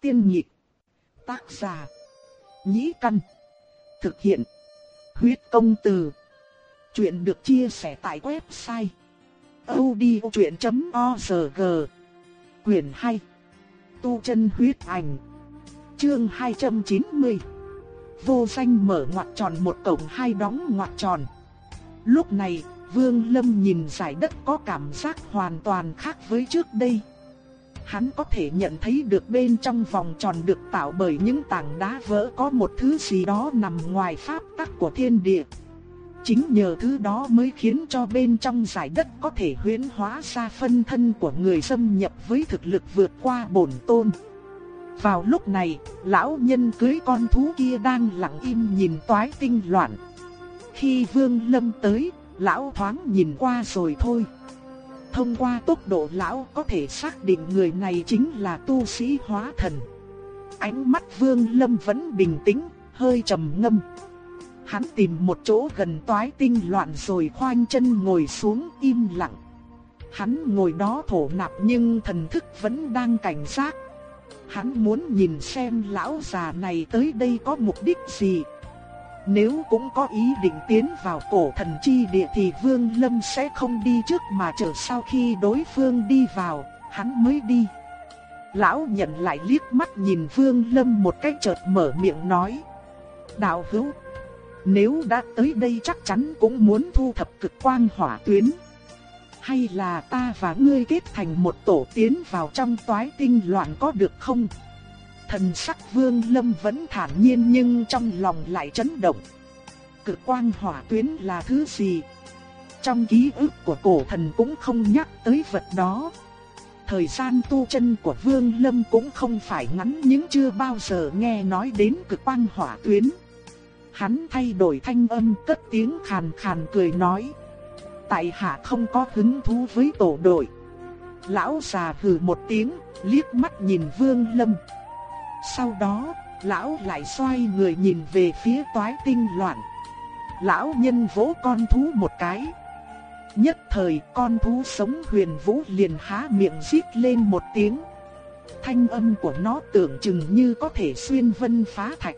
Tiên nhịp. Tác giả. Nhĩ căn. Thực hiện. Huyết công từ. Chuyện được chia sẻ tại website. odchuyện.org Quyền 2. Tu chân huyết ảnh. Chương 290. Vô danh mở ngoặc tròn một cổng hai đóng ngoặc tròn. Lúc này, Vương Lâm nhìn giải đất có cảm giác hoàn toàn khác với trước đây. Hắn có thể nhận thấy được bên trong vòng tròn được tạo bởi những tảng đá vỡ có một thứ gì đó nằm ngoài pháp tắc của thiên địa. Chính nhờ thứ đó mới khiến cho bên trong giải đất có thể huyễn hóa ra phân thân của người xâm nhập với thực lực vượt qua bổn tôn. Vào lúc này, lão nhân cưới con thú kia đang lặng im nhìn toái tinh loạn. Khi Vương Lâm tới, lão thoáng nhìn qua rồi thôi. Thông qua tốc độ lão có thể xác định người này chính là tu sĩ hóa thần. Ánh mắt Vương Lâm vẫn bình tĩnh, hơi trầm ngâm. Hắn tìm một chỗ gần toái tinh loạn rồi khoanh chân ngồi xuống im lặng. Hắn ngồi đó thổ nạp nhưng thần thức vẫn đang cảnh giác. Hắn muốn nhìn xem lão già này tới đây có mục đích gì. Nếu cũng có ý định tiến vào cổ thần chi địa thì Vương Lâm sẽ không đi trước mà chờ sau khi đối phương đi vào, hắn mới đi. Lão nhận lại liếc mắt nhìn Vương Lâm một cách chợt mở miệng nói. Đạo hữu, nếu đã tới đây chắc chắn cũng muốn thu thập cực quang hỏa tuyến. Hay là ta và ngươi kết thành một tổ tiến vào trong toái tinh loạn có được không? Thần sắc vương lâm vẫn thản nhiên nhưng trong lòng lại chấn động. Cực quang hỏa tuyến là thứ gì? Trong ký ức của cổ thần cũng không nhắc tới vật đó. Thời gian tu chân của vương lâm cũng không phải ngắn nhưng chưa bao giờ nghe nói đến cực quang hỏa tuyến. Hắn thay đổi thanh âm cất tiếng khàn khàn cười nói. Tại hạ không có hứng thú với tổ đội. Lão già hừ một tiếng, liếc mắt nhìn vương lâm. Sau đó, lão lại xoay người nhìn về phía toái tinh loạn. Lão nhân vỗ con thú một cái. Nhất thời con thú sống huyền vũ liền há miệng rít lên một tiếng. Thanh âm của nó tưởng chừng như có thể xuyên vân phá thạch.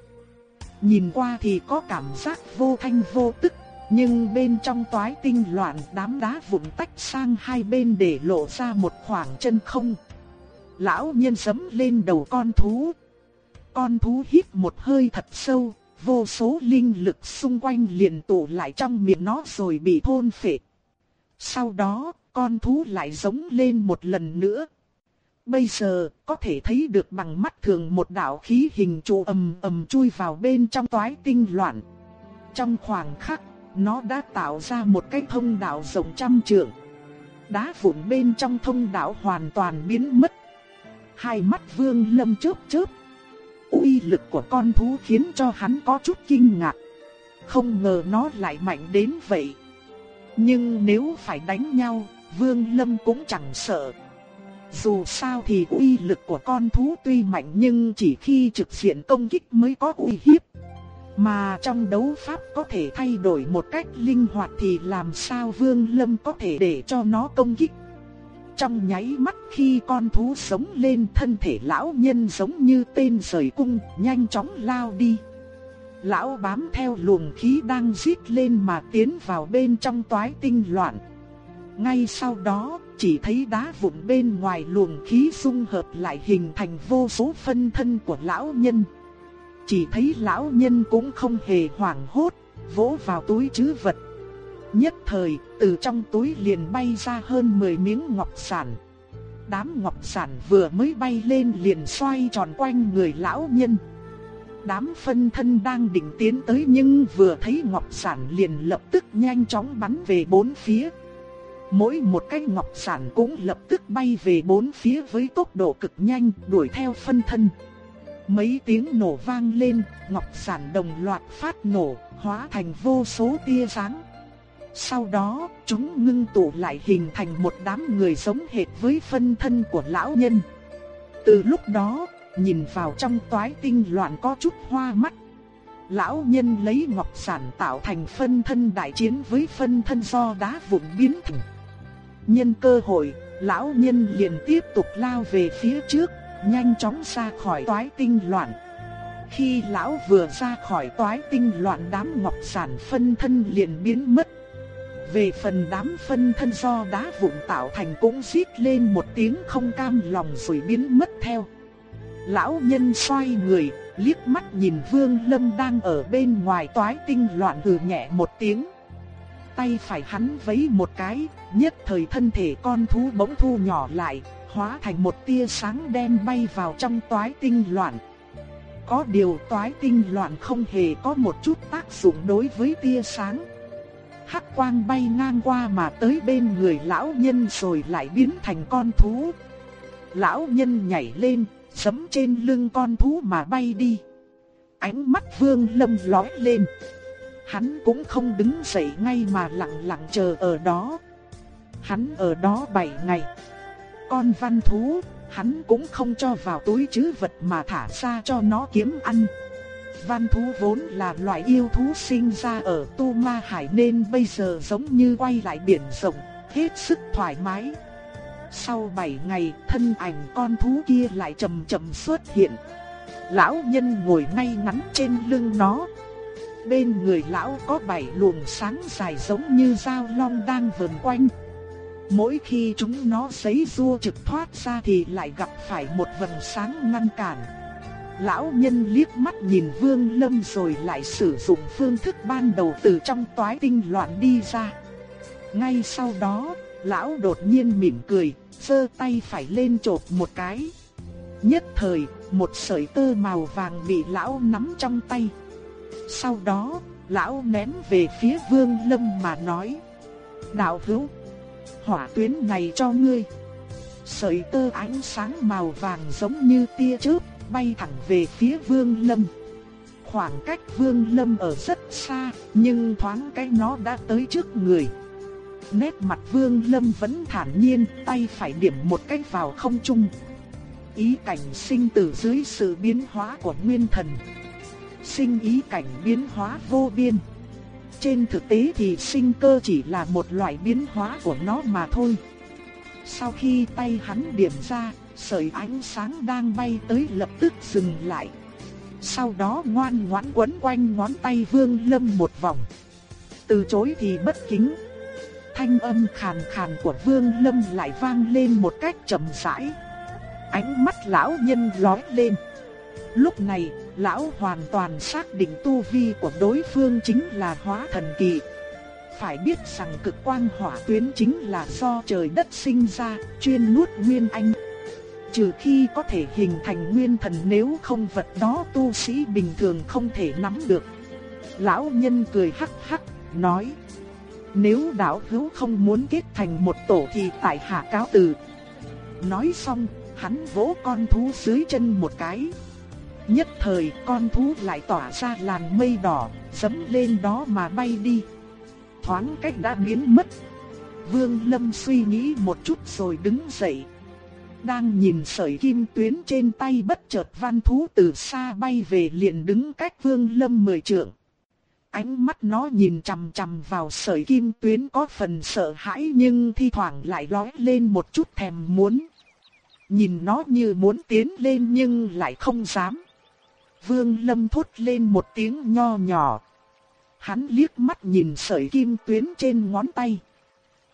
Nhìn qua thì có cảm giác vô thanh vô tức, nhưng bên trong toái tinh loạn đám đá vụn tách sang hai bên để lộ ra một khoảng chân không. Lão nhân sấm lên đầu con thú, con thú hít một hơi thật sâu, vô số linh lực xung quanh liền tụ lại trong miệng nó rồi bị thôn phệ. Sau đó, con thú lại giống lên một lần nữa. Bây giờ, có thể thấy được bằng mắt thường một đạo khí hình trụ ầm ầm chui vào bên trong toái tinh loạn. Trong khoảng khắc, nó đã tạo ra một cái thông đạo rộng trăm trượng. Đá vụn bên trong thông đạo hoàn toàn biến mất. Hai mắt vương lâm chớp chớp uy lực của con thú khiến cho hắn có chút kinh ngạc. Không ngờ nó lại mạnh đến vậy. Nhưng nếu phải đánh nhau, Vương Lâm cũng chẳng sợ. Dù sao thì uy lực của con thú tuy mạnh nhưng chỉ khi trực diện công kích mới có uy hiếp. Mà trong đấu pháp có thể thay đổi một cách linh hoạt thì làm sao Vương Lâm có thể để cho nó công kích. Trong nháy mắt khi con thú sống lên thân thể lão nhân giống như tên rời cung, nhanh chóng lao đi. Lão bám theo luồng khí đang rít lên mà tiến vào bên trong toái tinh loạn. Ngay sau đó, chỉ thấy đá vụn bên ngoài luồng khí dung hợp lại hình thành vô số phân thân của lão nhân. Chỉ thấy lão nhân cũng không hề hoảng hốt, vỗ vào túi chứ vật Nhất thời, từ trong túi liền bay ra hơn 10 miếng ngọc sản. Đám ngọc sản vừa mới bay lên liền xoay tròn quanh người lão nhân. Đám phân thân đang định tiến tới nhưng vừa thấy ngọc sản liền lập tức nhanh chóng bắn về bốn phía. Mỗi một cái ngọc sản cũng lập tức bay về bốn phía với tốc độ cực nhanh đuổi theo phân thân. Mấy tiếng nổ vang lên, ngọc sản đồng loạt phát nổ, hóa thành vô số tia sáng. Sau đó, chúng ngưng tụ lại hình thành một đám người sống hệt với phân thân của lão nhân. Từ lúc đó, nhìn vào trong toái tinh loạn có chút hoa mắt. Lão nhân lấy ngọc sản tạo thành phân thân đại chiến với phân thân do đá vụn biến thành. Nhân cơ hội, lão nhân liền tiếp tục lao về phía trước, nhanh chóng ra khỏi toái tinh loạn. Khi lão vừa ra khỏi toái tinh loạn đám ngọc sản phân thân liền biến mất. Về phần đám phân thân do đá vụn tạo thành cũng rít lên một tiếng không cam lòng rồi biến mất theo. Lão nhân xoay người, liếc mắt nhìn Vương Lâm đang ở bên ngoài toái tinh loạn hừ nhẹ một tiếng. Tay phải hắn vấy một cái, nhất thời thân thể con thú bỗng thu nhỏ lại, hóa thành một tia sáng đen bay vào trong toái tinh loạn. Có điều toái tinh loạn không hề có một chút tác dụng đối với tia sáng. Hắc quang bay ngang qua mà tới bên người lão nhân rồi lại biến thành con thú. Lão nhân nhảy lên, sấm trên lưng con thú mà bay đi. Ánh mắt vương lâm lói lên. Hắn cũng không đứng dậy ngay mà lặng lặng chờ ở đó. Hắn ở đó 7 ngày. Con văn thú, hắn cũng không cho vào túi chứ vật mà thả ra cho nó kiếm ăn. Văn thú vốn là loại yêu thú sinh ra ở Tu Ma Hải nên bây giờ giống như quay lại biển rộng, hết sức thoải mái. Sau 7 ngày, thân ảnh con thú kia lại chậm chậm xuất hiện. Lão nhân ngồi ngay ngắn trên lưng nó. Bên người lão có bảy luồng sáng dài giống như dao long đang vờn quanh. Mỗi khi chúng nó giấy rua trực thoát ra thì lại gặp phải một vầng sáng ngăn cản. Lão nhân liếc mắt nhìn Vương Lâm rồi lại sử dụng phương thức ban đầu từ trong toái tinh loạn đi ra. Ngay sau đó, lão đột nhiên mỉm cười, giơ tay phải lên chộp một cái. Nhất thời, một sợi tơ màu vàng bị lão nắm trong tay. Sau đó, lão ném về phía Vương Lâm mà nói: "Đạo hữu, hỏa tuyến này cho ngươi." Sợi tơ ánh sáng màu vàng giống như tia chớp bay thẳng về phía Vương Lâm. Khoảng cách Vương Lâm ở rất xa, nhưng thoáng cái nó đã tới trước người. Nét mặt Vương Lâm vẫn thản nhiên, tay phải điểm một cái vào không trung. Ý cảnh sinh từ dưới sự biến hóa của nguyên thần. Sinh ý cảnh biến hóa vô biên. Trên thực tế thì sinh cơ chỉ là một loại biến hóa của nó mà thôi. Sau khi tay hắn điểm ra, sợi ánh sáng đang bay tới lập tức dừng lại. Sau đó ngoan ngoãn quấn quanh ngón tay Vương Lâm một vòng. Từ chối thì bất kính. Thanh âm khàn khàn của Vương Lâm lại vang lên một cách trầm rãi. Ánh mắt lão nhân lóe lên. Lúc này, lão hoàn toàn xác định tu vi của đối phương chính là hóa thần kỳ. Phải biết rằng cực quang hỏa tuyến chính là do trời đất sinh ra, chuyên nuốt nguyên anh. Trừ khi có thể hình thành nguyên thần nếu không vật đó tu sĩ bình thường không thể nắm được. Lão nhân cười hắc hắc, nói. Nếu đạo hữu không muốn kết thành một tổ thì tại hạ cáo từ. Nói xong, hắn vỗ con thú dưới chân một cái. Nhất thời con thú lại tỏa ra làn mây đỏ, dấm lên đó mà bay đi. Thoáng cách đã biến mất. Vương Lâm suy nghĩ một chút rồi đứng dậy, đang nhìn sợi kim tuyến trên tay bất chợt văn thú từ xa bay về liền đứng cách vương lâm mười trượng. Ánh mắt nó nhìn chằm chằm vào sợi kim tuyến có phần sợ hãi nhưng thi thoảng lại lóe lên một chút thèm muốn. Nhìn nó như muốn tiến lên nhưng lại không dám. Vương lâm thốt lên một tiếng nho nhỏ. Hắn liếc mắt nhìn sợi kim tuyến trên ngón tay.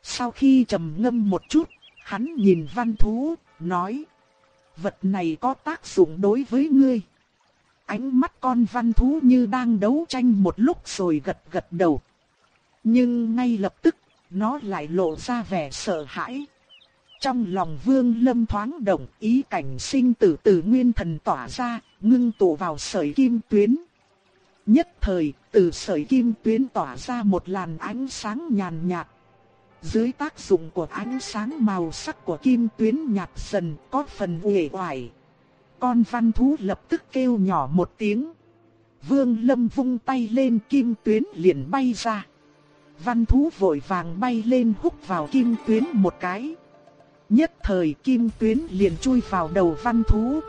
Sau khi trầm ngâm một chút, hắn nhìn văn thú, nói. Vật này có tác dụng đối với ngươi. Ánh mắt con văn thú như đang đấu tranh một lúc rồi gật gật đầu. Nhưng ngay lập tức, nó lại lộ ra vẻ sợ hãi. Trong lòng vương lâm thoáng động ý cảnh sinh tử từ nguyên thần tỏa ra, ngưng tụ vào sợi kim tuyến. Nhất thời, từ sợi kim tuyến tỏa ra một làn ánh sáng nhàn nhạt. Dưới tác dụng của ánh sáng màu sắc của kim tuyến nhạt dần có phần uể oải. Con văn thú lập tức kêu nhỏ một tiếng. Vương Lâm vung tay lên kim tuyến liền bay ra. Văn thú vội vàng bay lên hút vào kim tuyến một cái. Nhất thời kim tuyến liền chui vào đầu văn thú.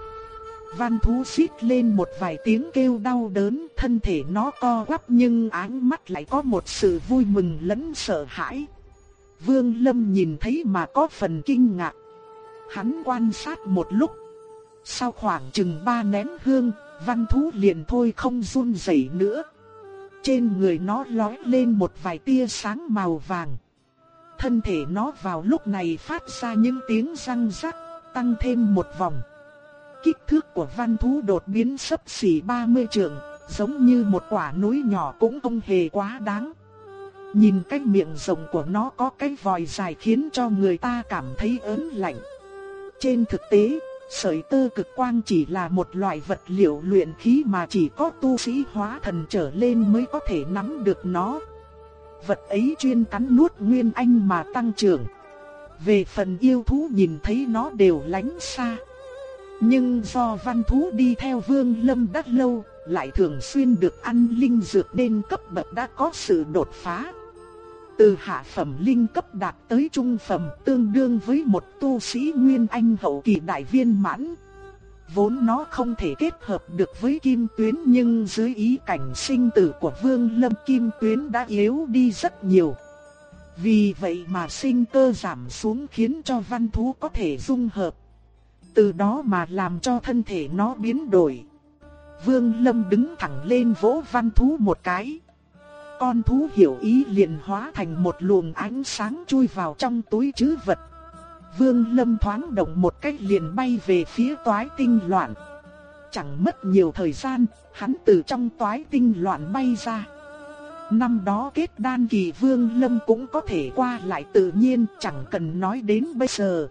Văn thú xít lên một vài tiếng kêu đau đớn, thân thể nó co quắp nhưng ánh mắt lại có một sự vui mừng lẫn sợ hãi. Vương Lâm nhìn thấy mà có phần kinh ngạc. Hắn quan sát một lúc. Sau khoảng chừng ba nén hương, văn thú liền thôi không run rẩy nữa. Trên người nó lóe lên một vài tia sáng màu vàng. Thân thể nó vào lúc này phát ra những tiếng răng rắc, tăng thêm một vòng. Kích thước của văn thú đột biến sấp xỉ 30 trượng, giống như một quả núi nhỏ cũng không hề quá đáng. Nhìn cái miệng rộng của nó có cái vòi dài khiến cho người ta cảm thấy ớn lạnh. Trên thực tế, sợi tơ cực quang chỉ là một loại vật liệu luyện khí mà chỉ có tu sĩ hóa thần trở lên mới có thể nắm được nó. Vật ấy chuyên cắn nuốt nguyên anh mà tăng trưởng. Về phần yêu thú nhìn thấy nó đều lánh xa. Nhưng do văn thú đi theo vương lâm đắt lâu, lại thường xuyên được ăn linh dược nên cấp bậc đã có sự đột phá. Từ hạ phẩm linh cấp đạt tới trung phẩm tương đương với một tu sĩ nguyên anh hậu kỳ đại viên mãn. Vốn nó không thể kết hợp được với kim tuyến nhưng dưới ý cảnh sinh tử của vương lâm kim tuyến đã yếu đi rất nhiều. Vì vậy mà sinh cơ giảm xuống khiến cho văn thú có thể dung hợp. Từ đó mà làm cho thân thể nó biến đổi. Vương Lâm đứng thẳng lên vỗ văn thú một cái. Con thú hiểu ý liền hóa thành một luồng ánh sáng chui vào trong túi chứ vật. Vương Lâm thoáng động một cách liền bay về phía toái tinh loạn. Chẳng mất nhiều thời gian, hắn từ trong toái tinh loạn bay ra. Năm đó kết đan kỳ Vương Lâm cũng có thể qua lại tự nhiên, chẳng cần nói đến bây giờ.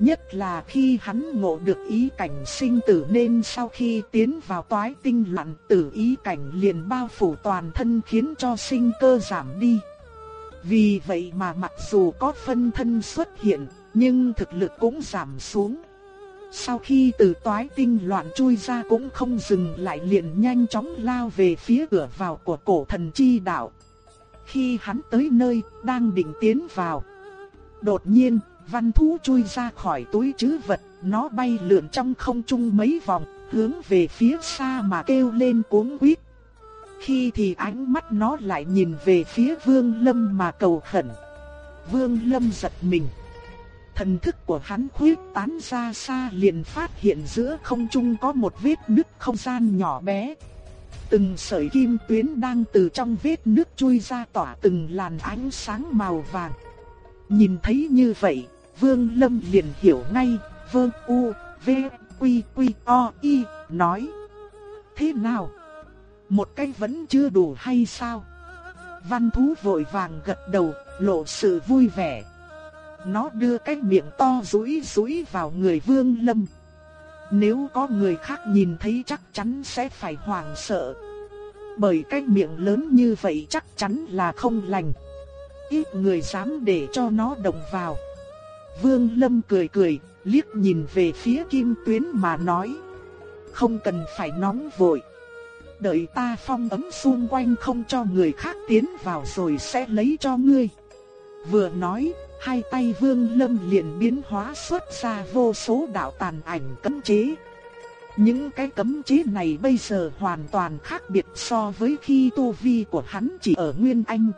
Nhất là khi hắn ngộ được ý cảnh sinh tử nên sau khi tiến vào toái tinh loạn tử ý cảnh liền bao phủ toàn thân khiến cho sinh cơ giảm đi. Vì vậy mà mặc dù có phân thân xuất hiện, nhưng thực lực cũng giảm xuống. Sau khi từ toái tinh loạn chui ra cũng không dừng lại liền nhanh chóng lao về phía cửa vào của cổ thần chi đạo. Khi hắn tới nơi, đang định tiến vào. Đột nhiên, văn thú chui ra khỏi túi trữ vật, nó bay lượn trong không trung mấy vòng, hướng về phía xa mà kêu lên cuống quýt. Khi thì ánh mắt nó lại nhìn về phía Vương Lâm mà cầu khẩn. Vương Lâm giật mình. Thần thức của hắn khuyết tán ra xa liền phát hiện giữa không trung có một vết nứt không gian nhỏ bé. Từng sợi kim tuyến đang từ trong vết nứt chui ra tỏa từng làn ánh sáng màu vàng. Nhìn thấy như vậy, Vương Lâm liền hiểu ngay, Vương U, V, Quy, Quy, O, Y, nói. Thế nào? Một cái vẫn chưa đủ hay sao? Văn thú vội vàng gật đầu, lộ sự vui vẻ. Nó đưa cái miệng to rũi rũi vào người Vương Lâm. Nếu có người khác nhìn thấy chắc chắn sẽ phải hoảng sợ. Bởi cái miệng lớn như vậy chắc chắn là không lành. Ít người dám để cho nó động vào. Vương Lâm cười cười, liếc nhìn về phía kim tuyến mà nói. Không cần phải nóng vội. Đợi ta phong ấm xung quanh không cho người khác tiến vào rồi sẽ lấy cho ngươi. Vừa nói, hai tay Vương Lâm liền biến hóa xuất ra vô số đạo tàn ảnh cấm chế. Những cái cấm chế này bây giờ hoàn toàn khác biệt so với khi tu vi của hắn chỉ ở Nguyên Anh.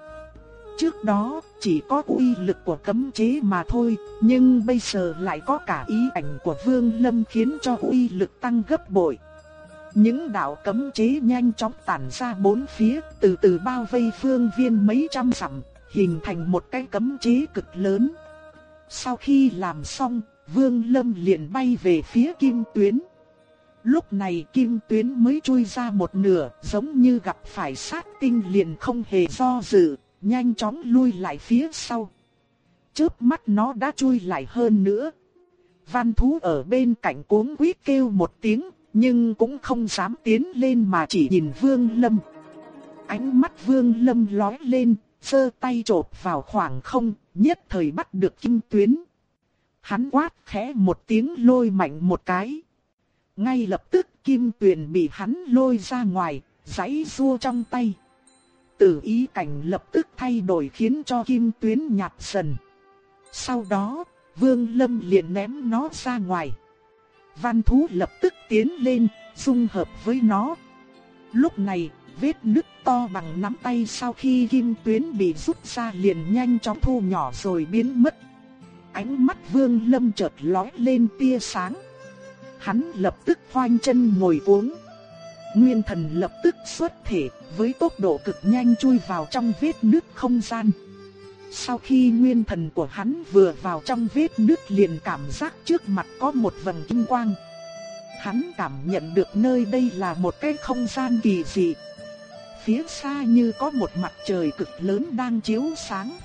Trước đó chỉ có uy lực của cấm chế mà thôi, nhưng bây giờ lại có cả ý ảnh của Vương Lâm khiến cho uy lực tăng gấp bội. Những đạo cấm chế nhanh chóng tản ra bốn phía, từ từ bao vây phương viên mấy trăm dặm, hình thành một cái cấm chế cực lớn. Sau khi làm xong, Vương Lâm liền bay về phía Kim Tuyến. Lúc này Kim Tuyến mới chui ra một nửa, giống như gặp phải sát tinh liền không hề do dự, nhanh chóng lui lại phía sau. Chớp mắt nó đã chui lại hơn nữa. Văn thú ở bên cạnh cuống quýt kêu một tiếng, nhưng cũng không dám tiến lên mà chỉ nhìn Vương Lâm. Ánh mắt Vương Lâm lóe lên, giơ tay chộp vào khoảng không, nhất thời bắt được kim tuyến. Hắn quát khẽ một tiếng lôi mạnh một cái. Ngay lập tức kim tuyền bị hắn lôi ra ngoài, giãy xua trong tay tử ý cảnh lập tức thay đổi khiến cho kim tuyến nhạt dần. Sau đó, Vương Lâm liền ném nó ra ngoài. Văn thú lập tức tiến lên, dung hợp với nó. Lúc này, vết nứt to bằng nắm tay sau khi kim tuyến bị rút ra liền nhanh chóng thu nhỏ rồi biến mất. Ánh mắt Vương Lâm chợt lóe lên tia sáng. hắn lập tức khoanh chân ngồi uống. Nguyên thần lập tức xuất thể, với tốc độ cực nhanh chui vào trong vết nứt không gian. Sau khi nguyên thần của hắn vừa vào trong vết nứt liền cảm giác trước mặt có một vầng kim quang. Hắn cảm nhận được nơi đây là một cái không gian kỳ dị. Phía xa như có một mặt trời cực lớn đang chiếu sáng.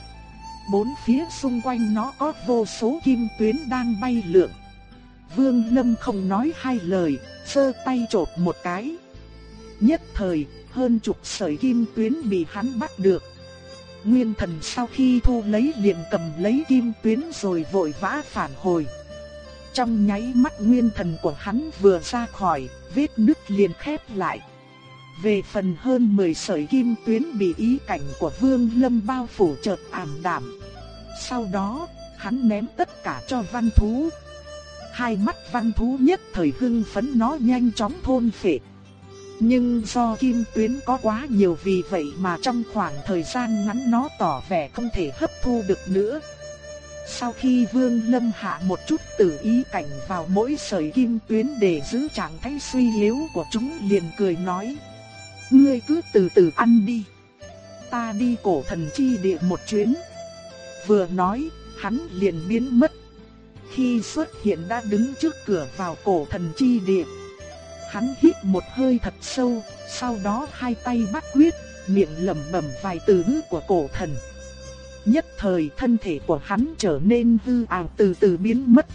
Bốn phía xung quanh nó có vô số kim tuyến đang bay lượn. Vương Lâm không nói hai lời, sơ tay chộp một cái. Nhất thời, hơn chục sợi kim tuyến bị hắn bắt được. Nguyên thần sau khi thu lấy liền cầm lấy kim tuyến rồi vội vã phản hồi. Trong nháy mắt nguyên thần của hắn vừa ra khỏi, vết nứt liền khép lại. Về phần hơn 10 sợi kim tuyến bị ý cảnh của Vương Lâm bao phủ chợt ảm đạm. Sau đó, hắn ném tất cả cho văn thú. Hai mắt văn thú nhất thời hưng phấn nó nhanh chóng thôn phệ. Nhưng do kim tuyến có quá nhiều vì vậy mà trong khoảng thời gian ngắn nó tỏ vẻ không thể hấp thu được nữa. Sau khi Vương Lâm hạ một chút tử ý cảnh vào mỗi sợi kim tuyến để giữ trạng thái suy yếu của chúng liền cười nói. Ngươi cứ từ từ ăn đi. Ta đi cổ thần chi địa một chuyến. Vừa nói, hắn liền biến mất. Khi xuất hiện đã đứng trước cửa vào cổ thần chi địa. Hắn hít một hơi thật sâu, sau đó hai tay bắt quyết, miệng lẩm bẩm vài từ ngữ của cổ thần. Nhất thời thân thể của hắn trở nên hư ảo từ từ biến mất.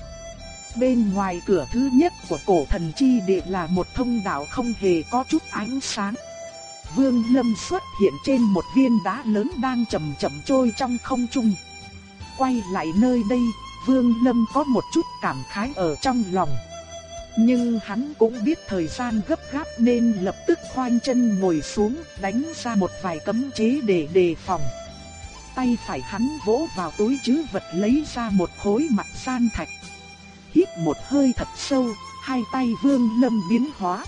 Bên ngoài cửa thứ nhất của cổ thần chi địa là một thông đạo không hề có chút ánh sáng. Vương Lâm xuất hiện trên một viên đá lớn đang chậm chậm trôi trong không trung. Quay lại nơi đây, Vương Lâm có một chút cảm khái ở trong lòng. Nhưng hắn cũng biết thời gian gấp gáp nên lập tức khoanh chân ngồi xuống đánh ra một vài cấm chế để đề phòng. Tay phải hắn vỗ vào túi chứ vật lấy ra một khối mặt san thạch. Hít một hơi thật sâu, hai tay vương lâm biến hóa.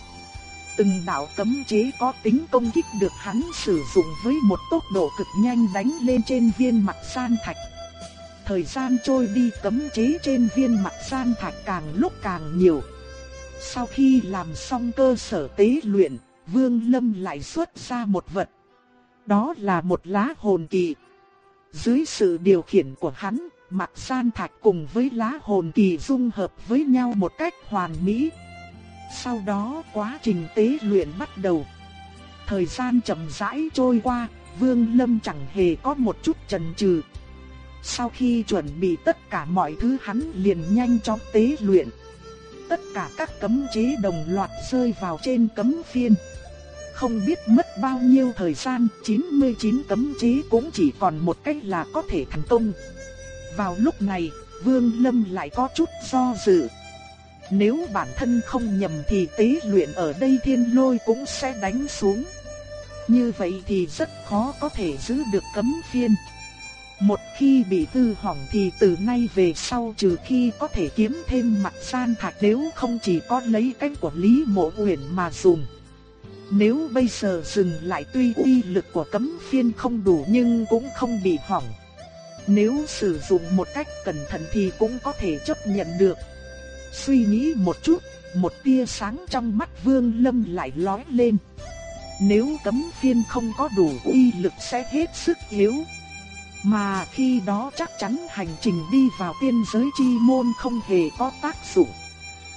Từng đạo cấm chế có tính công kích được hắn sử dụng với một tốc độ cực nhanh đánh lên trên viên mặt san thạch. Thời gian trôi đi cấm chế trên viên mặt san thạch càng lúc càng nhiều. Sau khi làm xong cơ sở tế luyện, Vương Lâm lại xuất ra một vật. Đó là một lá hồn kỳ. Dưới sự điều khiển của hắn, mặt san thạch cùng với lá hồn kỳ dung hợp với nhau một cách hoàn mỹ. Sau đó quá trình tế luyện bắt đầu. Thời gian chậm rãi trôi qua, Vương Lâm chẳng hề có một chút chần chừ. Sau khi chuẩn bị tất cả mọi thứ hắn liền nhanh chóng tế luyện tất cả các cấm chế đồng loạt rơi vào trên cấm phiên. Không biết mất bao nhiêu thời gian, 99 cấm chế cũng chỉ còn một cách là có thể thành công. Vào lúc này, Vương Lâm lại có chút do dự. Nếu bản thân không nhầm thì tế luyện ở đây thiên lôi cũng sẽ đánh xuống. Như vậy thì rất khó có thể giữ được cấm phiên. Một khi bị hư hỏng thì từ nay về sau trừ khi có thể kiếm thêm mặt san thạch nếu không chỉ có lấy cách của Lý Mộ Uyển mà dùng. Nếu bây giờ dừng lại tuy uy lực của cấm phiên không đủ nhưng cũng không bị hỏng. Nếu sử dụng một cách cẩn thận thì cũng có thể chấp nhận được. Suy nghĩ một chút, một tia sáng trong mắt Vương Lâm lại lóe lên. Nếu cấm phiên không có đủ uy lực sẽ hết sức yếu. Mà khi đó chắc chắn hành trình đi vào tiên giới chi môn không hề có tác dụng.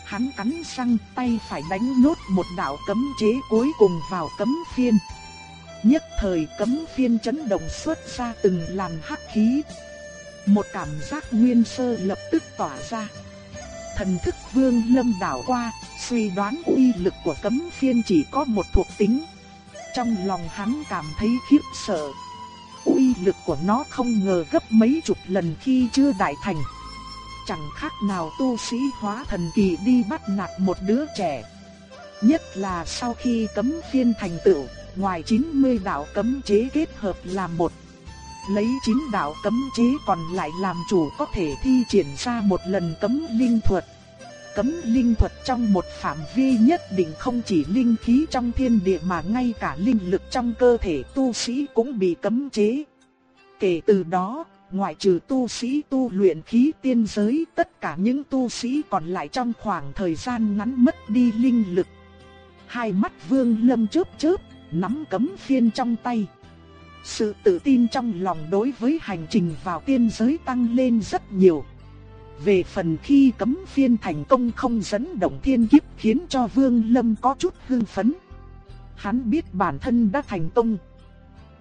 Hắn cắn răng tay phải đánh nốt một đạo cấm chế cuối cùng vào cấm phiên. Nhất thời cấm phiên chấn động xuất ra từng làn hắc khí. Một cảm giác nguyên sơ lập tức tỏa ra. Thần thức vương lâm đảo qua, suy đoán uy lực của cấm phiên chỉ có một thuộc tính. Trong lòng hắn cảm thấy khiếp sợ uy lực của nó không ngờ gấp mấy chục lần khi chưa đại thành. Chẳng khác nào tu sĩ hóa thần kỳ đi bắt nạt một đứa trẻ. Nhất là sau khi cấm phiên thành tựu, ngoài 90 đạo cấm chế kết hợp làm một. Lấy 9 đạo cấm chế còn lại làm chủ có thể thi triển ra một lần cấm linh thuật. Cấm linh thuật trong một phạm vi nhất định không chỉ linh khí trong thiên địa mà ngay cả linh lực trong cơ thể tu sĩ cũng bị cấm chế. Kể từ đó, ngoại trừ tu sĩ tu luyện khí tiên giới, tất cả những tu sĩ còn lại trong khoảng thời gian ngắn mất đi linh lực. Hai mắt Vương Lâm chớp chớp, nắm cấm phiên trong tay. Sự tự tin trong lòng đối với hành trình vào tiên giới tăng lên rất nhiều. Về phần khi cấm phiên thành công không dẫn động thiên kiếp khiến cho Vương Lâm có chút hưng phấn. Hắn biết bản thân đã thành công.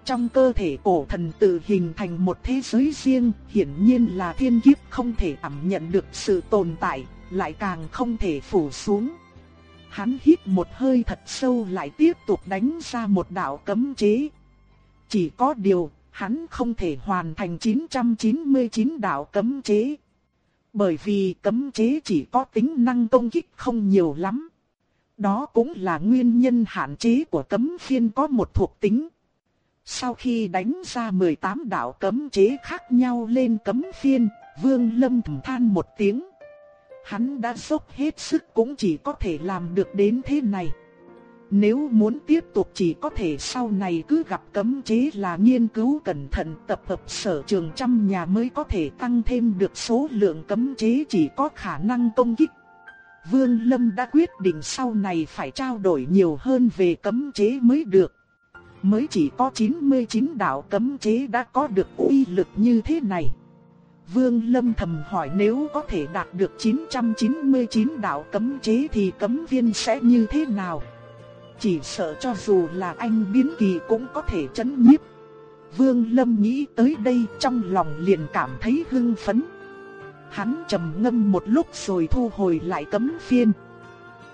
Trong cơ thể cổ thần tự hình thành một thế giới riêng, hiển nhiên là thiên kiếp không thể cảm nhận được sự tồn tại, lại càng không thể phủ xuống. Hắn hít một hơi thật sâu lại tiếp tục đánh ra một đạo cấm chế. Chỉ có điều, hắn không thể hoàn thành 999 đạo cấm chế. Bởi vì cấm chế chỉ có tính năng công kích không nhiều lắm. Đó cũng là nguyên nhân hạn chế của cấm phiên có một thuộc tính. Sau khi đánh ra 18 đạo cấm chế khác nhau lên cấm phiên, Vương Lâm thầm than một tiếng. Hắn đã dốc hết sức cũng chỉ có thể làm được đến thế này. Nếu muốn tiếp tục chỉ có thể sau này cứ gặp cấm chế là nghiên cứu cẩn thận, tập hợp sở trường trăm nhà mới có thể tăng thêm được số lượng cấm chế chỉ có khả năng công kích. Vương Lâm đã quyết định sau này phải trao đổi nhiều hơn về cấm chế mới được. Mới chỉ có 99 đạo cấm chế đã có được uy lực như thế này. Vương Lâm thầm hỏi nếu có thể đạt được 999 đạo cấm chế thì cấm viên sẽ như thế nào? Chỉ sợ cho dù là anh biến kỳ cũng có thể chấn nhiếp. Vương Lâm nghĩ tới đây trong lòng liền cảm thấy hưng phấn. Hắn trầm ngâm một lúc rồi thu hồi lại cấm phiên.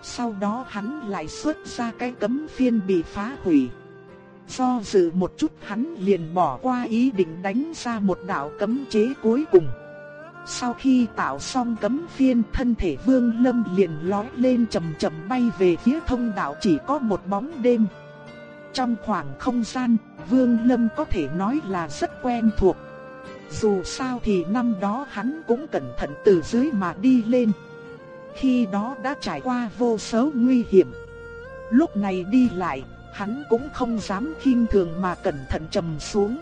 Sau đó hắn lại xuất ra cái cấm phiên bị phá hủy. Do dự một chút hắn liền bỏ qua ý định đánh ra một đạo cấm chế cuối cùng. Sau khi tạo xong cấm phiên thân thể vương lâm liền lói lên chậm chậm bay về phía thông đạo chỉ có một bóng đêm. Trong khoảng không gian, vương lâm có thể nói là rất quen thuộc. Dù sao thì năm đó hắn cũng cẩn thận từ dưới mà đi lên. Khi đó đã trải qua vô số nguy hiểm. Lúc này đi lại, hắn cũng không dám khinh thường mà cẩn thận trầm xuống.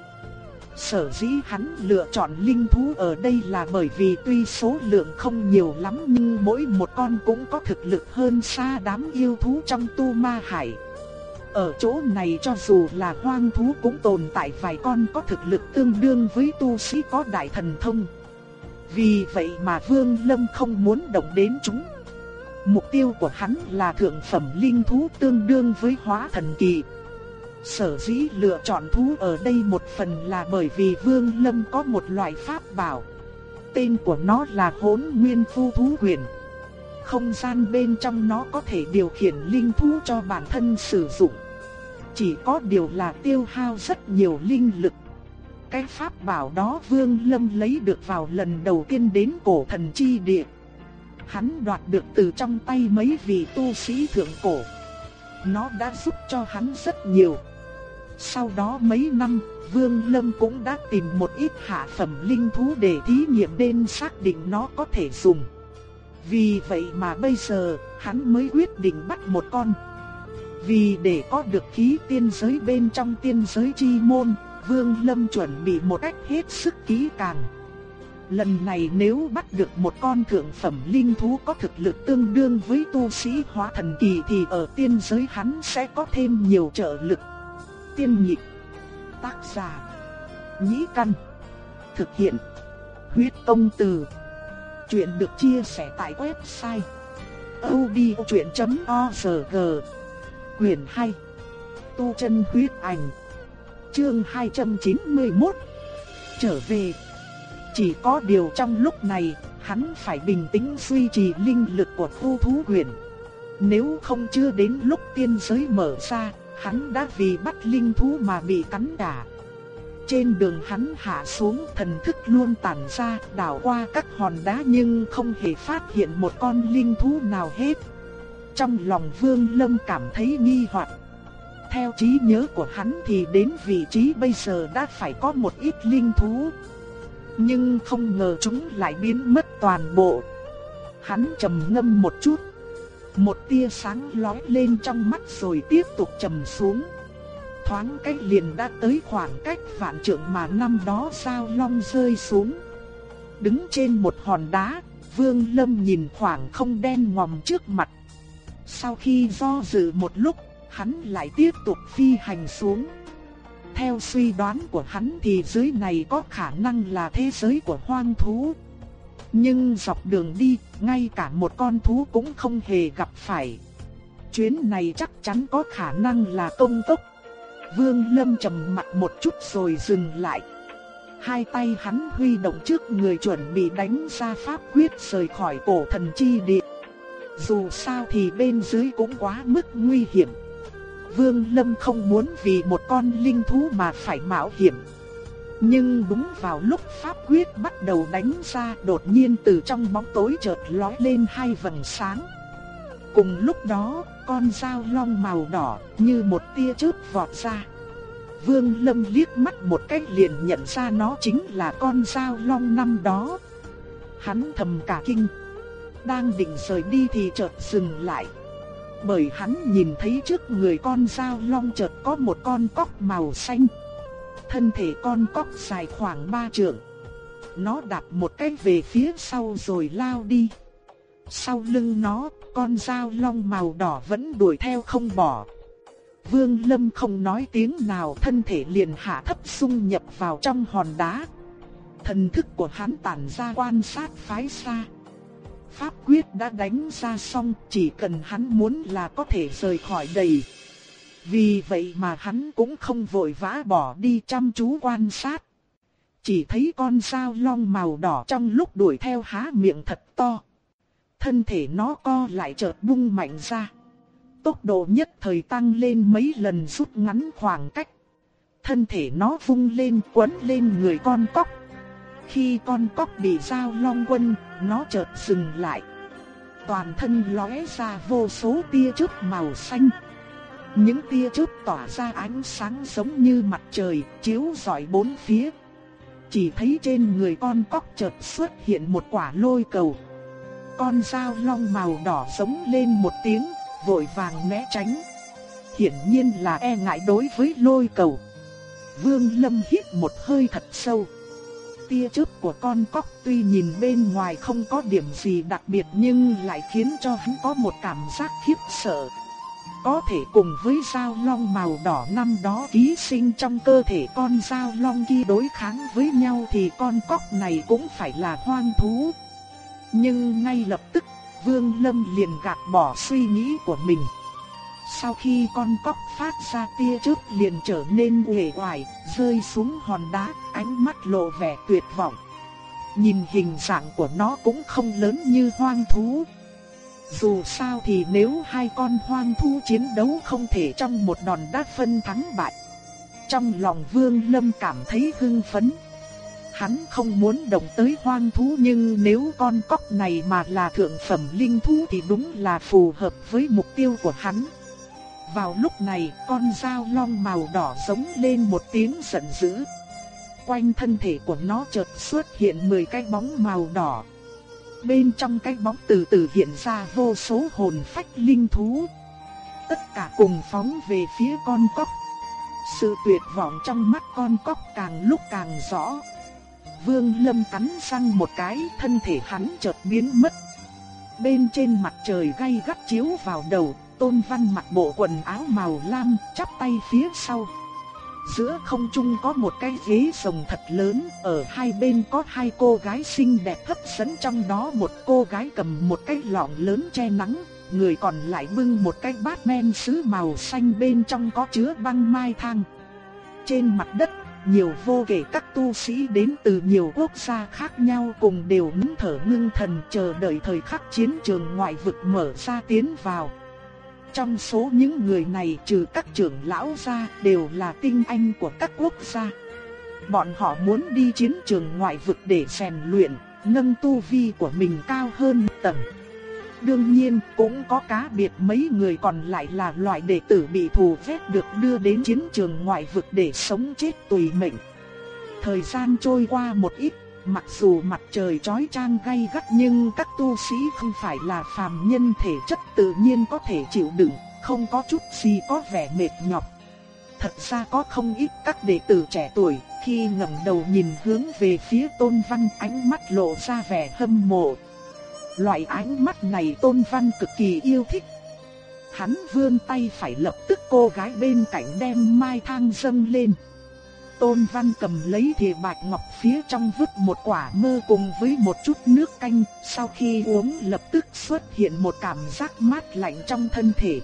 Sở dĩ hắn lựa chọn linh thú ở đây là bởi vì tuy số lượng không nhiều lắm nhưng mỗi một con cũng có thực lực hơn xa đám yêu thú trong tu ma hải. Ở chỗ này cho dù là hoang thú cũng tồn tại vài con có thực lực tương đương với tu sĩ có đại thần thông. Vì vậy mà Vương Lâm không muốn động đến chúng. Mục tiêu của hắn là thượng phẩm linh thú tương đương với hóa thần kỳ. Sở dĩ lựa chọn thú ở đây một phần là bởi vì Vương Lâm có một loại pháp bảo. Tên của nó là hỗn nguyên phu thú quyền. Không gian bên trong nó có thể điều khiển linh thú cho bản thân sử dụng. Chỉ có điều là tiêu hao rất nhiều linh lực. Cái pháp bảo đó Vương Lâm lấy được vào lần đầu tiên đến cổ thần chi địa. Hắn đoạt được từ trong tay mấy vị tu sĩ thượng cổ. Nó đã giúp cho hắn rất nhiều. Sau đó mấy năm, Vương Lâm cũng đã tìm một ít hạ phẩm linh thú để thí nghiệm nên xác định nó có thể dùng. Vì vậy mà bây giờ, hắn mới quyết định bắt một con. Vì để có được khí tiên giới bên trong tiên giới chi môn, Vương Lâm chuẩn bị một cách hết sức kỹ càng. Lần này nếu bắt được một con thượng phẩm linh thú có thực lực tương đương với tu sĩ hóa thần kỳ thì ở tiên giới hắn sẽ có thêm nhiều trợ lực tiên nhị Tác giả. Nhĩ căn. Thực hiện. Huyết công từ. Chuyện được chia sẻ tại website. odchuyện.org Quyền 2. Tu chân huyết ảnh. Chương 291. Trở về. Chỉ có điều trong lúc này, hắn phải bình tĩnh duy trì linh lực của thu thú quyền. Nếu không chưa đến lúc tiên giới mở ra, hắn đã vì bắt linh thú mà bị cắn đả. Trên đường hắn hạ xuống thần thức luôn tản ra đảo qua các hòn đá nhưng không hề phát hiện một con linh thú nào hết. Trong lòng Vương Lâm cảm thấy nghi hoặc. Theo trí nhớ của hắn thì đến vị trí bây giờ đã phải có một ít linh thú. Nhưng không ngờ chúng lại biến mất toàn bộ. Hắn trầm ngâm một chút một tia sáng lóe lên trong mắt rồi tiếp tục trầm xuống. thoáng cách liền đã tới khoảng cách vạn trượng mà năm đó sao long rơi xuống. Đứng trên một hòn đá, Vương Lâm nhìn khoảng không đen ngòm trước mặt. Sau khi do dự một lúc, hắn lại tiếp tục phi hành xuống. Theo suy đoán của hắn thì dưới này có khả năng là thế giới của hoang thú. Nhưng dọc đường đi, ngay cả một con thú cũng không hề gặp phải. Chuyến này chắc chắn có khả năng là công tốc. Vương Lâm trầm mặt một chút rồi dừng lại. Hai tay hắn huy động trước người chuẩn bị đánh ra pháp quyết rời khỏi cổ thần chi địa. Dù sao thì bên dưới cũng quá mức nguy hiểm. Vương Lâm không muốn vì một con linh thú mà phải mạo hiểm. Nhưng đúng vào lúc pháp quyết bắt đầu đánh ra đột nhiên từ trong bóng tối chợt lóe lên hai vầng sáng. Cùng lúc đó, con dao long màu đỏ như một tia chớp vọt ra. Vương Lâm liếc mắt một cái liền nhận ra nó chính là con dao long năm đó. Hắn thầm cả kinh. Đang định rời đi thì chợt dừng lại. Bởi hắn nhìn thấy trước người con dao long chợt có một con cóc màu xanh. Thân thể con cóc dài khoảng 3 trượng. Nó đạp một cái về phía sau rồi lao đi. Sau lưng nó, con dao long màu đỏ vẫn đuổi theo không bỏ. Vương Lâm không nói tiếng nào thân thể liền hạ thấp xung nhập vào trong hòn đá. Thần thức của hắn tản ra quan sát phái xa. Pháp quyết đã đánh ra xong chỉ cần hắn muốn là có thể rời khỏi đầy. Vì vậy mà hắn cũng không vội vã bỏ đi chăm chú quan sát. Chỉ thấy con dao long màu đỏ trong lúc đuổi theo há miệng thật to. Thân thể nó co lại chợt bung mạnh ra. Tốc độ nhất thời tăng lên mấy lần rút ngắn khoảng cách. Thân thể nó vung lên quấn lên người con cóc. Khi con cóc bị dao long quân, nó chợt dừng lại. Toàn thân lóe ra vô số tia chớp màu xanh. Những tia chớp tỏa ra ánh sáng giống như mặt trời, chiếu rọi bốn phía. Chỉ thấy trên người con cóc chợt xuất hiện một quả lôi cầu. Con dao long màu đỏ giống lên một tiếng, vội vàng né tránh. Hiển nhiên là e ngại đối với lôi cầu. Vương Lâm hít một hơi thật sâu. Tia chớp của con cóc tuy nhìn bên ngoài không có điểm gì đặc biệt nhưng lại khiến cho hắn có một cảm giác khiếp sợ. Có thể cùng với dao long màu đỏ năm đó ký sinh trong cơ thể con dao long kia đối kháng với nhau thì con cóc này cũng phải là hoang thú. Nhưng ngay lập tức Vương Lâm liền gạt bỏ suy nghĩ của mình. Sau khi con cóc phát ra tia chớp liền trở nên uể oải, rơi xuống hòn đá, ánh mắt lộ vẻ tuyệt vọng. Nhìn hình dạng của nó cũng không lớn như hoang thú. Dù sao thì nếu hai con hoang thú chiến đấu không thể trong một đòn đát phân thắng bại. Trong lòng Vương Lâm cảm thấy hưng phấn. Hắn không muốn động tới hoang thú nhưng nếu con cóc này mà là thượng phẩm linh thú thì đúng là phù hợp với mục tiêu của hắn. Vào lúc này, con dao long màu đỏ giống lên một tiếng giận dữ. Quanh thân thể của nó chợt xuất hiện 10 cái bóng màu đỏ. Bên trong cái bóng từ từ hiện ra vô số hồn phách linh thú. Tất cả cùng phóng về phía con cóc. Sự tuyệt vọng trong mắt con cóc càng lúc càng rõ. Vương Lâm cắn răng một cái, thân thể hắn chợt biến mất. Bên trên mặt trời gay gắt chiếu vào đầu, Tôn Văn mặc bộ quần áo màu lam, chắp tay phía sau. Giữa không trung có một cái ghế rồng thật lớn, ở hai bên có hai cô gái xinh đẹp hấp dẫn trong đó một cô gái cầm một cái lọng lớn che nắng, người còn lại bưng một cái bát men sứ màu xanh bên trong có chứa băng mai thang. Trên mặt đất nhiều vô kể các tu sĩ đến từ nhiều quốc gia khác nhau cùng đều nín thở ngưng thần chờ đợi thời khắc chiến trường ngoại vực mở ra tiến vào. Trong số những người này trừ các trưởng lão ra đều là tinh anh của các quốc gia. Bọn họ muốn đi chiến trường ngoại vực để rèn luyện, nâng tu vi của mình cao hơn tầng. Đương nhiên cũng có cá biệt mấy người còn lại là loại đệ tử bị thù vết được đưa đến chiến trường ngoại vực để sống chết tùy mệnh. Thời gian trôi qua một ít, mặc dù mặt trời chói chang gay gắt nhưng các tu sĩ không phải là phàm nhân thể chất tự nhiên có thể chịu đựng, không có chút gì có vẻ mệt nhọc. thật ra có không ít các đệ tử trẻ tuổi, khi ngẩng đầu nhìn hướng về phía Tôn Văn ánh mắt lộ ra vẻ hâm mộ. Loại ánh mắt này Tôn Văn cực kỳ yêu thích. Hắn vươn tay phải lập tức cô gái bên cạnh đem mai thang dâng lên. Tôn Văn cầm lấy thìa bạch ngọc phía trong vứt một quả mơ cùng với một chút nước canh, sau khi uống lập tức xuất hiện một cảm giác mát lạnh trong thân thể.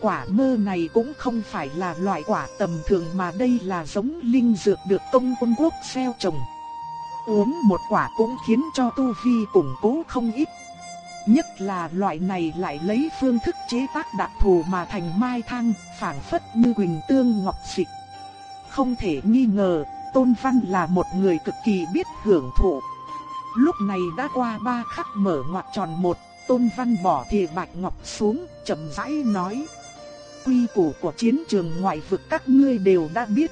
Quả mơ này cũng không phải là loại quả tầm thường mà đây là giống linh dược được công quân quốc gieo trồng. Uống một quả cũng khiến cho tu vi củng cố không ít. Nhất là loại này lại lấy phương thức chế tác đặc thù mà thành mai thang, phảng phất như quỳnh tương ngọc dịch. Không thể nghi ngờ, Tôn Văn là một người cực kỳ biết hưởng thụ. Lúc này đã qua ba khắc mở ngoặt tròn một, Tôn Văn bỏ thìa bạch ngọc xuống, chậm rãi nói. Quy củ của chiến trường ngoại vực các ngươi đều đã biết.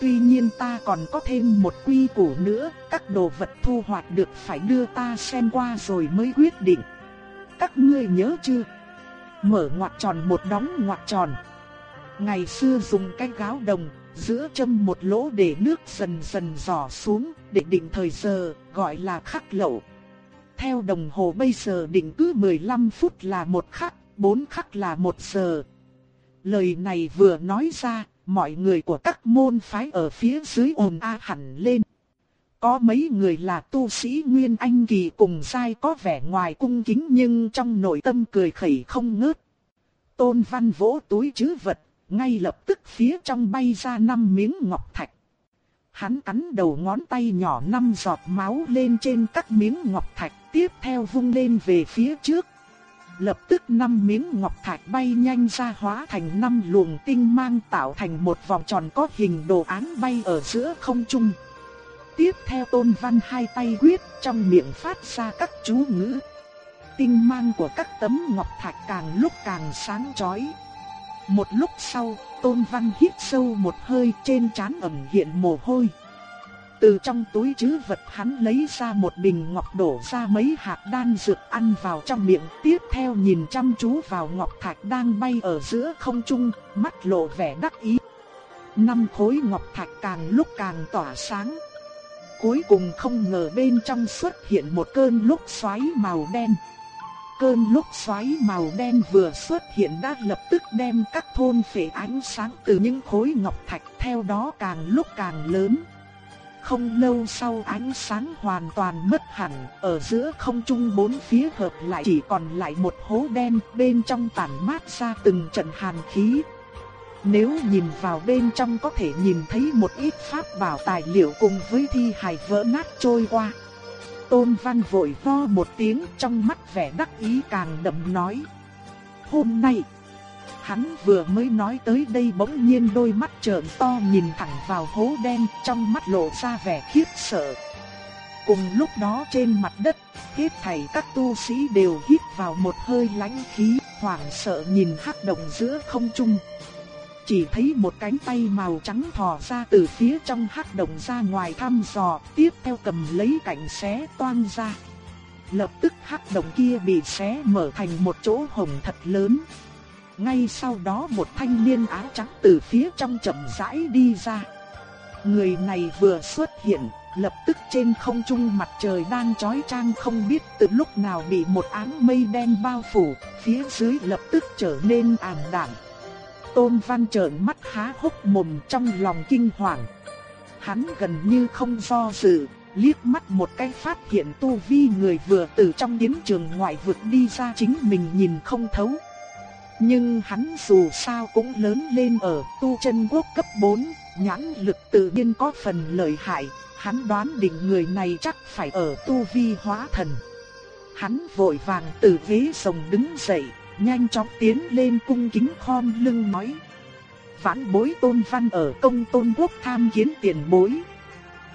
Tuy nhiên ta còn có thêm một quy củ nữa, các đồ vật thu hoạch được phải đưa ta xem qua rồi mới quyết định. Các ngươi nhớ chưa? Mở ngoặt tròn một đóng ngoặt tròn. Ngày xưa dùng cái gáo đồng, giữa châm một lỗ để nước dần dần dò xuống, để định thời giờ, gọi là khắc lậu. Theo đồng hồ bây giờ định cứ 15 phút là một khắc, 4 khắc là một giờ. Lời này vừa nói ra, mọi người của các môn phái ở phía dưới ồn a hẳn lên. Có mấy người là tu sĩ Nguyên Anh Kỳ cùng sai có vẻ ngoài cung kính nhưng trong nội tâm cười khẩy không ngớt. Tôn Văn vỗ túi chứ vật, ngay lập tức phía trong bay ra năm miếng ngọc thạch. Hắn cắn đầu ngón tay nhỏ năm giọt máu lên trên các miếng ngọc thạch tiếp theo vung lên về phía trước. Lập tức năm miếng ngọc thạch bay nhanh ra hóa thành năm luồng tinh mang tạo thành một vòng tròn có hình đồ án bay ở giữa không trung. Tiếp theo tôn văn hai tay quyết trong miệng phát ra các chú ngữ. Tinh mang của các tấm ngọc thạch càng lúc càng sáng chói. Một lúc sau, Tôn Văn hít sâu một hơi trên trán ẩn hiện mồ hôi. Từ trong túi chứ vật hắn lấy ra một bình ngọc đổ ra mấy hạt đan dược ăn vào trong miệng. Tiếp theo nhìn chăm chú vào ngọc thạch đang bay ở giữa không trung, mắt lộ vẻ đắc ý. Năm khối ngọc thạch càng lúc càng tỏa sáng. Cuối cùng không ngờ bên trong xuất hiện một cơn lúc xoáy màu đen. Cơn lúc xoáy màu đen vừa xuất hiện đã lập tức đem các thôn phệ ánh sáng từ những khối ngọc thạch theo đó càng lúc càng lớn. Không lâu sau ánh sáng hoàn toàn mất hẳn, ở giữa không trung bốn phía hợp lại chỉ còn lại một hố đen, bên trong tản mát ra từng trận hàn khí. Nếu nhìn vào bên trong có thể nhìn thấy một ít pháp bảo tài liệu cùng với thi hài vỡ nát trôi qua. Tôn Văn vội ho một tiếng trong mắt vẻ đắc ý càng đậm nói. Hôm nay, hắn vừa mới nói tới đây bỗng nhiên đôi mắt trợn to nhìn thẳng vào hố đen trong mắt lộ ra vẻ khiếp sợ. Cùng lúc đó trên mặt đất, hết thảy các tu sĩ đều hít vào một hơi lãnh khí, hoảng sợ nhìn hắc động giữa không trung chỉ thấy một cánh tay màu trắng thò ra từ phía trong hắc động ra ngoài thăm dò, tiếp theo cầm lấy cảnh xé toang ra. Lập tức hắc động kia bị xé mở thành một chỗ hồng thật lớn. Ngay sau đó một thanh niên áo trắng từ phía trong chậm rãi đi ra. Người này vừa xuất hiện, lập tức trên không trung mặt trời đang chói chang không biết từ lúc nào bị một áng mây đen bao phủ, phía dưới lập tức trở nên ảm đạm. Tôn Văn trợn mắt há hốc mồm trong lòng kinh hoàng. Hắn gần như không do dự, liếc mắt một cái phát hiện tu vi người vừa từ trong chiến trường ngoại vực đi ra chính mình nhìn không thấu. Nhưng hắn dù sao cũng lớn lên ở tu chân quốc cấp 4, nhãn lực tự nhiên có phần lợi hại, hắn đoán định người này chắc phải ở tu vi hóa thần. Hắn vội vàng từ ghế rồng đứng dậy, nhanh chóng tiến lên cung kính khom lưng nói. Vãn bối tôn văn ở công tôn quốc tham kiến tiền bối.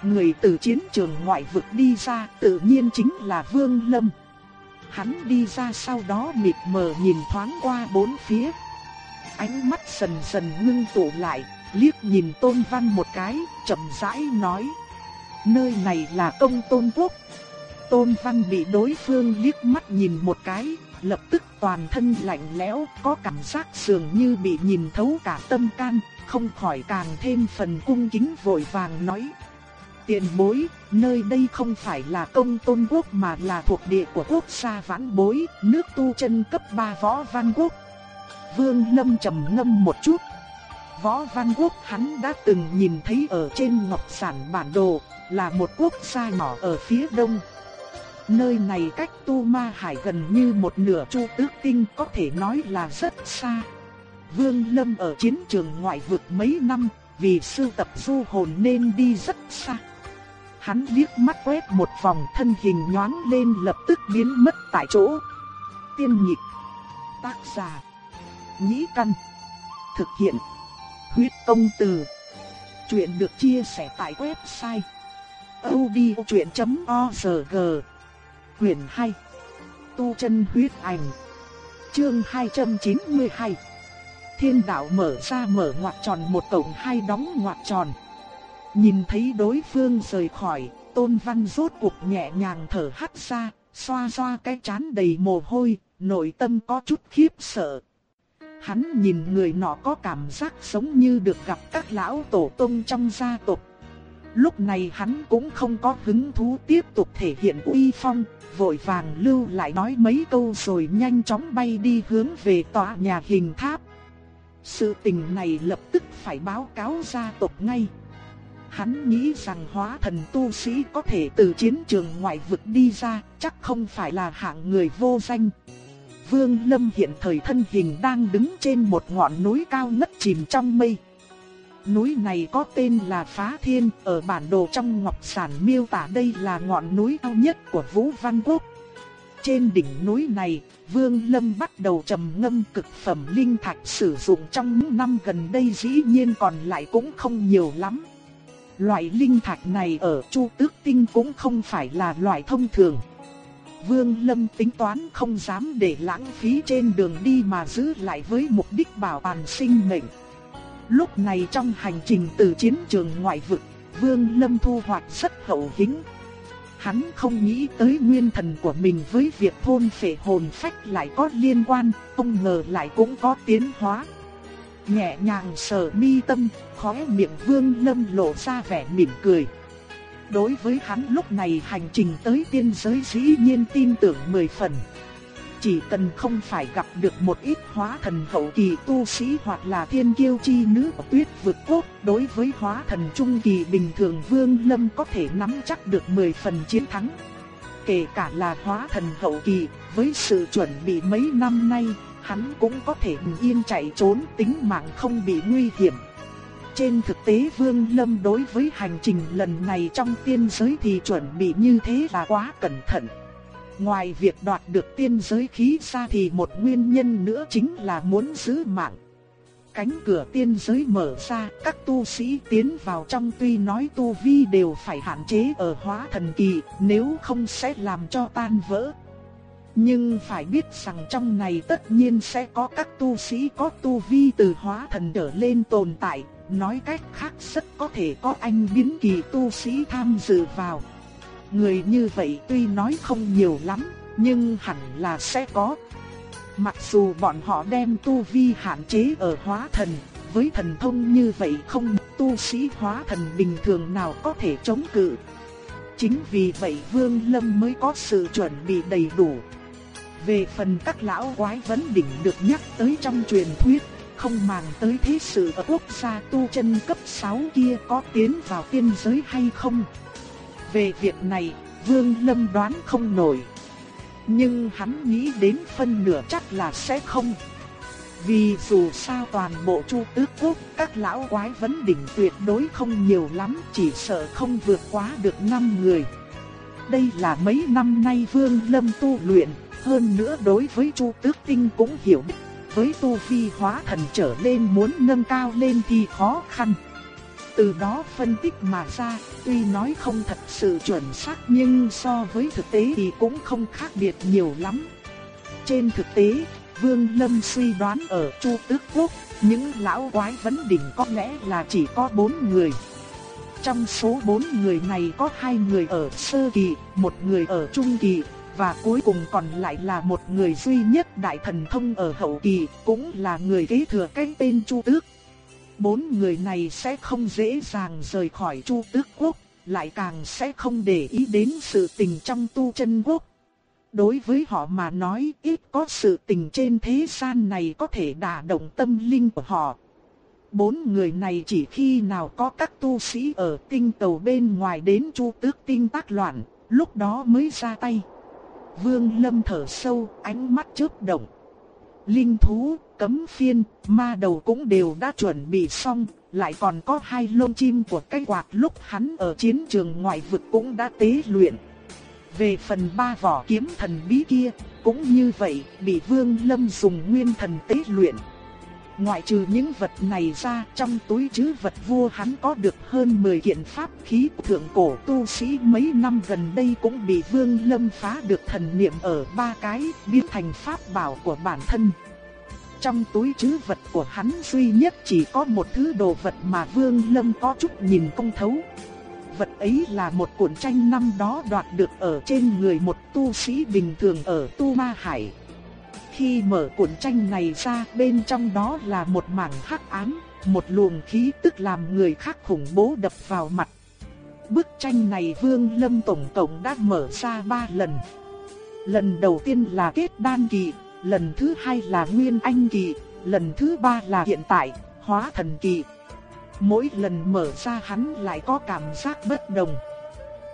Người từ chiến trường ngoại vực đi ra tự nhiên chính là Vương Lâm. Hắn đi ra sau đó mịt mờ nhìn thoáng qua bốn phía. Ánh mắt dần dần ngưng tụ lại, liếc nhìn tôn văn một cái, chậm rãi nói. Nơi này là công tôn quốc. Tôn Văn bị đối phương liếc mắt nhìn một cái, lập tức toàn thân lạnh lẽo, có cảm giác dường như bị nhìn thấu cả tâm can, không khỏi càng thêm phần cung kính vội vàng nói. Tiền bối, nơi đây không phải là công tôn quốc mà là thuộc địa của quốc gia vãn bối, nước tu chân cấp 3 võ văn quốc. Vương Lâm trầm ngâm một chút. Võ văn quốc hắn đã từng nhìn thấy ở trên ngọc sản bản đồ, là một quốc gia nhỏ ở phía đông. Nơi này cách Tu Ma Hải gần như một nửa chu tước tinh có thể nói là rất xa. Vương Lâm ở chiến trường ngoại vực mấy năm, vì sưu tập du hồn nên đi rất xa. Hắn liếc mắt quét một vòng thân hình nhoáng lên lập tức biến mất tại chỗ. Tiên nhịp. Tác giả. Nhĩ căn. Thực hiện. Huyết công từ. Chuyện được chia sẻ tại website. odchuyện.org huyền hay Tu chân huyết ảnh Chương 292 Thiên đạo mở ra mở ngoặc tròn một cổng hai đóng ngoặc tròn Nhìn thấy đối phương rời khỏi, Tôn Văn rốt cuộc nhẹ nhàng thở hắt ra, xoa xoa cái chán đầy mồ hôi, nội tâm có chút khiếp sợ. Hắn nhìn người nọ có cảm giác giống như được gặp các lão tổ tông trong gia tộc. Lúc này hắn cũng không có hứng thú tiếp tục thể hiện uy phong, vội vàng lưu lại nói mấy câu rồi nhanh chóng bay đi hướng về tòa nhà hình tháp. Sự tình này lập tức phải báo cáo gia tộc ngay. Hắn nghĩ rằng hóa thần tu sĩ có thể từ chiến trường ngoại vực đi ra, chắc không phải là hạng người vô danh. Vương Lâm hiện thời thân hình đang đứng trên một ngọn núi cao ngất chìm trong mây. Núi này có tên là Phá Thiên, ở bản đồ trong Ngọc Sản miêu tả đây là ngọn núi cao nhất của Vũ Văn Quốc. Trên đỉnh núi này, Vương Lâm bắt đầu trầm ngâm cực phẩm linh thạch sử dụng trong những năm gần đây dĩ nhiên còn lại cũng không nhiều lắm. Loại linh thạch này ở Chu Tước Tinh cũng không phải là loại thông thường. Vương Lâm tính toán không dám để lãng phí trên đường đi mà giữ lại với mục đích bảo toàn sinh mệnh. Lúc này trong hành trình từ chiến trường ngoại vực, Vương Lâm thu hoạch rất hậu hĩnh. Hắn không nghĩ tới nguyên thần của mình với việc thôn phệ hồn phách lại có liên quan, không ngờ lại cũng có tiến hóa. Nhẹ nhàng sờ mi tâm, khóe miệng Vương Lâm lộ ra vẻ mỉm cười. Đối với hắn lúc này hành trình tới tiên giới dĩ nhiên tin tưởng mười phần. Chỉ cần không phải gặp được một ít hóa thần hậu kỳ tu sĩ hoặc là thiên kiêu chi nữ của tuyết vực quốc, đối với hóa thần trung kỳ bình thường Vương Lâm có thể nắm chắc được 10 phần chiến thắng. Kể cả là hóa thần hậu kỳ, với sự chuẩn bị mấy năm nay, hắn cũng có thể yên chạy trốn tính mạng không bị nguy hiểm. Trên thực tế Vương Lâm đối với hành trình lần này trong tiên giới thì chuẩn bị như thế là quá cẩn thận. Ngoài việc đoạt được tiên giới khí ra thì một nguyên nhân nữa chính là muốn giữ mạng. Cánh cửa tiên giới mở ra, các tu sĩ tiến vào trong tuy nói tu vi đều phải hạn chế ở hóa thần kỳ, nếu không sẽ làm cho tan vỡ. Nhưng phải biết rằng trong này tất nhiên sẽ có các tu sĩ có tu vi từ hóa thần trở lên tồn tại, nói cách khác rất có thể có anh biến kỳ tu sĩ tham dự vào. Người như vậy tuy nói không nhiều lắm, nhưng hẳn là sẽ có. Mặc dù bọn họ đem tu vi hạn chế ở hóa thần, với thần thông như vậy không tu sĩ hóa thần bình thường nào có thể chống cự. Chính vì vậy Vương Lâm mới có sự chuẩn bị đầy đủ. Về phần các lão quái vấn đỉnh được nhắc tới trong truyền thuyết, không màng tới thế sự ở quốc gia tu chân cấp 6 kia có tiến vào tiên giới hay không. Về việc này, Vương Lâm đoán không nổi. Nhưng hắn nghĩ đến phân nửa chắc là sẽ không. Vì dù sao toàn bộ Chu Tước Quốc, các lão quái vấn đỉnh tuyệt đối không nhiều lắm, chỉ sợ không vượt quá được 5 người. Đây là mấy năm nay Vương Lâm tu luyện, hơn nữa đối với Chu Tước Tinh cũng hiểu. Với tu vi hóa thần trở lên muốn nâng cao lên thì khó khăn. Từ đó phân tích mà ra, tuy nói không thật sự chuẩn xác nhưng so với thực tế thì cũng không khác biệt nhiều lắm. Trên thực tế, Vương Lâm suy đoán ở Chu Tước Quốc, những lão quái vấn đỉnh có lẽ là chỉ có bốn người. Trong số bốn người này có hai người ở sơ kỳ, một người ở trung kỳ, và cuối cùng còn lại là một người duy nhất đại thần thông ở hậu kỳ, cũng là người kế thừa cái tên Chu Tước. Bốn người này sẽ không dễ dàng rời khỏi Chu Tước quốc, lại càng sẽ không để ý đến sự tình trong tu chân quốc. Đối với họ mà nói ít có sự tình trên thế gian này có thể đả động tâm linh của họ. Bốn người này chỉ khi nào có các tu sĩ ở tinh tàu bên ngoài đến chu tước tinh tác loạn, lúc đó mới ra tay. Vương Lâm thở sâu, ánh mắt chớp động. Linh thú, cấm phiên, ma đầu cũng đều đã chuẩn bị xong, lại còn có hai lông chim của cái quạt lúc hắn ở chiến trường ngoại vực cũng đã tế luyện. Về phần ba vỏ kiếm thần bí kia, cũng như vậy, bị Vương Lâm dùng nguyên thần tế luyện. Ngoại trừ những vật này ra, trong túi chứ vật vua hắn có được hơn 10 kiện pháp khí thượng cổ tu sĩ mấy năm gần đây cũng bị Vương Lâm phá được thần niệm ở ba cái, biến thành pháp bảo của bản thân. Trong túi chứ vật của hắn duy nhất chỉ có một thứ đồ vật mà Vương Lâm có chút nhìn không thấu. Vật ấy là một cuộn tranh năm đó đoạt được ở trên người một tu sĩ bình thường ở Tu Ma Hải. Khi mở cuộn tranh này ra, bên trong đó là một mảng hắc ám, một luồng khí tức làm người khác khủng bố đập vào mặt. Bức tranh này Vương Lâm tổng tổng đã mở ra ba lần. Lần đầu tiên là kết đan kỳ, lần thứ hai là nguyên anh kỳ, lần thứ ba là hiện tại, hóa thần kỳ. Mỗi lần mở ra hắn lại có cảm giác bất đồng.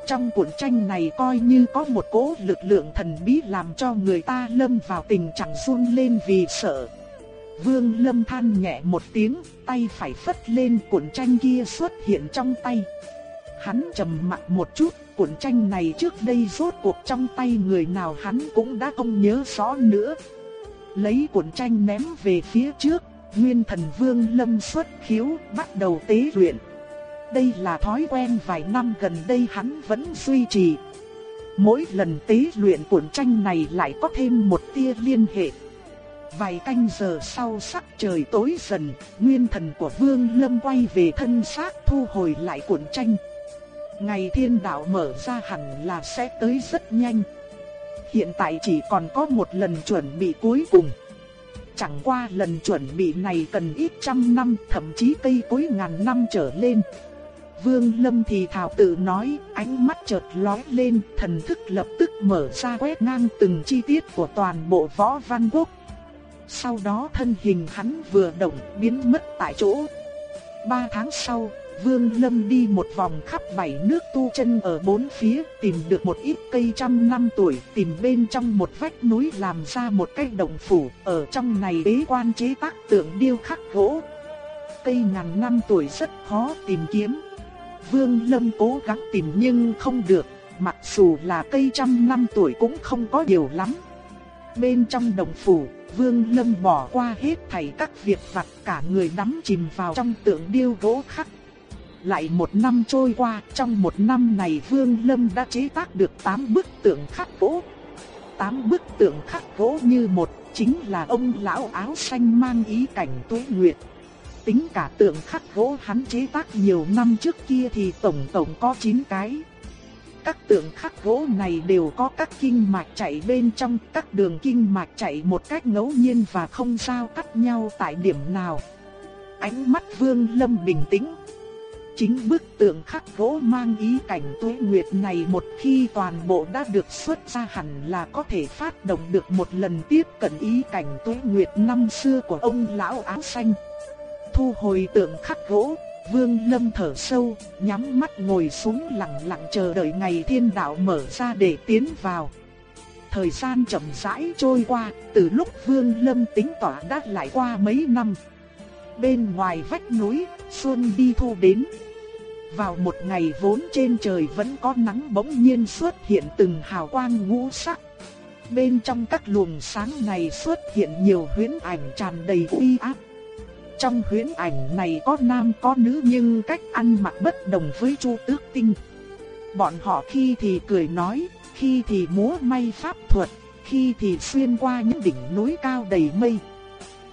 Trong cuộn tranh này coi như có một cỗ lực lượng thần bí làm cho người ta lâm vào tình trạng run lên vì sợ. Vương Lâm than nhẹ một tiếng, tay phải phất lên cuộn tranh kia xuất hiện trong tay. Hắn trầm mặt một chút, cuộn tranh này trước đây rốt cuộc trong tay người nào hắn cũng đã không nhớ rõ nữa. Lấy cuộn tranh ném về phía trước, Nguyên Thần Vương Lâm xuất khiếu bắt đầu tế luyện. Đây là thói quen vài năm gần đây hắn vẫn duy trì. Mỗi lần tế luyện cuộn tranh này lại có thêm một tia liên hệ. Vài canh giờ sau sắc trời tối dần, nguyên thần của Vương Lâm quay về thân xác thu hồi lại cuộn tranh. Ngày thiên đạo mở ra hẳn là sẽ tới rất nhanh. Hiện tại chỉ còn có một lần chuẩn bị cuối cùng. Chẳng qua lần chuẩn bị này cần ít trăm năm, thậm chí cây cối ngàn năm trở lên. Vương Lâm thì thảo tự nói, ánh mắt chợt lóe lên, thần thức lập tức mở ra quét ngang từng chi tiết của toàn bộ võ văn quốc. Sau đó thân hình hắn vừa động biến mất tại chỗ. Ba tháng sau, Vương Lâm đi một vòng khắp bảy nước tu chân ở bốn phía, tìm được một ít cây trăm năm tuổi, tìm bên trong một vách núi làm ra một cái động phủ, ở trong này bế quan chế tác tượng điêu khắc gỗ. Cây ngàn năm tuổi rất khó tìm kiếm. Vương Lâm cố gắng tìm nhưng không được, mặc dù là cây trăm năm tuổi cũng không có nhiều lắm. Bên trong đồng phủ, Vương Lâm bỏ qua hết thảy các việc vặt cả người đắm chìm vào trong tượng điêu gỗ khắc. Lại một năm trôi qua, trong một năm này Vương Lâm đã chế tác được 8 bức tượng khắc gỗ. 8 bức tượng khắc gỗ như một, chính là ông lão áo xanh mang ý cảnh tuế nguyệt tính cả tượng khắc gỗ hắn chế tác nhiều năm trước kia thì tổng tổng có 9 cái. Các tượng khắc gỗ này đều có các kinh mạch chạy bên trong, các đường kinh mạch chạy một cách ngẫu nhiên và không sao cắt nhau tại điểm nào. Ánh mắt Vương Lâm bình tĩnh. Chính bức tượng khắc gỗ mang ý cảnh tuế nguyệt này một khi toàn bộ đã được xuất ra hẳn là có thể phát động được một lần tiếp cận ý cảnh tuế nguyệt năm xưa của ông lão áo xanh thu hồi tượng khắc gỗ, Vương Lâm thở sâu, nhắm mắt ngồi xuống lặng lặng chờ đợi ngày thiên đạo mở ra để tiến vào. Thời gian chậm rãi trôi qua, từ lúc Vương Lâm tính tỏa đã lại qua mấy năm. Bên ngoài vách núi, xuân đi thu đến. Vào một ngày vốn trên trời vẫn có nắng bỗng nhiên xuất hiện từng hào quang ngũ sắc. Bên trong các luồng sáng này xuất hiện nhiều huyễn ảnh tràn đầy uy áp. Trong huyễn ảnh này có nam có nữ nhưng cách ăn mặc bất đồng với Chu Tước Tinh. Bọn họ khi thì cười nói, khi thì múa may pháp thuật, khi thì xuyên qua những đỉnh núi cao đầy mây.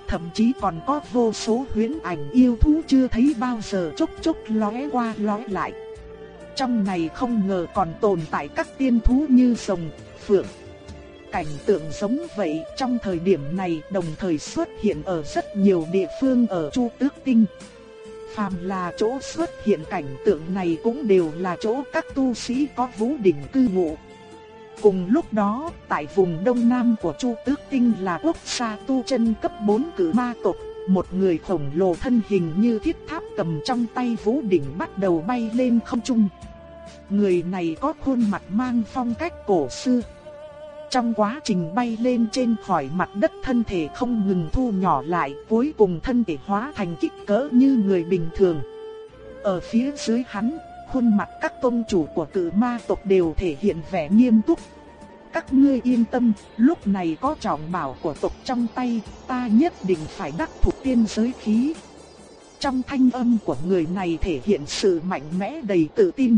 Thậm chí còn có vô số huyễn ảnh yêu thú chưa thấy bao giờ chốc chốc lóe qua lóe lại. trong này không ngờ còn tồn tại các tiên thú như rồng, phượng. Cảnh tượng giống vậy trong thời điểm này đồng thời xuất hiện ở rất nhiều địa phương ở Chu Tước Tinh. Phàm là chỗ xuất hiện cảnh tượng này cũng đều là chỗ các tu sĩ có vũ đỉnh cư ngụ. Cùng lúc đó, tại vùng đông nam của Chu Tước Tinh là quốc gia tu chân cấp 4 cử ma tộc, một người khổng lồ thân hình như thiết tháp cầm trong tay vũ đỉnh bắt đầu bay lên không trung. Người này có khuôn mặt mang phong cách cổ xưa. Trong quá trình bay lên trên khỏi mặt đất thân thể không ngừng thu nhỏ lại, cuối cùng thân thể hóa thành kích cỡ như người bình thường. Ở phía dưới hắn, khuôn mặt các tôn chủ của cự ma tộc đều thể hiện vẻ nghiêm túc. Các ngươi yên tâm, lúc này có trọng bảo của tộc trong tay, ta nhất định phải đắc thủ tiên giới khí. Trong thanh âm của người này thể hiện sự mạnh mẽ đầy tự tin.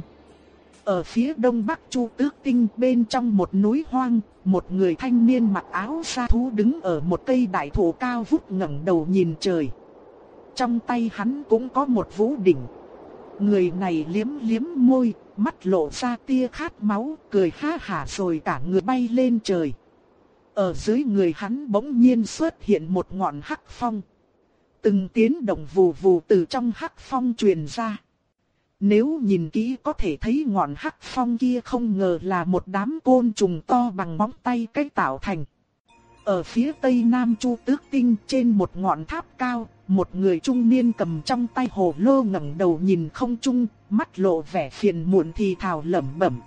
Ở phía đông bắc Chu Tước Tinh bên trong một núi hoang, một người thanh niên mặc áo sa thú đứng ở một cây đại thụ cao vút ngẩng đầu nhìn trời. Trong tay hắn cũng có một vũ đỉnh. Người này liếm liếm môi, mắt lộ ra tia khát máu, cười ha hả rồi cả người bay lên trời. Ở dưới người hắn bỗng nhiên xuất hiện một ngọn hắc phong. Từng tiếng động vù vù từ trong hắc phong truyền ra. Nếu nhìn kỹ có thể thấy ngọn hắc phong kia không ngờ là một đám côn trùng to bằng móng tay cách tạo thành. Ở phía tây nam Chu Tước Tinh trên một ngọn tháp cao, một người trung niên cầm trong tay hồ lô ngẩng đầu nhìn không trung, mắt lộ vẻ phiền muộn thì thào lẩm bẩm.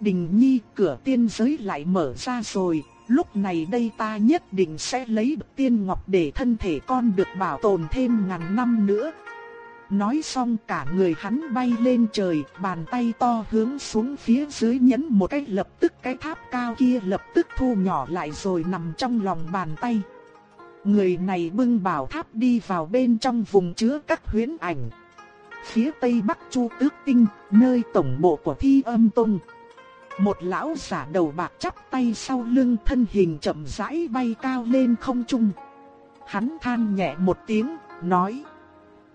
Đình nhi cửa tiên giới lại mở ra rồi, lúc này đây ta nhất định sẽ lấy được tiên ngọc để thân thể con được bảo tồn thêm ngàn năm nữa. Nói xong cả người hắn bay lên trời, bàn tay to hướng xuống phía dưới nhấn một cái lập tức cái tháp cao kia lập tức thu nhỏ lại rồi nằm trong lòng bàn tay. Người này bưng bảo tháp đi vào bên trong vùng chứa các huyễn ảnh. Phía tây bắc Chu Tước Tinh, nơi tổng bộ của Thi Âm Tông. Một lão giả đầu bạc chắp tay sau lưng thân hình chậm rãi bay cao lên không trung. Hắn than nhẹ một tiếng, nói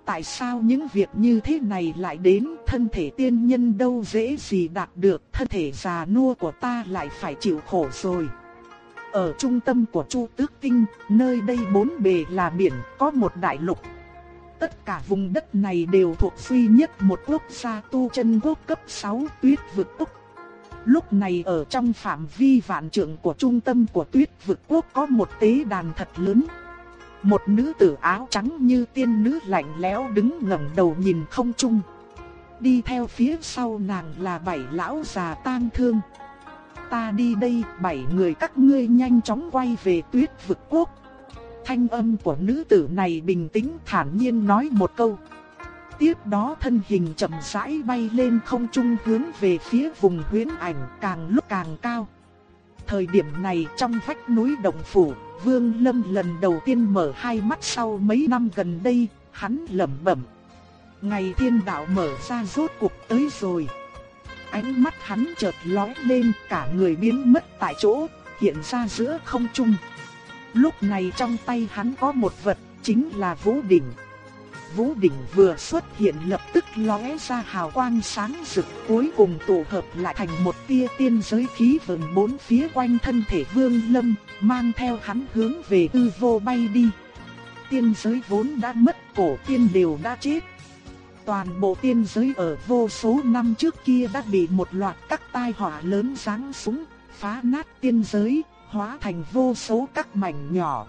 tại sao những việc như thế này lại đến thân thể tiên nhân đâu dễ gì đạt được, thân thể già nua của ta lại phải chịu khổ rồi. Ở trung tâm của Chu Tước Tinh, nơi đây bốn bề là biển, có một đại lục. Tất cả vùng đất này đều thuộc duy nhất một quốc gia tu chân quốc cấp 6 tuyết vực quốc Lúc này ở trong phạm vi vạn trượng của trung tâm của tuyết vực quốc có một tế đàn thật lớn. Một nữ tử áo trắng như tiên nữ lạnh lẽo đứng ngẩng đầu nhìn không trung. Đi theo phía sau nàng là bảy lão già tang thương. Ta đi đây, bảy người các ngươi nhanh chóng quay về tuyết vực quốc. Thanh âm của nữ tử này bình tĩnh thản nhiên nói một câu. Tiếp đó thân hình chậm rãi bay lên không trung hướng về phía vùng huyễn ảnh càng lúc càng cao. Thời điểm này trong vách núi động phủ, Vương Lâm lần đầu tiên mở hai mắt sau mấy năm gần đây, hắn lẩm bẩm. Ngày thiên đạo mở ra rốt cuộc tới rồi. Ánh mắt hắn chợt lóe lên, cả người biến mất tại chỗ, hiện ra giữa không trung. Lúc này trong tay hắn có một vật, chính là Vũ đỉnh. Vũ đỉnh vừa xuất hiện lập tức lóe ra hào quang sáng rực, cuối cùng tụ hợp lại thành một tia tiên giới khí vần bốn phía quanh thân thể Vương Lâm, mang theo hắn hướng về tư vô bay đi. Tiên giới vốn đã mất, cổ tiên đều đã chết. Toàn bộ tiên giới ở vô số năm trước kia đã bị một loạt các tai họa lớn giáng súng phá nát tiên giới, hóa thành vô số các mảnh nhỏ.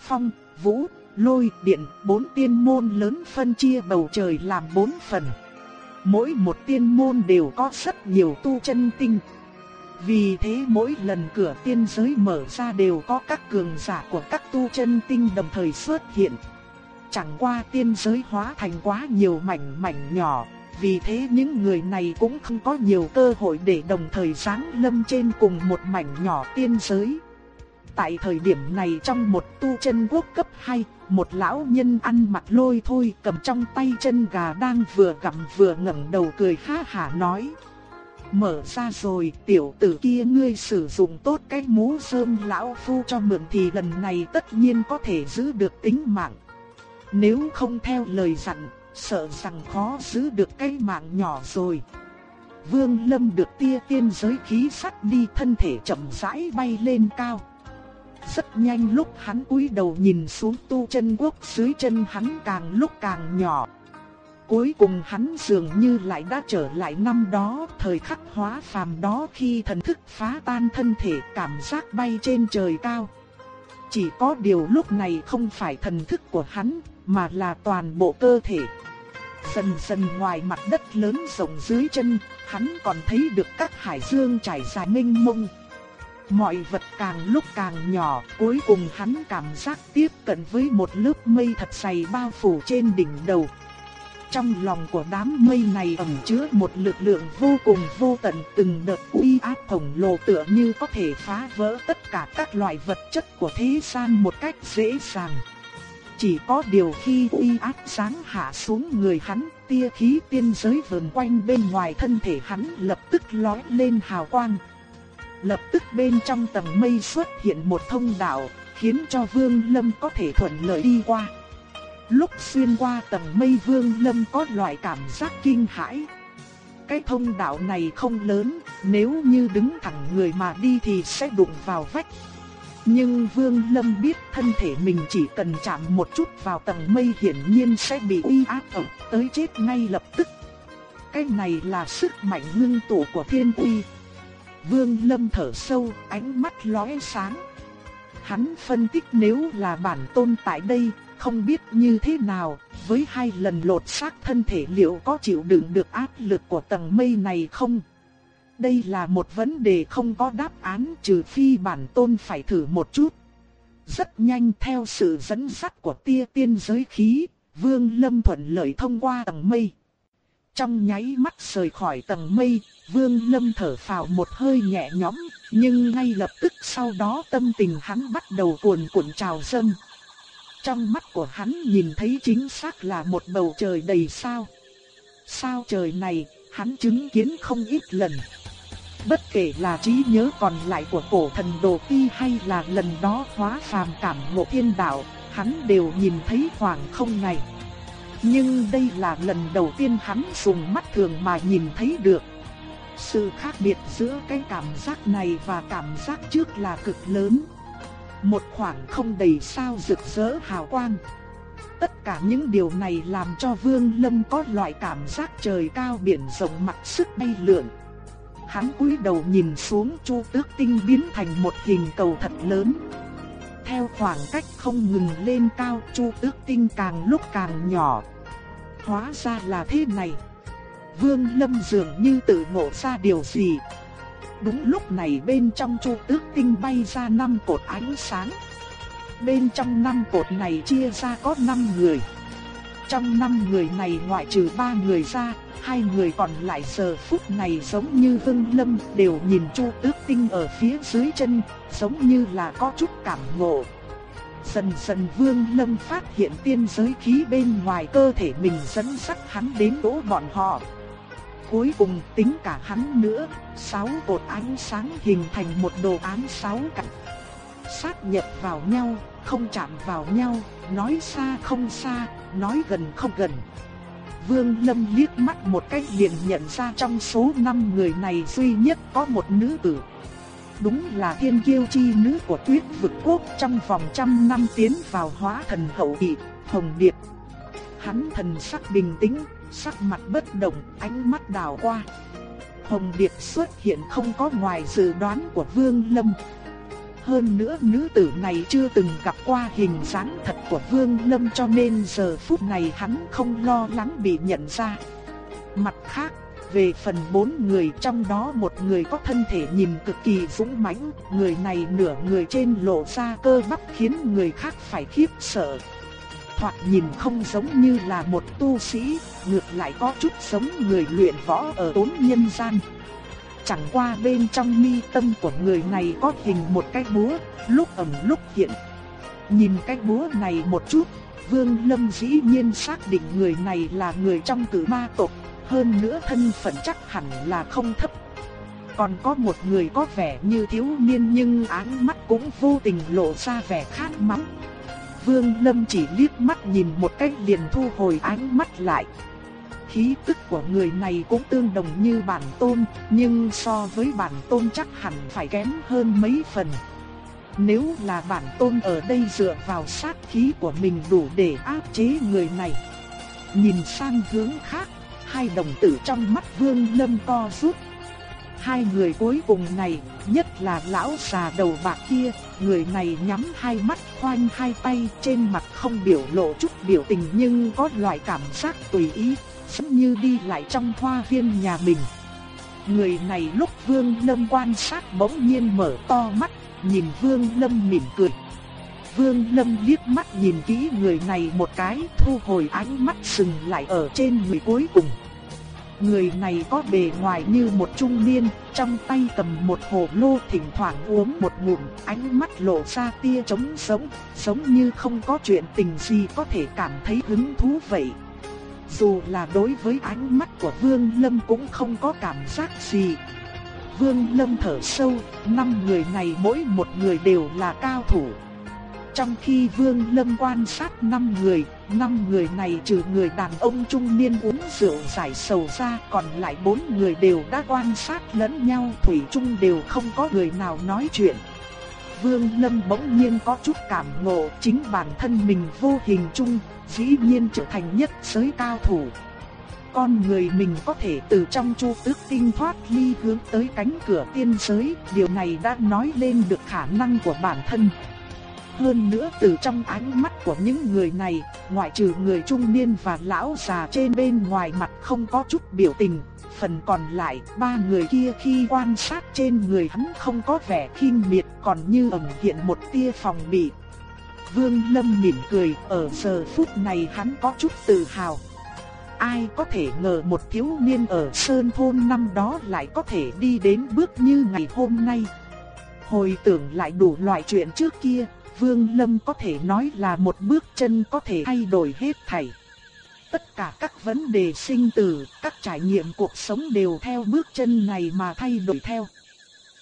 Phong, vũ, lôi, điện, bốn tiên môn lớn phân chia bầu trời làm bốn phần. Mỗi một tiên môn đều có rất nhiều tu chân tinh. Vì thế mỗi lần cửa tiên giới mở ra đều có các cường giả của các tu chân tinh đồng thời xuất hiện. Chẳng qua tiên giới hóa thành quá nhiều mảnh mảnh nhỏ, vì thế những người này cũng không có nhiều cơ hội để đồng thời giáng lâm trên cùng một mảnh nhỏ tiên giới. Tại thời điểm này trong một tu chân quốc cấp 2, một lão nhân ăn mặc lôi thôi cầm trong tay chân gà đang vừa gặm vừa ngẩng đầu cười ha hả nói. Mở ra rồi tiểu tử kia ngươi sử dụng tốt cái mũ rơm lão phu cho mượn thì lần này tất nhiên có thể giữ được tính mạng. Nếu không theo lời dặn, sợ rằng khó giữ được cái mạng nhỏ rồi. Vương Lâm được tia tiên giới khí sắt đi thân thể chậm rãi bay lên cao. Rất nhanh lúc hắn cúi đầu nhìn xuống tu chân quốc dưới chân hắn càng lúc càng nhỏ. Cuối cùng hắn dường như lại đã trở lại năm đó, thời khắc hóa phàm đó khi thần thức phá tan thân thể cảm giác bay trên trời cao. Chỉ có điều lúc này không phải thần thức của hắn, mà là toàn bộ cơ thể. Dần dần ngoài mặt đất lớn rộng dưới chân, hắn còn thấy được các hải dương trải dài mênh mông. Mọi vật càng lúc càng nhỏ, cuối cùng hắn cảm giác tiếp cận với một lớp mây thật dày bao phủ trên đỉnh đầu. Trong lòng của đám mây này ẩn chứa một lực lượng vô cùng vô tận từng đợt uy áp khổng lồ tựa như có thể phá vỡ tất cả các loại vật chất của thế gian một cách dễ dàng. Chỉ có điều khi uy áp sáng hạ xuống người hắn, tia khí tiên giới vờn quanh bên ngoài thân thể hắn lập tức lóe lên hào quang. Lập tức bên trong tầng mây xuất hiện một thông đạo, khiến cho Vương Lâm có thể thuận lợi đi qua. Lúc xuyên qua tầng mây Vương Lâm có loại cảm giác kinh hãi. Cái thông đạo này không lớn, nếu như đứng thẳng người mà đi thì sẽ đụng vào vách, nhưng Vương Lâm biết thân thể mình chỉ cần chạm một chút vào tầng mây hiển nhiên sẽ bị uy áp ập tới chết ngay lập tức. Cái này là sức mạnh ngưng tụ của thiên uy. Vương Lâm thở sâu, ánh mắt lóe sáng. Hắn phân tích nếu là bản tôn tại đây, không biết như thế nào, với hai lần lột xác thân thể liệu có chịu đựng được áp lực của tầng mây này không? Đây là một vấn đề không có đáp án trừ phi bản tôn phải thử một chút. Rất nhanh theo sự dẫn dắt của tia tiên giới khí, Vương Lâm thuận lợi thông qua tầng mây. Trong nháy mắt rời khỏi tầng mây, Vương Lâm thở phào một hơi nhẹ nhõm, nhưng ngay lập tức sau đó tâm tình hắn bắt đầu cuồn cuộn trào dâng. Trong mắt của hắn nhìn thấy chính xác là một bầu trời đầy sao. Sao trời này, hắn chứng kiến không ít lần. Bất kể là trí nhớ còn lại của cổ thần đồ ti hay là lần đó hóa phàm cảm ngộ thiên đạo, hắn đều nhìn thấy khoảng không này. Nhưng đây là lần đầu tiên hắn dùng mắt thường mà nhìn thấy được. Sự khác biệt giữa cái cảm giác này và cảm giác trước là cực lớn. Một khoảng không đầy sao rực rỡ hào quang. Tất cả những điều này làm cho Vương Lâm có loại cảm giác trời cao biển rộng mặt sức bay lượn. Hắn cúi đầu nhìn xuống Chu Tước Tinh biến thành một hình cầu thật lớn. Theo khoảng cách không ngừng lên cao, Chu Tước Tinh càng lúc càng nhỏ. Hóa ra là thế này. Vương Lâm dường như tự ngộ ra điều gì. Đúng lúc này bên trong Chu Tước Tinh bay ra năm cột ánh sáng. Bên trong năm cột này chia ra có 5 người. Trong 5 người này ngoại trừ 3 người ra, hai người còn lại giờ phút này giống như Vương Lâm đều nhìn Chu Tước Tinh ở phía dưới chân, giống như là có chút cảm ngộ. Dần dần Vương Lâm phát hiện tiên giới khí bên ngoài cơ thể mình dẫn dắt hắn đến đỗ bọn họ. Cuối cùng tính cả hắn nữa, sáu cột ánh sáng hình thành một đồ án sáu cạnh. Sát nhập vào nhau, không chạm vào nhau, nói xa không xa, nói gần không gần. Vương Lâm liếc mắt một cái liền nhận ra trong số 5 người này duy nhất có một nữ tử. Đúng là thiên kiêu chi nữ của tuyết vực quốc trong vòng trăm năm tiến vào hóa thần hậu kỳ, Hồng Điệp. Hắn thần sắc bình tĩnh, sắc mặt bất động, ánh mắt đảo qua. Hồng Điệp xuất hiện không có ngoài dự đoán của Vương Lâm. Hơn nữa nữ tử này chưa từng gặp qua hình dáng thật của Vương Lâm cho nên giờ phút này hắn không lo lắng bị nhận ra. Mặt khác, về phần bốn người trong đó một người có thân thể nhìn cực kỳ dũng mãnh, người này nửa người trên lộ ra cơ bắp khiến người khác phải khiếp sợ. Thoạt nhìn không giống như là một tu sĩ, ngược lại có chút giống người luyện võ ở tốn nhân gian. Chẳng qua bên trong mi tâm của người này có hình một cái búa, lúc ẩn lúc hiện. Nhìn cái búa này một chút, Vương Lâm dĩ nhiên xác định người này là người trong cử ma tộc, hơn nữa thân phận chắc hẳn là không thấp. Còn có một người có vẻ như thiếu niên nhưng ánh mắt cũng vô tình lộ ra vẻ khát máu. Vương Lâm chỉ liếc mắt nhìn một cách liền thu hồi ánh mắt lại. khí tức của người này cũng tương đồng như bản tôn, nhưng so với bản tôn chắc hẳn phải kém hơn mấy phần. Nếu là bản tôn ở đây dựa vào sát khí của mình đủ để áp chế người này. Nhìn sang hướng khác, hai đồng tử trong mắt Vương Lâm co rút. Hai người cuối cùng này, nhất là lão già đầu bạc kia, người này nhắm hai mắt khoanh hai tay trên mặt không biểu lộ chút biểu tình nhưng có loại cảm giác tùy ý, giống như đi lại trong hoa viên nhà mình. Người này lúc Vương Lâm quan sát bỗng nhiên mở to mắt, nhìn Vương Lâm mỉm cười. Vương Lâm liếc mắt nhìn kỹ người này một cái, thu hồi ánh mắt sừng lại ở trên người cuối cùng. Người này có bề ngoài như một trung niên, trong tay cầm một hồ lô thỉnh thoảng uống một ngụm, ánh mắt lộ ra tia trống sống, giống như không có chuyện tình gì có thể cảm thấy hứng thú vậy. Dù là đối với ánh mắt của Vương Lâm cũng không có cảm giác gì. Vương Lâm thở sâu, năm người này mỗi một người đều là cao thủ. Trong khi Vương Lâm quan sát năm người, năm người này trừ người đàn ông trung niên uống rượu giải sầu ra, còn lại bốn người đều đã quan sát lẫn nhau, thủy chung đều không có người nào nói chuyện. Vương Lâm bỗng nhiên có chút cảm ngộ, chính bản thân mình vô hình chung, dĩ nhiên trở thành nhất giới cao thủ. Con người mình có thể từ trong chu tước tinh thoát ly hướng tới cánh cửa tiên giới, điều này đã nói lên được khả năng của bản thân. Hơn nữa từ trong ánh mắt của những người này, ngoại trừ người trung niên và lão già trên bên ngoài mặt không có chút biểu tình, phần còn lại ba người kia khi quan sát trên người hắn không có vẻ khinh miệt còn như ẩn hiện một tia phòng bị. Vương Lâm mỉm cười, ở giờ phút này hắn có chút tự hào. Ai có thể ngờ một thiếu niên ở Sơn Thôn năm đó lại có thể đi đến bước như ngày hôm nay. Hồi tưởng lại đủ loại chuyện trước kia, Vương Lâm có thể nói là một bước chân có thể thay đổi hết thảy. Tất cả các vấn đề sinh tử, các trải nghiệm cuộc sống đều theo bước chân này mà thay đổi theo.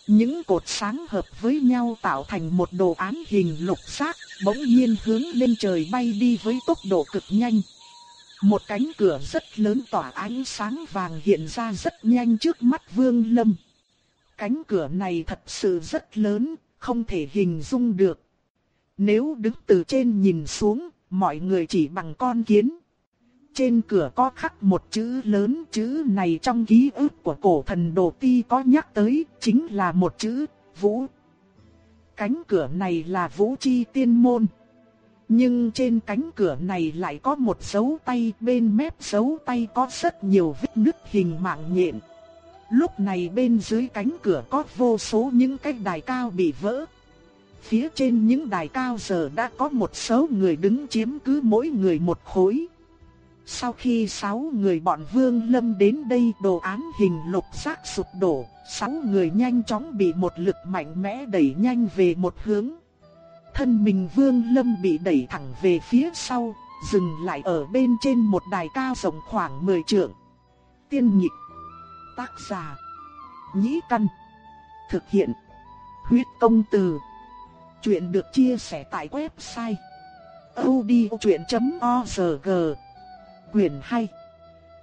Những cột sáng hợp với nhau tạo thành một đồ án hình lục giác, bỗng nhiên hướng lên trời bay đi với tốc độ cực nhanh. Một cánh cửa rất lớn tỏa ánh sáng vàng hiện ra rất nhanh trước mắt Vương Lâm. Cánh cửa này thật sự rất lớn, không thể hình dung được. Nếu đứng từ trên nhìn xuống, mọi người chỉ bằng con kiến. Trên cửa có khắc một chữ lớn, chữ này trong ký ức của cổ thần Đồ Ti có nhắc tới, chính là một chữ, Vũ. Cánh cửa này là Vũ Chi Tiên Môn. Nhưng trên cánh cửa này lại có một dấu tay, bên mép dấu tay có rất nhiều vết nứt hình mạng nhện. Lúc này bên dưới cánh cửa có vô số những cái đài cao bị vỡ. Phía trên những đài cao giờ đã có một số người đứng chiếm cứ mỗi người một khối. Sau khi sáu người bọn Vương Lâm đến đây đồ án hình lục giác sụp đổ, sáu người nhanh chóng bị một lực mạnh mẽ đẩy nhanh về một hướng. Thân mình Vương Lâm bị đẩy thẳng về phía sau, dừng lại ở bên trên một đài cao rộng khoảng 10 trượng. Tiên nhịp Tác giả Nhĩ Căn Thực hiện Huyết Công Từ Chuyện được chia sẻ tại website odchuyện.org Quyền hay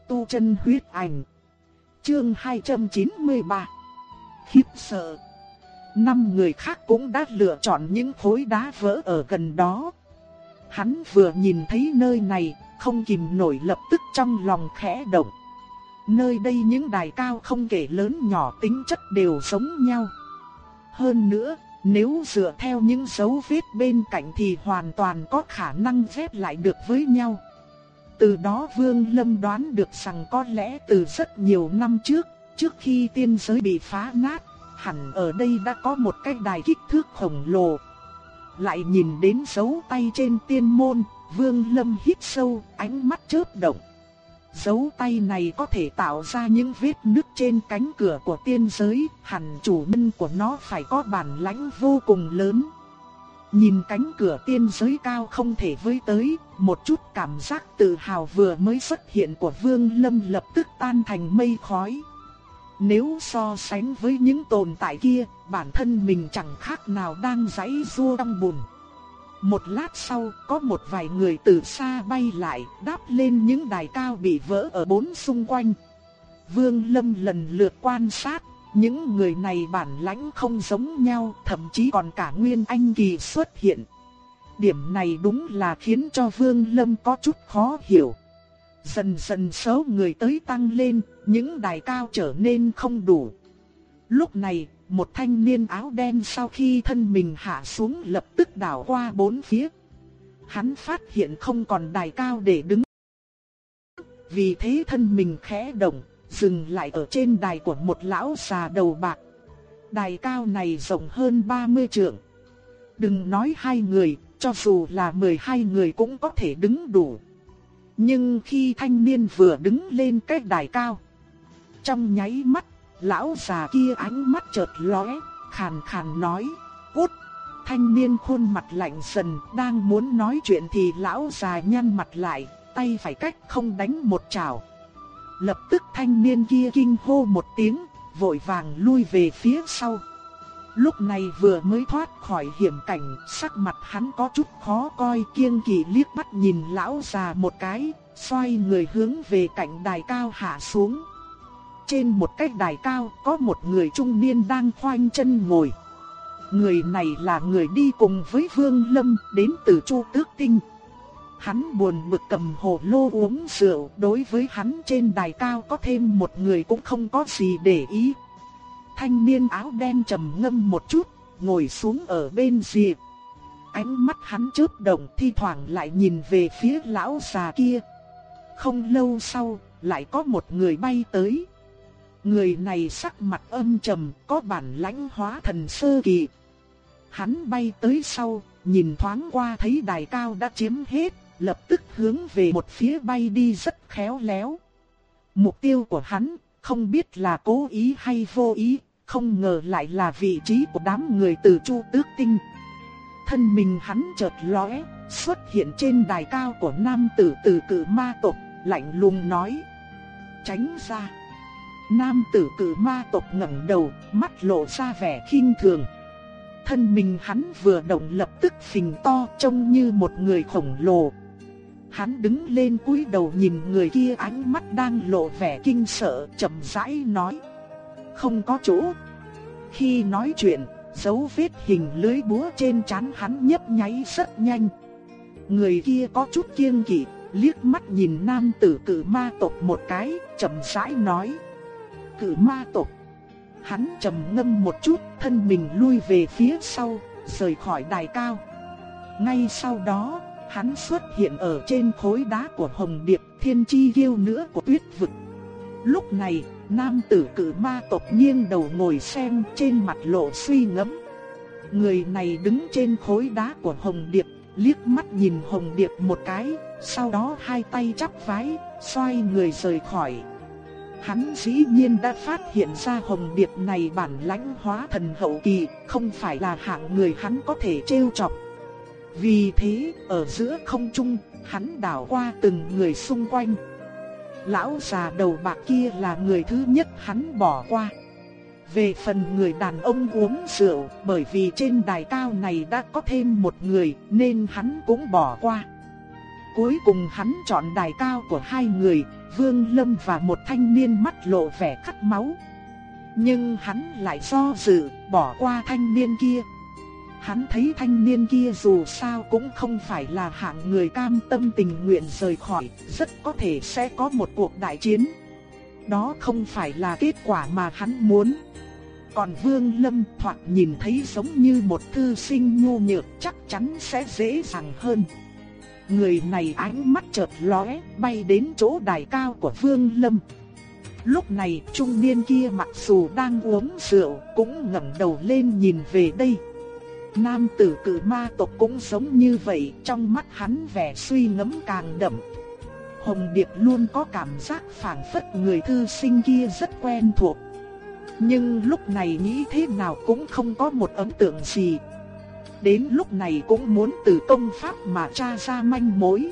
Tu chân huyết ảnh. Chương 293 Khiếp sợ. Năm người khác cũng đã lựa chọn những khối đá vỡ ở gần đó. Hắn vừa nhìn thấy nơi này, Không kìm nổi lập tức trong lòng khẽ động. Nơi đây những đài cao không kể lớn nhỏ tính chất đều giống nhau. Hơn nữa nếu dựa theo những dấu vết bên cạnh thì hoàn toàn có khả năng ghép lại được với nhau. Từ đó Vương Lâm đoán được rằng có lẽ từ rất nhiều năm trước, trước khi tiên giới bị phá nát, hẳn ở đây đã có một cái đài kích thước khổng lồ. Lại nhìn đến dấu tay trên tiên môn, Vương Lâm hít sâu, ánh mắt chớp động. Dấu tay này có thể tạo ra những vết nứt trên cánh cửa của tiên giới, hẳn chủ nhân của nó phải có bản lãnh vô cùng lớn. Nhìn cánh cửa tiên giới cao không thể với tới, một chút cảm giác tự hào vừa mới xuất hiện của Vương Lâm lập tức tan thành mây khói. Nếu so sánh với những tồn tại kia, bản thân mình chẳng khác nào đang giãy giụa trong bùn. Một lát sau, có một vài người từ xa bay lại, đáp lên những đài cao bị vỡ ở bốn xung quanh. Vương Lâm lần lượt quan sát, những người này bản lãnh không giống nhau, thậm chí còn cả Nguyên Anh Kỳ xuất hiện. Điểm này đúng là khiến cho Vương Lâm có chút khó hiểu. Dần dần số người tới tăng lên, những đài cao trở nên không đủ. Lúc này, một thanh niên áo đen sau khi thân mình hạ xuống lập tức đảo qua bốn phía. Hắn phát hiện không còn đài cao để đứng. Vì thế thân mình khẽ động, dừng lại ở trên đài của một lão già đầu bạc. Đài cao này rộng hơn 30 trượng. Đừng nói hai người, cho dù là 12 người cũng có thể đứng đủ. Nhưng khi thanh niên vừa đứng lên cái đài cao, trong nháy mắt, lão già kia ánh mắt chợt lóe, khàn khàn nói, cút. Thanh niên khuôn mặt lạnh dần, đang muốn nói chuyện thì lão già nhăn mặt lại, tay phải cách không đánh một chảo. Lập tức thanh niên kia kinh hô một tiếng, vội vàng lui về phía sau. Lúc này vừa mới thoát khỏi hiểm cảnh, sắc mặt hắn có chút khó coi kiêng kỵ liếc mắt nhìn lão già một cái, xoay người hướng về cạnh đài cao hạ xuống. Trên một cái đài cao có một người trung niên đang khoanh chân ngồi. Người này là người đi cùng với Vương Lâm đến từ Chu Tước Tinh. Hắn buồn bực cầm hồ lô uống rượu, đối với hắn trên đài cao có thêm một người cũng không có gì để ý. Thanh niên áo đen trầm ngâm một chút, ngồi xuống ở bên rìa. Ánh mắt hắn chớp động thi thoảng lại nhìn về phía lão già kia. Không lâu sau, lại có một người bay tới. Người này sắc mặt âm trầm, có bản lãnh hóa thần sơ kỳ. Hắn bay tới sau, nhìn thoáng qua thấy đài cao đã chiếm hết, lập tức hướng về một phía bay đi rất khéo léo. Mục tiêu của hắn, không biết là cố ý hay vô ý, không ngờ lại là vị trí của đám người từ Chu Tước Tinh. Thân mình hắn chợt lóe, xuất hiện trên đài cao của nam tử từ cử ma tộc, lạnh lùng nói. Tránh ra. Nam tử cử ma tộc ngẩng đầu, mắt lộ ra vẻ khinh thường. Thân mình hắn vừa động lập tức phình to trông như một người khổng lồ. Hắn đứng lên cúi đầu nhìn người kia ánh mắt đang lộ vẻ kinh sợ, chậm rãi nói. Không có chỗ. Khi nói chuyện, dấu vết hình lưới búa trên trán hắn nhấp nháy rất nhanh. Người kia có chút kiêng kỵ, liếc mắt nhìn nam tử cử ma tộc một cái, chậm rãi nói. Cử ma tộc. Hắn trầm ngâm một chút, thân mình lui về phía sau, rời khỏi đài cao. Ngay sau đó, hắn xuất hiện ở trên khối đá của Hồng Điệp thiên chi kiêu nữa của tuyết vực. Lúc này, nam tử cử ma tộc nghiêng đầu ngồi xem trên mặt lộ suy ngẫm. Người này đứng trên khối đá của Hồng Điệp, liếc mắt nhìn Hồng Điệp một cái, sau đó hai tay chắp vái, xoay người rời khỏi. Hắn dĩ nhiên đã phát hiện ra Hồng Điệp này bản lãnh hóa thần hậu kỳ, không phải là hạng người hắn có thể trêu chọc. Vì thế, ở giữa không trung, hắn đảo qua từng người xung quanh. Lão già đầu bạc kia là người thứ nhất hắn bỏ qua. Về phần người đàn ông uống rượu, bởi vì trên đài cao này đã có thêm một người nên hắn cũng bỏ qua. Cuối cùng hắn chọn đài cao của hai người, Vương Lâm và một thanh niên mắt lộ vẻ khát máu. Nhưng hắn lại do dự, bỏ qua thanh niên kia. Hắn thấy thanh niên kia dù sao cũng không phải là hạng người cam tâm tình nguyện rời khỏi, rất có thể sẽ có một cuộc đại chiến. Đó không phải là kết quả mà hắn muốn. Còn Vương Lâm thoạt nhìn thấy giống như một thư sinh nhu nhược chắc chắn sẽ dễ dàng hơn. Người này ánh mắt chợt lóe, bay đến chỗ đài cao của Vương Lâm. Lúc này trung niên kia mặc dù đang uống rượu cũng ngẩng đầu lên nhìn về đây. Nam tử cử ma tộc cũng giống như vậy, trong mắt hắn vẻ suy ngẫm càng đậm. Hồng Điệp luôn có cảm giác phảng phất người thư sinh kia rất quen thuộc. Nhưng lúc này nghĩ thế nào cũng không có một ấn tượng gì. Đến lúc này cũng muốn từ công pháp mà tra ra manh mối.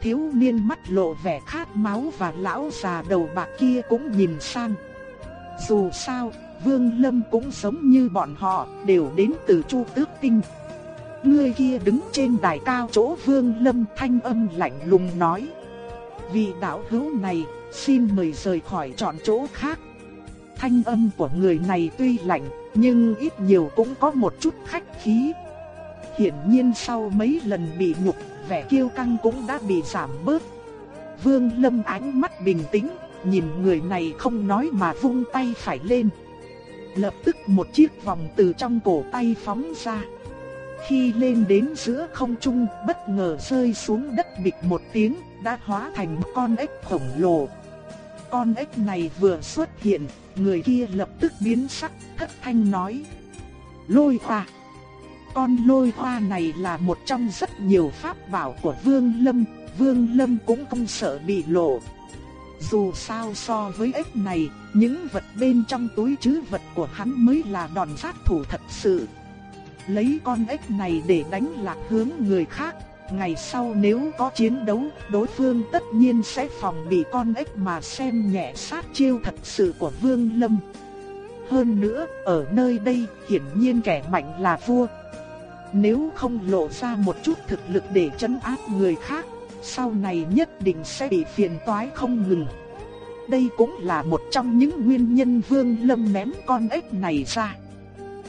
Thiếu niên mắt lộ vẻ khát máu và lão già đầu bạc kia cũng nhìn sang. Dù sao, Vương Lâm cũng giống như bọn họ, đều đến từ Chu Tước Tinh. Người kia đứng trên đài cao chỗ Vương Lâm thanh âm lạnh lùng nói. vì đạo hữu này, xin mời rời khỏi chọn chỗ khác. Thanh âm của người này tuy lạnh, nhưng ít nhiều cũng có một chút khách khí. Hiển nhiên sau mấy lần bị nhục, vẻ kiêu căng cũng đã bị giảm bớt. Vương Lâm ánh mắt bình tĩnh, nhìn người này không nói mà vung tay phải lên. Lập tức một chiếc vòng từ trong cổ tay phóng ra. Khi lên đến giữa không trung, bất ngờ rơi xuống đất bịch một tiếng, đã hóa thành một con ếch khổng lồ. Con ếch này vừa xuất hiện, người kia lập tức biến sắc, thất thanh nói. Lôi hoa! Con lôi hoa này là một trong rất nhiều pháp bảo của Vương Lâm, Vương Lâm cũng không sợ bị lộ. Dù sao so với ếch này, những vật bên trong túi chứ vật của hắn mới là đòn sát thủ thật sự. Lấy con ếch này để đánh lạc hướng người khác, ngày sau nếu có chiến đấu, đối phương tất nhiên sẽ phòng bị con ếch mà xem nhẹ sát chiêu thật sự của Vương Lâm. Hơn nữa, ở nơi đây, hiển nhiên kẻ mạnh là vua. Nếu không lộ ra một chút thực lực để chấn áp người khác, sau này nhất định sẽ bị phiền toái không ngừng. Đây cũng là một trong những nguyên nhân Vương Lâm ném con ếch này ra.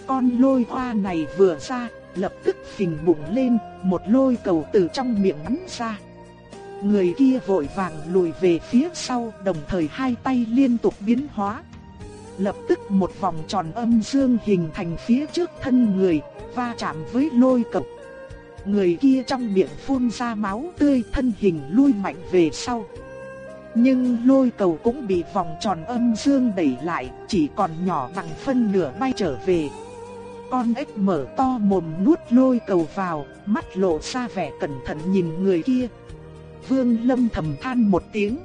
Con lôi hoa này vừa ra, lập tức phình bụng lên, một lôi cầu từ trong miệng bắn ra. Người kia vội vàng lùi về phía sau, đồng thời hai tay liên tục biến hóa. Lập tức một vòng tròn âm dương hình thành phía trước thân người, va chạm với lôi cầu. Người kia trong miệng phun ra máu tươi thân hình lui mạnh về sau. Nhưng lôi cầu cũng bị vòng tròn âm dương đẩy lại, chỉ còn nhỏ bằng phân nửa bay trở về. Con ếch mở to mồm nuốt lôi cầu vào, mắt lộ ra vẻ cẩn thận nhìn người kia. Vương Lâm thầm than một tiếng.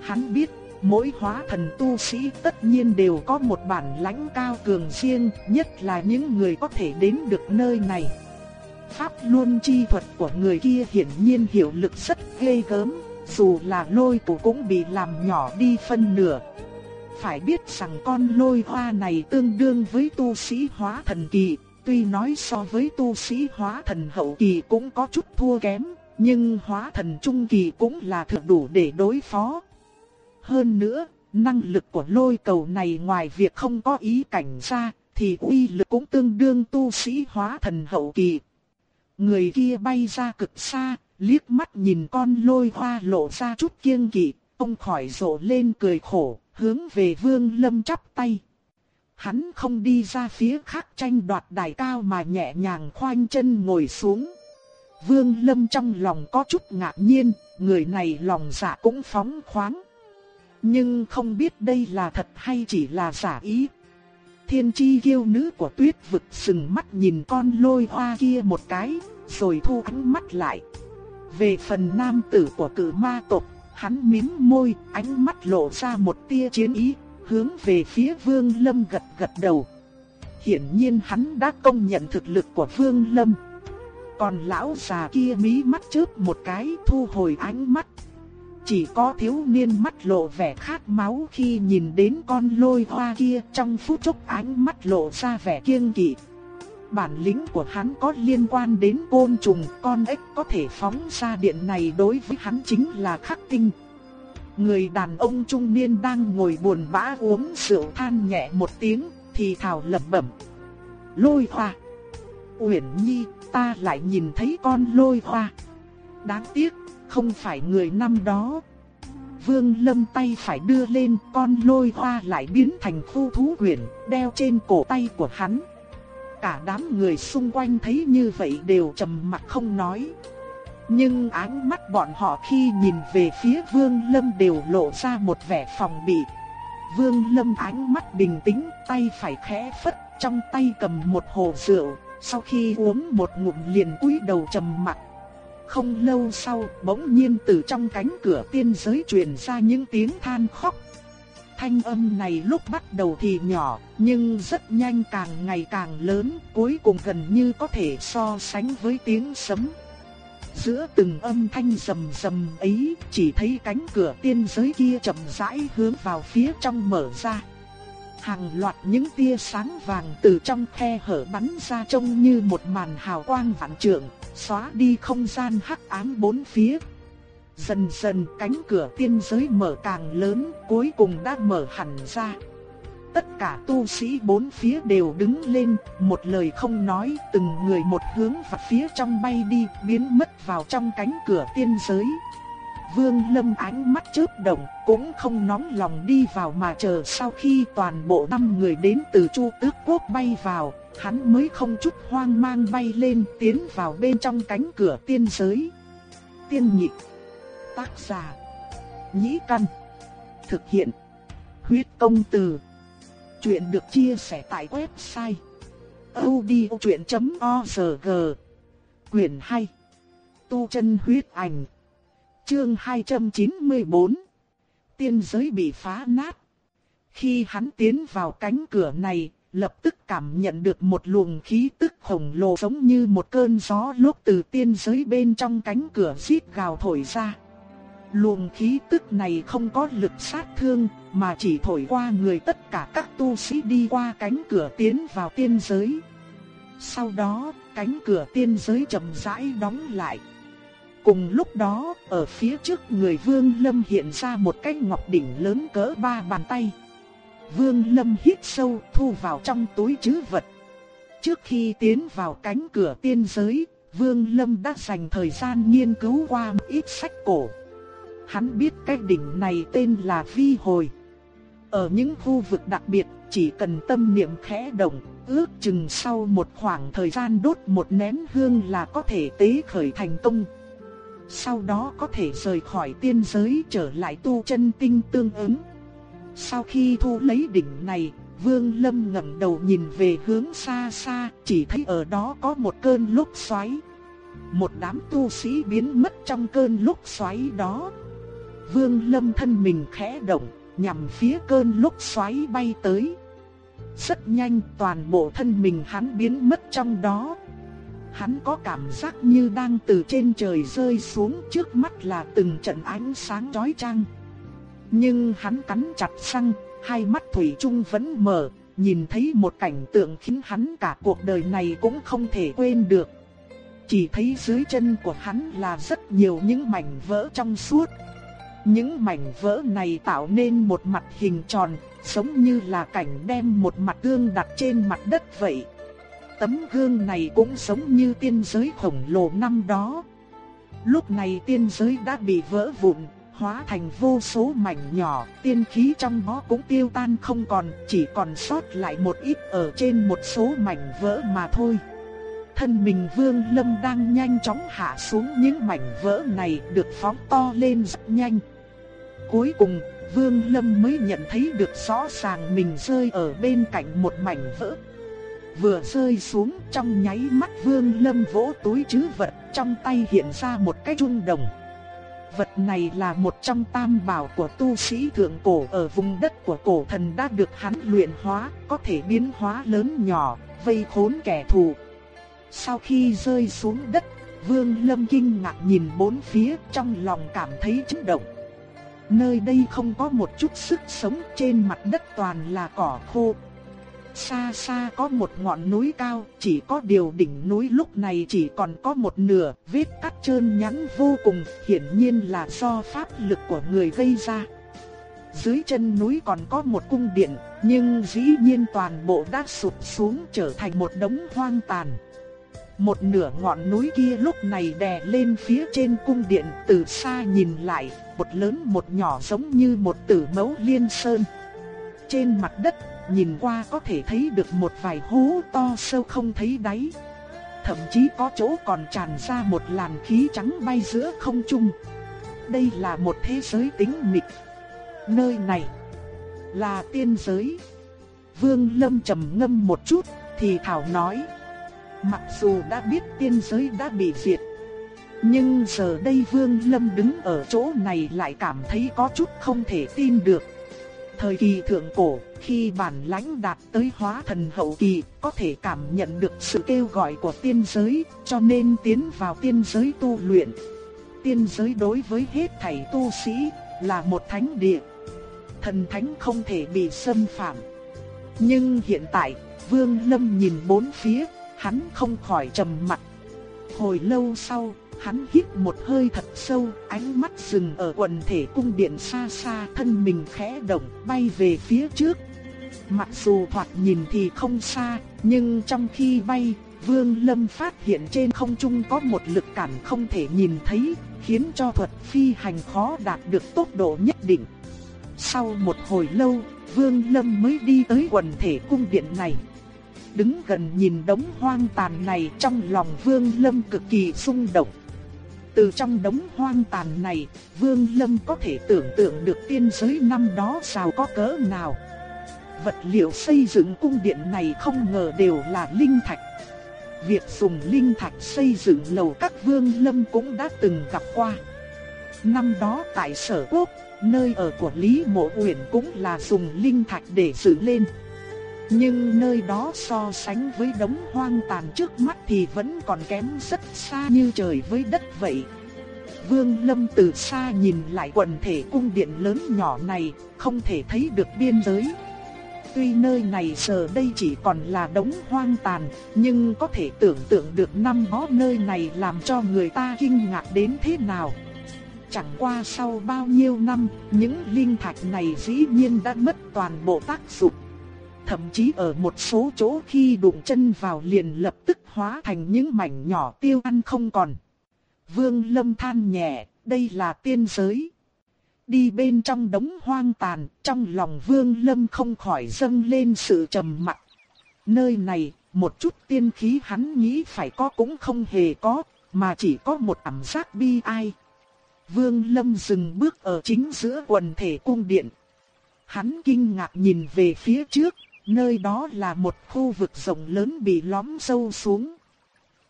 Hắn biết, mỗi hóa thần tu sĩ tất nhiên đều có một bản lãnh cao cường riêng, nhất là những người có thể đến được nơi này. Pháp luân chi thuật của người kia hiển nhiên hiệu lực rất ghê gớm, dù là lôi cổ cũng bị làm nhỏ đi phân nửa. Phải biết rằng con lôi hoa này tương đương với tu sĩ hóa thần kỳ, tuy nói so với tu sĩ hóa thần hậu kỳ cũng có chút thua kém, nhưng hóa thần trung kỳ cũng là thực đủ để đối phó. Hơn nữa, năng lực của lôi cầu này ngoài việc không có ý cảnh ra, thì uy lực cũng tương đương tu sĩ hóa thần hậu kỳ. Người kia bay ra cực xa, liếc mắt nhìn con lôi hoa lộ ra chút kiêng kỵ, ông khỏi rộ lên cười khổ, hướng về vương lâm chắp tay. Hắn không đi ra phía khác tranh đoạt đài cao mà nhẹ nhàng khoanh chân ngồi xuống. Vương lâm trong lòng có chút ngạc nhiên, người này lòng dạ cũng phóng khoáng. Nhưng không biết đây là thật hay chỉ là giả ý. Thiên chi kiêu nữ của tuyết vực sừng mắt nhìn con lôi hoa kia một cái, rồi thu ánh mắt lại. Về phần nam tử của cử ma tộc, hắn mím môi, ánh mắt lộ ra một tia chiến ý, hướng về phía Vương Lâm gật gật đầu. Hiển nhiên hắn đã công nhận thực lực của Vương Lâm. Còn lão già kia mí mắt chớp một cái thu hồi ánh mắt. Chỉ có thiếu niên mắt lộ vẻ khát máu khi nhìn đến con lôi hoa kia trong phút chốc ánh mắt lộ ra vẻ kiêng kỵ. Bản lĩnh của hắn có liên quan đến côn trùng, con ếch có thể phóng ra điện này đối với hắn chính là khắc tinh. Người đàn ông trung niên đang ngồi buồn bã uống rượu than nhẹ một tiếng, thì thào lẩm bẩm. Lôi hoa. Uyển Nhi, ta lại nhìn thấy con lôi hoa. Đáng tiếc, không phải người năm đó. Vương Lâm tay phải đưa lên, con lôi hoa lại biến thành khu thú quyển, đeo trên cổ tay của hắn. Cả đám người xung quanh thấy như vậy đều trầm mặt không nói. Nhưng ánh mắt bọn họ khi nhìn về phía Vương Lâm đều lộ ra một vẻ phòng bị. Vương Lâm ánh mắt bình tĩnh, tay phải khẽ phất, trong tay cầm một hồ rượu, sau khi uống một ngụm liền cúi đầu trầm mặc. Không lâu sau, bỗng nhiên từ trong cánh cửa tiên giới truyền ra những tiếng than khóc thanh âm này lúc bắt đầu thì nhỏ, nhưng rất nhanh càng ngày càng lớn, cuối cùng gần như có thể so sánh với tiếng sấm. Giữa từng âm thanh rầm rầm ấy, chỉ thấy cánh cửa tiên giới kia chậm rãi hướng vào phía trong mở ra. Hàng loạt những tia sáng vàng từ trong khe hở bắn ra trông như một màn hào quang vạn trượng, xóa đi không gian hắc ám bốn phía. Dần dần cánh cửa tiên giới mở càng lớn, cuối cùng đã mở hẳn ra. Tất cả tu sĩ bốn phía đều đứng lên, một lời không nói, từng người một hướng và phía trong bay đi, biến mất vào trong cánh cửa tiên giới. Vương Lâm ánh mắt chớp động, cũng không nóng lòng đi vào mà chờ sau khi toàn bộ năm người đến từ Chu Tước Quốc bay vào, hắn mới không chút hoang mang bay lên tiến vào bên trong cánh cửa tiên giới. Tiên nhị Tác giả. Nhĩ căn. Thực hiện. Huyết công từ. Chuyện được chia sẻ tại website. odchuyện.org Quyền 2. Tu chân huyết ảnh. Chương 294. Tiên giới bị phá nát. Khi hắn tiến vào cánh cửa này, lập tức cảm nhận được một luồng khí tức khổng lồ giống như một cơn gió lúc từ tiên giới bên trong cánh cửa xít gào thổi ra. Luồng khí tức này không có lực sát thương, mà chỉ thổi qua người tất cả các tu sĩ đi qua cánh cửa tiến vào tiên giới. Sau đó, cánh cửa tiên giới chậm rãi đóng lại. Cùng lúc đó, ở phía trước người Vương Lâm hiện ra một cái ngọc đỉnh lớn cỡ ba bàn tay. Vương Lâm hít sâu thu vào trong túi trữ vật. Trước khi tiến vào cánh cửa tiên giới, Vương Lâm đã dành thời gian nghiên cứu qua một ít sách cổ. Hắn biết cái đỉnh này tên là Vi Hồi. Ở những khu vực đặc biệt, chỉ cần tâm niệm khẽ động, ước chừng sau một khoảng thời gian đốt một nén hương là có thể tế khởi thành công. Sau đó có thể rời khỏi tiên giới trở lại tu chân tinh tương ứng. Sau khi thu lấy đỉnh này, Vương Lâm ngẩng đầu nhìn về hướng xa xa, chỉ thấy ở đó có một cơn lốc xoáy. Một đám tu sĩ biến mất trong cơn lốc xoáy đó. Vương Lâm thân mình khẽ động, nhằm phía cơn lốc xoáy bay tới. Rất nhanh toàn bộ thân mình hắn biến mất trong đó. Hắn có cảm giác như đang từ trên trời rơi xuống trước mắt là từng trận ánh sáng chói chang. Nhưng hắn cắn chặt răng, hai mắt thủy chung vẫn mở, nhìn thấy một cảnh tượng khiến hắn cả cuộc đời này cũng không thể quên được. Chỉ thấy dưới chân của hắn là rất nhiều những mảnh vỡ trong suốt, những mảnh vỡ này tạo nên một mặt hình tròn, giống như là cảnh đem một mặt gương đặt trên mặt đất vậy. Tấm gương này cũng giống như tiên giới khổng lồ năm đó. Lúc này tiên giới đã bị vỡ vụn, hóa thành vô số mảnh nhỏ, tiên khí trong đó cũng tiêu tan không còn, chỉ còn sót lại một ít ở trên một số mảnh vỡ mà thôi. Thân mình Vương Lâm đang nhanh chóng hạ xuống những mảnh vỡ này được phóng to lên rất nhanh. Cuối cùng, Vương Lâm mới nhận thấy được rõ ràng mình rơi ở bên cạnh một mảnh vỡ. Vừa rơi xuống trong nháy mắt Vương Lâm vỗ túi chứ vật, trong tay hiện ra một cái trung đồng. Vật này là một trong tam bảo của tu sĩ thượng cổ ở vùng đất của cổ thần đã được hắn luyện hóa, có thể biến hóa lớn nhỏ, vây khốn kẻ thù. Sau khi rơi xuống đất, Vương Lâm kinh ngạc nhìn bốn phía trong lòng cảm thấy chấn động. Nơi đây không có một chút sức sống trên mặt đất toàn là cỏ khô. Xa xa có một ngọn núi cao, chỉ có điều đỉnh núi lúc này chỉ còn có một nửa, vết cắt trơn nhẵn vô cùng, hiển nhiên là do pháp lực của người gây ra. Dưới chân núi còn có một cung điện, nhưng dĩ nhiên toàn bộ đã sụp xuống trở thành một đống hoang tàn. Một nửa ngọn núi kia lúc này đè lên phía trên cung điện từ xa nhìn lại, một lớn một nhỏ giống như một tử mẫu liên sơn. Trên mặt đất, nhìn qua có thể thấy được một vài hố to sâu không thấy đáy. Thậm chí có chỗ còn tràn ra một làn khí trắng bay giữa không trung. Đây là một thế giới tĩnh mịch. Nơi này là tiên giới. Vương Lâm trầm ngâm một chút, thì thảo nói: Mặc dù đã biết tiên giới đã bị diệt, nhưng giờ đây Vương Lâm đứng ở chỗ này lại cảm thấy có chút không thể tin được. Thời kỳ thượng cổ, khi bản lãnh đạt tới hóa thần hậu kỳ, có thể cảm nhận được sự kêu gọi của tiên giới, cho nên tiến vào tiên giới tu luyện. Tiên giới đối với hết thảy tu sĩ là một thánh địa. Thần thánh không thể bị xâm phạm. Nhưng hiện tại, Vương Lâm nhìn bốn phía, hắn không khỏi trầm mặt. Hồi lâu sau, hắn hít một hơi thật sâu, ánh mắt dừng ở quần thể cung điện xa xa, thân mình khẽ động, bay về phía trước. Mặc dù thoạt nhìn thì không xa, nhưng trong khi bay, Vương Lâm phát hiện trên không trung có một lực cản không thể nhìn thấy, khiến cho thuật phi hành khó đạt được tốc độ nhất định. Sau một hồi lâu, Vương Lâm mới đi tới quần thể cung điện này. Đứng gần nhìn đống hoang tàn này trong lòng Vương Lâm cực kỳ xung động. Từ trong đống hoang tàn này, Vương Lâm có thể tưởng tượng được tiên giới năm đó sao có cỡ nào. Vật liệu xây dựng cung điện này không ngờ đều là linh thạch. Việc dùng linh thạch xây dựng lầu các Vương Lâm cũng đã từng gặp qua. Năm đó tại Sở Quốc, nơi ở của Lý Mộ Uyển cũng là dùng linh thạch để dựng lên. Nhưng nơi đó so sánh với đống hoang tàn trước mắt thì vẫn còn kém rất xa như trời với đất vậy. Vương Lâm từ xa nhìn lại quần thể cung điện lớn nhỏ này, không thể thấy được biên giới. Tuy nơi này giờ đây chỉ còn là đống hoang tàn, nhưng có thể tưởng tượng được năm đó nơi này làm cho người ta kinh ngạc đến thế nào. Chẳng qua sau bao nhiêu năm, những linh thạch này dĩ nhiên đã mất toàn bộ tác dụng. Thậm chí ở một số chỗ khi đụng chân vào liền lập tức hóa thành những mảnh nhỏ tiêu ăn không còn. Vương Lâm than nhẹ, đây là tiên giới. Đi bên trong đống hoang tàn, trong lòng Vương Lâm không khỏi dâng lên sự trầm mặc. Nơi này, một chút tiên khí hắn nghĩ phải có cũng không hề có, mà chỉ có một cảm giác bi ai. Vương Lâm dừng bước ở chính giữa quần thể cung điện. Hắn kinh ngạc nhìn về phía trước, nơi đó là một khu vực rộng lớn bị lõm sâu xuống.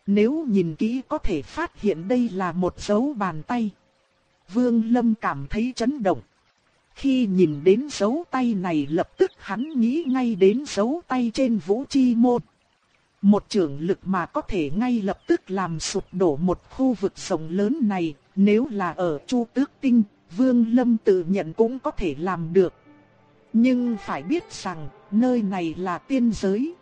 Nếu nhìn kỹ có thể phát hiện đây là một dấu bàn tay. Vương Lâm cảm thấy chấn động. Khi nhìn đến dấu tay này lập tức hắn nghĩ ngay đến dấu tay trên vũ chi môn. Một trường lực mà có thể ngay lập tức làm sụp đổ một khu vực rộng lớn này, nếu là ở Chu Tước Tinh, Vương Lâm tự nhận cũng có thể làm được. Nhưng phải biết rằng, nơi này là tiên giới.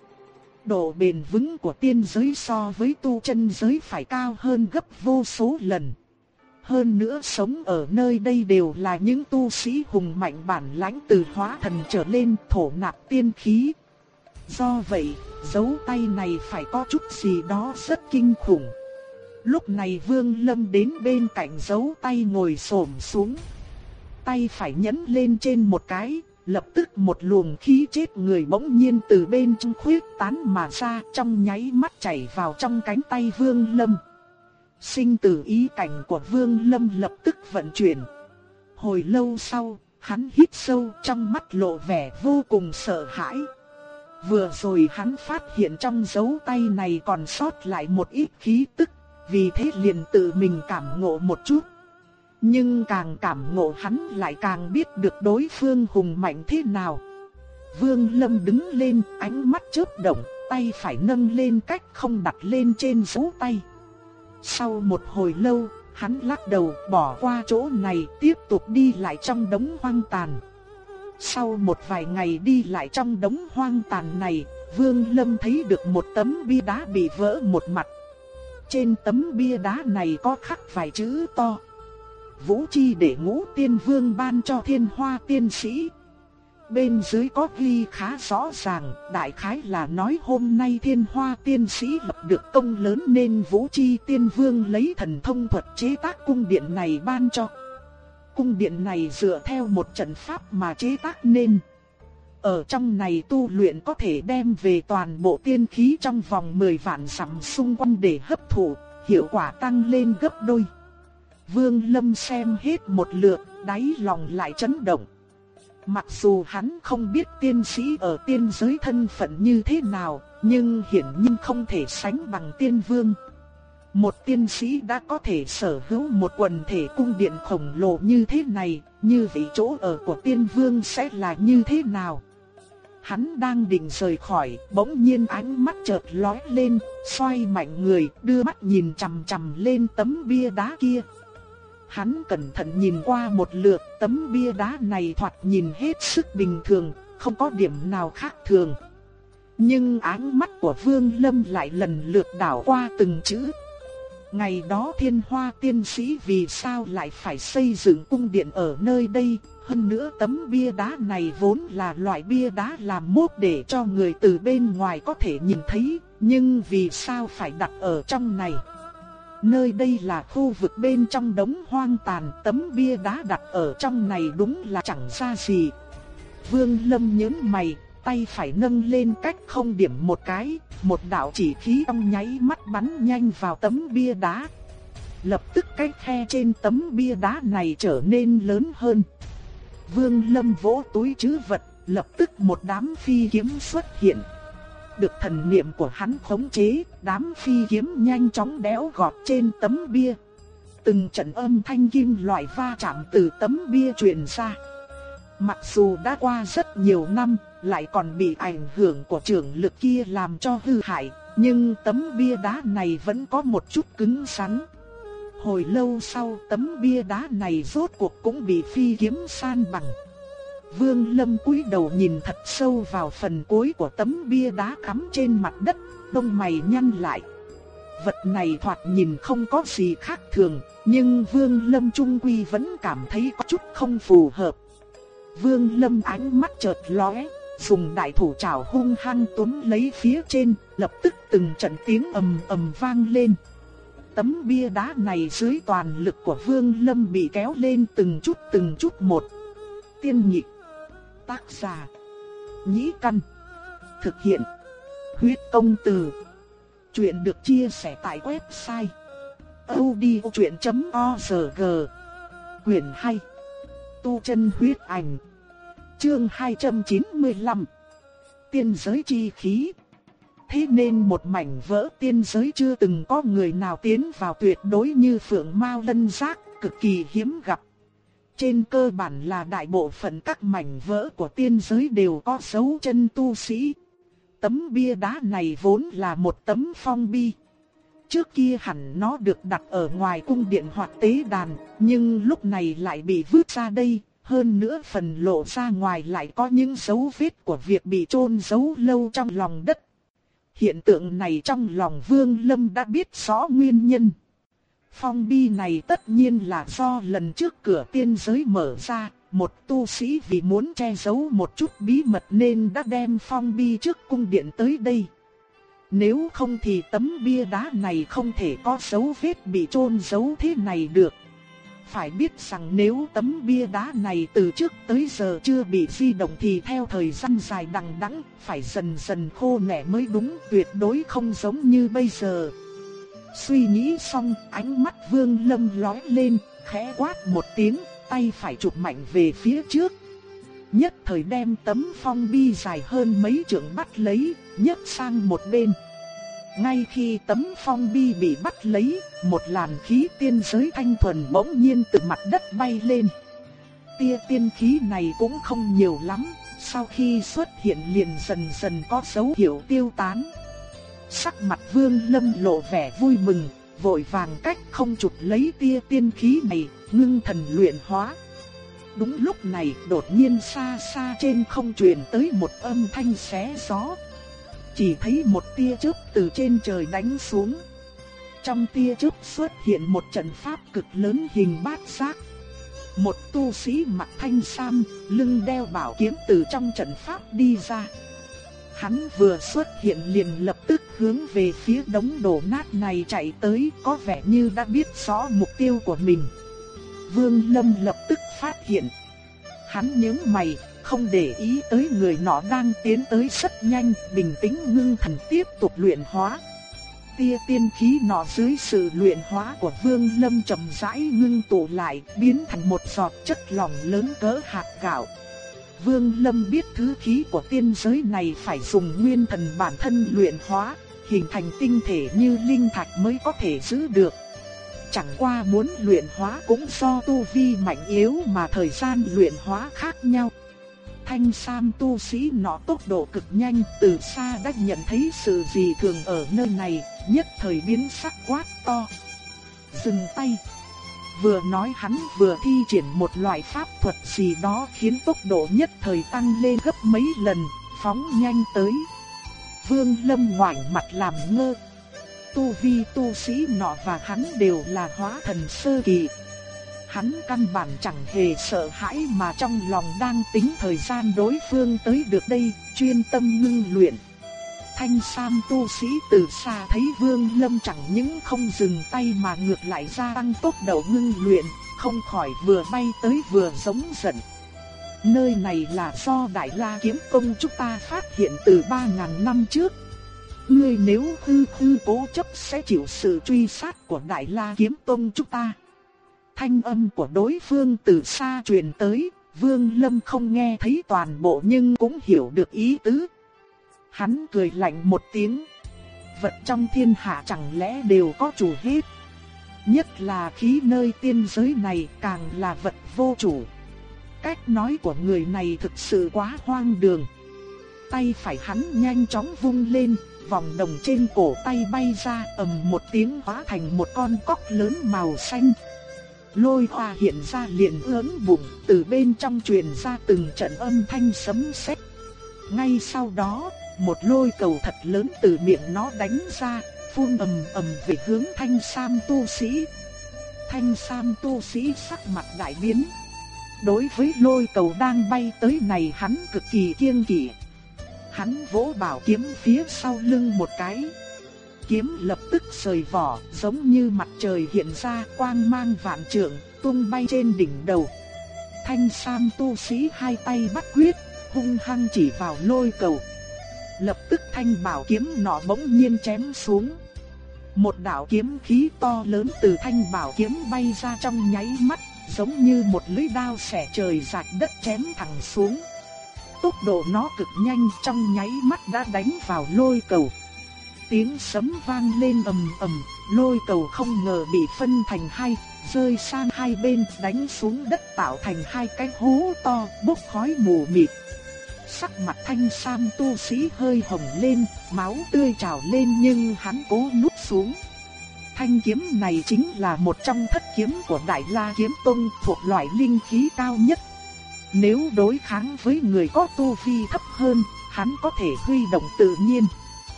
Độ bền vững của tiên giới so với tu chân giới phải cao hơn gấp vô số lần. Hơn nữa sống ở nơi đây đều là những tu sĩ hùng mạnh bản lãnh từ hóa thần trở lên thổ nạp tiên khí. Do vậy, dấu tay này phải có chút gì đó rất kinh khủng. Lúc này Vương Lâm đến bên cạnh dấu tay ngồi xổm xuống. Tay phải nhấn lên trên một cái, lập tức một luồng khí chết người bỗng nhiên từ bên trong khuyết tán mà ra trong nháy mắt chảy vào trong cánh tay Vương Lâm. Sinh tử ý cảnh của Vương Lâm lập tức vận chuyển. Hồi lâu sau, hắn hít sâu trong mắt lộ vẻ vô cùng sợ hãi. Vừa rồi hắn phát hiện trong dấu tay này còn sót lại một ít khí tức, vì thế liền tự mình cảm ngộ một chút. Nhưng càng cảm ngộ hắn lại càng biết được đối phương hùng mạnh thế nào. Vương Lâm đứng lên, ánh mắt chớp động, tay phải nâng lên cách không đặt lên trên dấu tay. Sau một hồi lâu, hắn lắc đầu bỏ qua chỗ này tiếp tục đi lại trong đống hoang tàn. Sau một vài ngày đi lại trong đống hoang tàn này, Vương Lâm thấy được một tấm bia đá bị vỡ một mặt. Trên tấm bia đá này có khắc vài chữ to. Vũ chi để ngũ tiên vương ban cho thiên hoa tiên sĩ. Bên dưới có ghi khá rõ ràng, đại khái là nói hôm nay thiên hoa tiên sĩ lập được công lớn nên Vũ Chi tiên vương lấy thần thông thuật chế tác cung điện này ban cho. Cung điện này dựa theo một trận pháp mà chế tác nên. Ở trong này tu luyện có thể đem về toàn bộ tiên khí trong vòng 10 vạn sắm xung quanh để hấp thụ, hiệu quả tăng lên gấp đôi. Vương Lâm xem hết một lượt, đáy lòng lại chấn động. Mặc dù hắn không biết tiên sĩ ở tiên giới thân phận như thế nào, nhưng hiển nhiên không thể sánh bằng tiên vương. Một tiên sĩ đã có thể sở hữu một quần thể cung điện khổng lồ như thế này, như vị chỗ ở của tiên vương sẽ là như thế nào? Hắn đang định rời khỏi, bỗng nhiên ánh mắt chợt lóe lên, xoay mạnh người, đưa mắt nhìn chằm chằm lên tấm bia đá kia. Hắn cẩn thận nhìn qua một lượt, tấm bia đá này thoạt nhìn hết sức bình thường, không có điểm nào khác thường. Nhưng ánh mắt của Vương Lâm lại lần lượt đảo qua từng chữ. Ngày đó thiên hoa tiên sĩ vì sao lại phải xây dựng cung điện ở nơi đây, hơn nữa tấm bia đá này vốn là loại bia đá làm mốt để cho người từ bên ngoài có thể nhìn thấy, nhưng vì sao phải đặt ở trong này? Nơi đây là khu vực bên trong đống hoang tàn, tấm bia đá đặt ở trong này đúng là chẳng ra gì. Vương Lâm nhớ mày, tay phải nâng lên cách không điểm một cái, một đạo chỉ khí trong nháy mắt bắn nhanh vào tấm bia đá. Lập tức cái khe trên tấm bia đá này trở nên lớn hơn. Vương Lâm vỗ túi trữ vật, lập tức một đám phi kiếm xuất hiện. Được thần niệm của hắn khống chế, đám phi kiếm nhanh chóng đẽo gọt trên tấm bia. Từng trận âm thanh kim loại va chạm từ tấm bia truyền ra. Mặc dù đã qua rất nhiều năm, lại còn bị ảnh hưởng của trường lực kia làm cho hư hại, nhưng tấm bia đá này vẫn có một chút cứng rắn. Hồi lâu sau tấm bia đá này rốt cuộc cũng bị phi kiếm san bằng. Vương Lâm cúi đầu nhìn thật sâu vào phần cuối của tấm bia đá cắm trên mặt đất, lông mày nhăn lại. Vật này thoạt nhìn không có gì khác thường, nhưng Vương Lâm Trung Quy vẫn cảm thấy có chút không phù hợp. Vương Lâm ánh mắt chợt lóe, dùng đại thủ chảo hung hăng túm lấy phía trên, lập tức từng trận tiếng ầm ầm vang lên. Tấm bia đá này dưới toàn lực của Vương Lâm bị kéo lên từng chút từng chút một. Tiên nhị Tác giả. Nhĩ căn. Thực hiện. Huyết công từ. Chuyện được chia sẻ tại website. odchuyện.org Quyền 2. Tu chân huyết ảnh. Chương 295. Tiên giới chi khí. Thế nên một mảnh vỡ tiên giới chưa từng có người nào tiến vào tuyệt đối như Phượng Mao Lân Giác, cực kỳ hiếm gặp. Trên cơ bản là đại bộ phận các mảnh vỡ của tiên giới đều có dấu chân tu sĩ. Tấm bia đá này vốn là một tấm phong bi. Trước kia hẳn nó được đặt ở ngoài cung điện hoặc tế đàn, nhưng lúc này lại bị vứt ra đây, hơn nữa phần lộ ra ngoài lại có những dấu vết của việc bị chôn giấu lâu trong lòng đất. Hiện tượng này trong lòng Vương Lâm đã biết rõ nguyên nhân. Phong bi này tất nhiên là do lần trước cửa tiên giới mở ra, một tu sĩ vì muốn che giấu một chút bí mật nên đã đem phong bi trước cung điện tới đây. Nếu không thì tấm bia đá này không thể có dấu vết bị chôn giấu thế này được. Phải biết rằng nếu tấm bia đá này từ trước tới giờ chưa bị di động thì theo thời gian dài đằng đẵng phải dần dần khô nẻ mới đúng tuyệt đối không giống như bây giờ. Suy nghĩ xong, ánh mắt Vương Lâm lóe lên, khẽ quát một tiếng, tay phải chụp mạnh về phía trước. Nhất thời đem tấm phong bi dài hơn mấy trượng bắt lấy, nhấc sang một bên. Ngay khi tấm phong bi bị bắt lấy, một làn khí tiên giới thanh thuần bỗng nhiên từ mặt đất bay lên. Tia tiên khí này cũng không nhiều lắm, sau khi xuất hiện liền dần dần có dấu hiệu tiêu tán. Sắc mặt vương lâm lộ vẻ vui mừng, vội vàng cách không chụp lấy tia tiên khí này, ngưng thần luyện hóa. Đúng lúc này đột nhiên xa xa trên không truyền tới một âm thanh xé gió. Chỉ thấy một tia chớp từ trên trời đánh xuống. Trong tia chớp xuất hiện một trận pháp cực lớn hình bát giác. Một tu sĩ mặc thanh sam, lưng đeo bảo kiếm từ trong trận pháp đi ra. Hắn vừa xuất hiện liền lập tức hướng về phía đống đổ nát này chạy tới có vẻ như đã biết rõ mục tiêu của mình. Vương Lâm lập tức phát hiện. Hắn nhướng mày, không để ý tới người nọ đang tiến tới rất nhanh, bình tĩnh ngưng thần tiếp tục luyện hóa. Tia tiên khí nọ dưới sự luyện hóa của Vương Lâm chậm rãi ngưng tụ lại, biến thành một giọt chất lỏng lớn cỡ hạt gạo. Vương Lâm biết thứ khí của tiên giới này phải dùng nguyên thần bản thân luyện hóa, hình thành tinh thể như linh thạch mới có thể giữ được. Chẳng qua muốn luyện hóa cũng do tu vi mạnh yếu mà thời gian luyện hóa khác nhau. Thanh Sam tu sĩ nọ tốc độ cực nhanh, từ xa đã nhận thấy sự gì thường ở nơi này, nhất thời biến sắc quát to. Dừng tay vừa nói hắn vừa thi triển một loại pháp thuật gì đó khiến tốc độ nhất thời tăng lên gấp mấy lần, phóng nhanh tới. Vương Lâm ngoảnh mặt làm ngơ. Tu vi tu sĩ nọ và hắn đều là hóa thần sơ kỳ. Hắn căn bản chẳng hề sợ hãi mà trong lòng đang tính thời gian đối phương tới được đây, chuyên tâm ngưng luyện. Thanh Sam tu sĩ từ xa thấy Vương Lâm chẳng những không dừng tay mà ngược lại gia tăng tốc độ ngưng luyện, không khỏi vừa bay tới vừa giống giận. Nơi này là do Đại La Kiếm Công chúng ta phát hiện từ 3.000 năm trước. Ngươi nếu hư hư cố chấp sẽ chịu sự truy sát của Đại La Kiếm Tông chúng ta. Thanh âm của đối phương từ xa truyền tới, Vương Lâm không nghe thấy toàn bộ nhưng cũng hiểu được ý tứ. Hắn cười lạnh một tiếng. Vật trong thiên hạ chẳng lẽ đều có chủ hết. Nhất là khí nơi tiên giới này càng là vật vô chủ. Cách nói của người này thực sự quá hoang đường. Tay phải hắn nhanh chóng vung lên, vòng đồng trên cổ tay bay ra ầm một tiếng hóa thành một con cóc lớn màu xanh. Lôi hoa hiện ra liền lớn bụng, từ bên trong truyền ra từng trận âm thanh sấm sét. Ngay sau đó, một lôi cầu thật lớn từ miệng nó đánh ra, phun ầm ầm về hướng thanh sam tu sĩ. Thanh sam tu sĩ sắc mặt đại biến. Đối với lôi cầu đang bay tới này hắn cực kỳ kiêng kỵ. Hắn vỗ bảo kiếm phía sau lưng một cái. Kiếm lập tức rời vỏ, giống như mặt trời hiện ra quang mang vạn trượng, tung bay trên đỉnh đầu. Thanh sam tu sĩ hai tay bắt quyết, hung hăng chỉ vào lôi cầu. Lập tức thanh bảo kiếm nọ bỗng nhiên chém xuống. Một đạo kiếm khí to lớn từ thanh bảo kiếm bay ra trong nháy mắt, giống như một lưỡi đao xẻ trời rạch đất chém thẳng xuống. Tốc độ nó cực nhanh trong nháy mắt đã đánh vào lôi cầu. Tiếng sấm vang lên ầm ầm, lôi cầu không ngờ bị phân thành hai, rơi sang hai bên đánh xuống đất tạo thành hai cái hố to bốc khói mù mịt. Sắc mặt thanh sam tu sĩ hơi hồng lên, máu tươi trào lên nhưng hắn cố nuốt xuống. Thanh kiếm này chính là một trong thất kiếm của Đại La Kiếm Tông thuộc loại linh khí cao nhất. Nếu đối kháng với người có tu vi thấp hơn, hắn có thể huy động tự nhiên.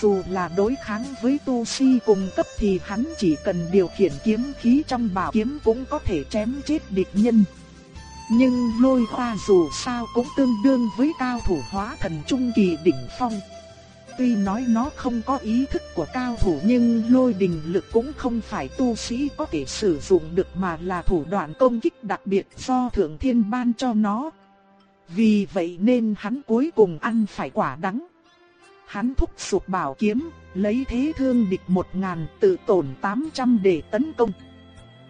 Dù là đối kháng với tu si cùng cấp thì hắn chỉ cần điều khiển kiếm khí trong bảo kiếm cũng có thể chém chết địch nhân. Nhưng lôi hoa dù sao cũng tương đương với cao thủ hóa thần trung kỳ đỉnh phong. Tuy nói nó không có ý thức của cao thủ nhưng lôi đình lực cũng không phải tu sĩ có thể sử dụng được mà là thủ đoạn công kích đặc biệt do thượng thiên ban cho nó. Vì vậy nên hắn cuối cùng ăn phải quả đắng. Hắn thúc sụp bảo kiếm, lấy thế thương địch một ngàn tự tổn tám trăm để tấn công.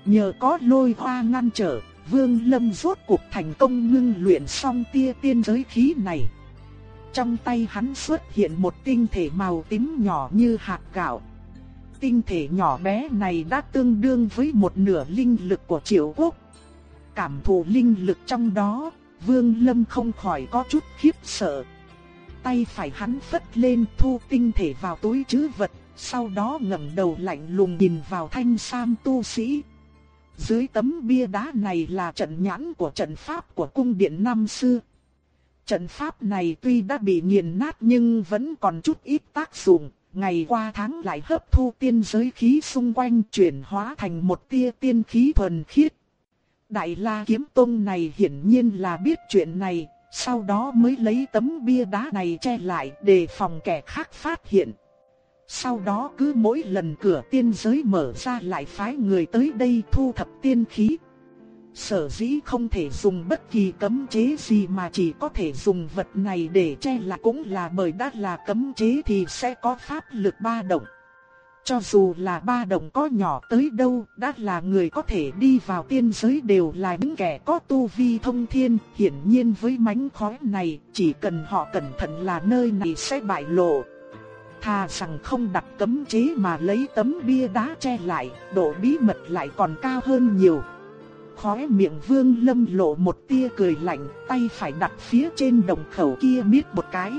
Nhờ có lôi hoa ngăn trở, Vương Lâm rốt cuộc thành công ngưng luyện xong tia tiên giới khí này. Trong tay hắn xuất hiện một tinh thể màu tím nhỏ như hạt gạo. Tinh thể nhỏ bé này đã tương đương với một nửa linh lực của triệu quốc. Cảm thụ linh lực trong đó, Vương Lâm không khỏi có chút khiếp sợ. Tay phải hắn phất lên thu tinh thể vào túi trữ vật, sau đó ngẩng đầu lạnh lùng nhìn vào thanh sam tu sĩ. Dưới tấm bia đá này là trận nhãn của trận pháp của cung điện năm xưa. Trận pháp này tuy đã bị nghiền nát nhưng vẫn còn chút ít tác dụng, ngày qua tháng lại hấp thu tiên giới khí xung quanh chuyển hóa thành một tia tiên khí thuần khiết. Đại La Kiếm Tông này hiển nhiên là biết chuyện này, sau đó mới lấy tấm bia đá này che lại để phòng kẻ khác phát hiện. Sau đó cứ mỗi lần cửa tiên giới mở ra lại phái người tới đây thu thập tiên khí. Sở dĩ không thể dùng bất kỳ cấm chế gì mà chỉ có thể dùng vật này để che lại cũng là bởi đã là cấm chế thì sẽ có pháp lực ba động. Cho dù là ba động có nhỏ tới đâu, đã là người có thể đi vào tiên giới đều là những kẻ có tu vi thông thiên, hiển nhiên với mánh khói này, chỉ cần họ cẩn thận là nơi này sẽ bại lộ. Thà rằng không đặt cấm chế mà lấy tấm bia đá che lại, độ bí mật lại còn cao hơn nhiều. Khóe miệng vương lâm lộ một tia cười lạnh, tay phải đặt phía trên đồng khẩu kia miết một cái.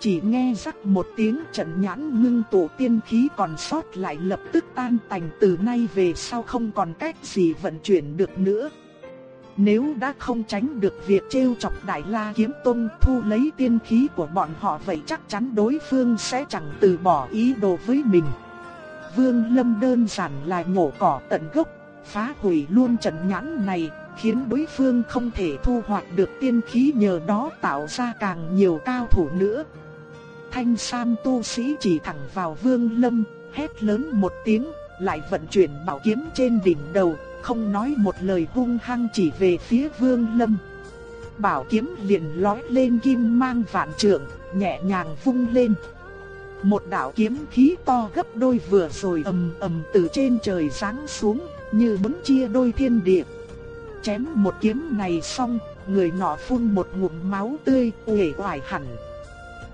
chỉ nghe rắc một tiếng trận nhãn ngưng tụ tiên khí còn sót lại lập tức tan tành từ nay về sau không còn cách gì vận chuyển được nữa. Nếu đã không tránh được việc trêu chọc Đại La Kiếm tôn thu lấy tiên khí của bọn họ vậy chắc chắn đối phương sẽ chẳng từ bỏ ý đồ với mình. Vương Lâm đơn giản là nhổ cỏ tận gốc, phá hủy luôn trận nhãn này, khiến đối phương không thể thu hoạch được tiên khí nhờ đó tạo ra càng nhiều cao thủ nữa. Thanh Sam tu sĩ chỉ thẳng vào Vương Lâm, hét lớn một tiếng, lại vận chuyển bảo kiếm trên đỉnh đầu, không nói một lời hung hăng chỉ về phía Vương Lâm. Bảo kiếm liền lói lên kim mang vạn trượng, nhẹ nhàng vung lên. Một đạo kiếm khí to gấp đôi vừa rồi ầm ầm từ trên trời giáng xuống, như muốn chia đôi thiên địa. Chém một kiếm này xong, người nọ phun một ngụm máu tươi, uể oải hẳn.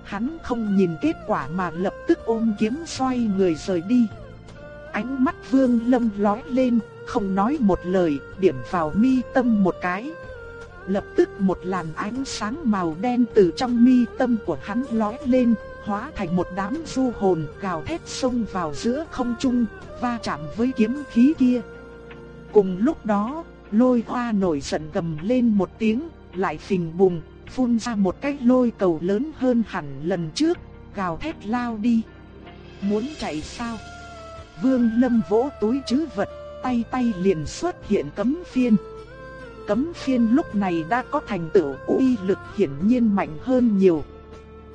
Hắn không nhìn kết quả mà lập tức ôm kiếm xoay người rời đi. Ánh mắt Vương Lâm lóe lên, không nói một lời, điểm vào mi tâm một cái. Lập tức một làn ánh sáng màu đen từ trong mi tâm của hắn lóe lên, hóa thành một đám du hồn gào thét xông vào giữa không trung, va chạm với kiếm khí kia. Cùng lúc đó, lôi hoa nổi giận gầm lên một tiếng, lại phình bùng, phun ra một cái lôi cầu lớn hơn hẳn lần trước, gào thét lao đi. Muốn chạy sao? Vương Lâm vỗ túi chứ vật, tay tay liền xuất hiện cấm phiên. Cấm phiên lúc này đã có thành tựu uy lực hiển nhiên mạnh hơn nhiều.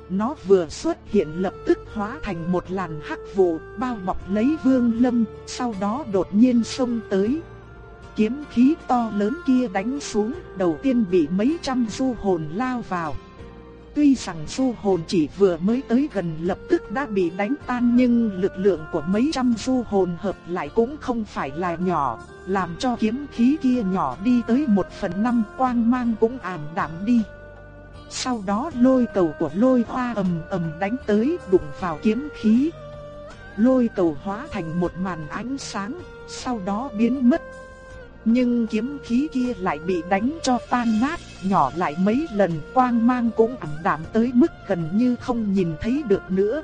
Nó vừa xuất hiện lập tức hóa thành một làn hắc vụ bao bọc lấy Vương Lâm, sau đó đột nhiên xông tới. Kiếm khí to lớn kia đánh xuống, đầu tiên bị mấy trăm du hồn lao vào. Tuy rằng du hồn chỉ vừa mới tới gần lập tức đã bị đánh tan nhưng lực lượng của mấy trăm du hồn hợp lại cũng không phải là nhỏ, làm cho kiếm khí kia nhỏ đi tới một phần năm quang mang cũng ảm đạm đi. Sau đó lôi cầu của lôi hoa ầm ầm đánh tới đụng vào kiếm khí. Lôi cầu hóa thành một màn ánh sáng, sau đó biến mất nhưng kiếm khí kia lại bị đánh cho tan nát, nhỏ lại mấy lần quang mang cũng ảm đạm tới mức gần như không nhìn thấy được nữa.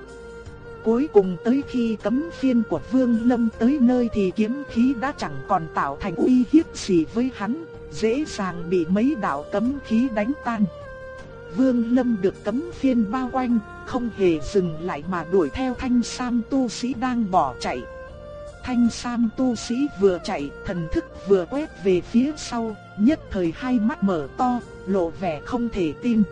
Cuối cùng tới khi cấm phiên của Vương Lâm tới nơi thì kiếm khí đã chẳng còn tạo thành uy hiếp gì với hắn, dễ dàng bị mấy đạo cấm khí đánh tan. Vương Lâm được cấm phiên bao quanh, không hề dừng lại mà đuổi theo thanh sam tu sĩ đang bỏ chạy. Thanh Sam tu sĩ vừa chạy, thần thức vừa quét về phía sau, nhất thời hai mắt mở to, lộ vẻ không thể tin.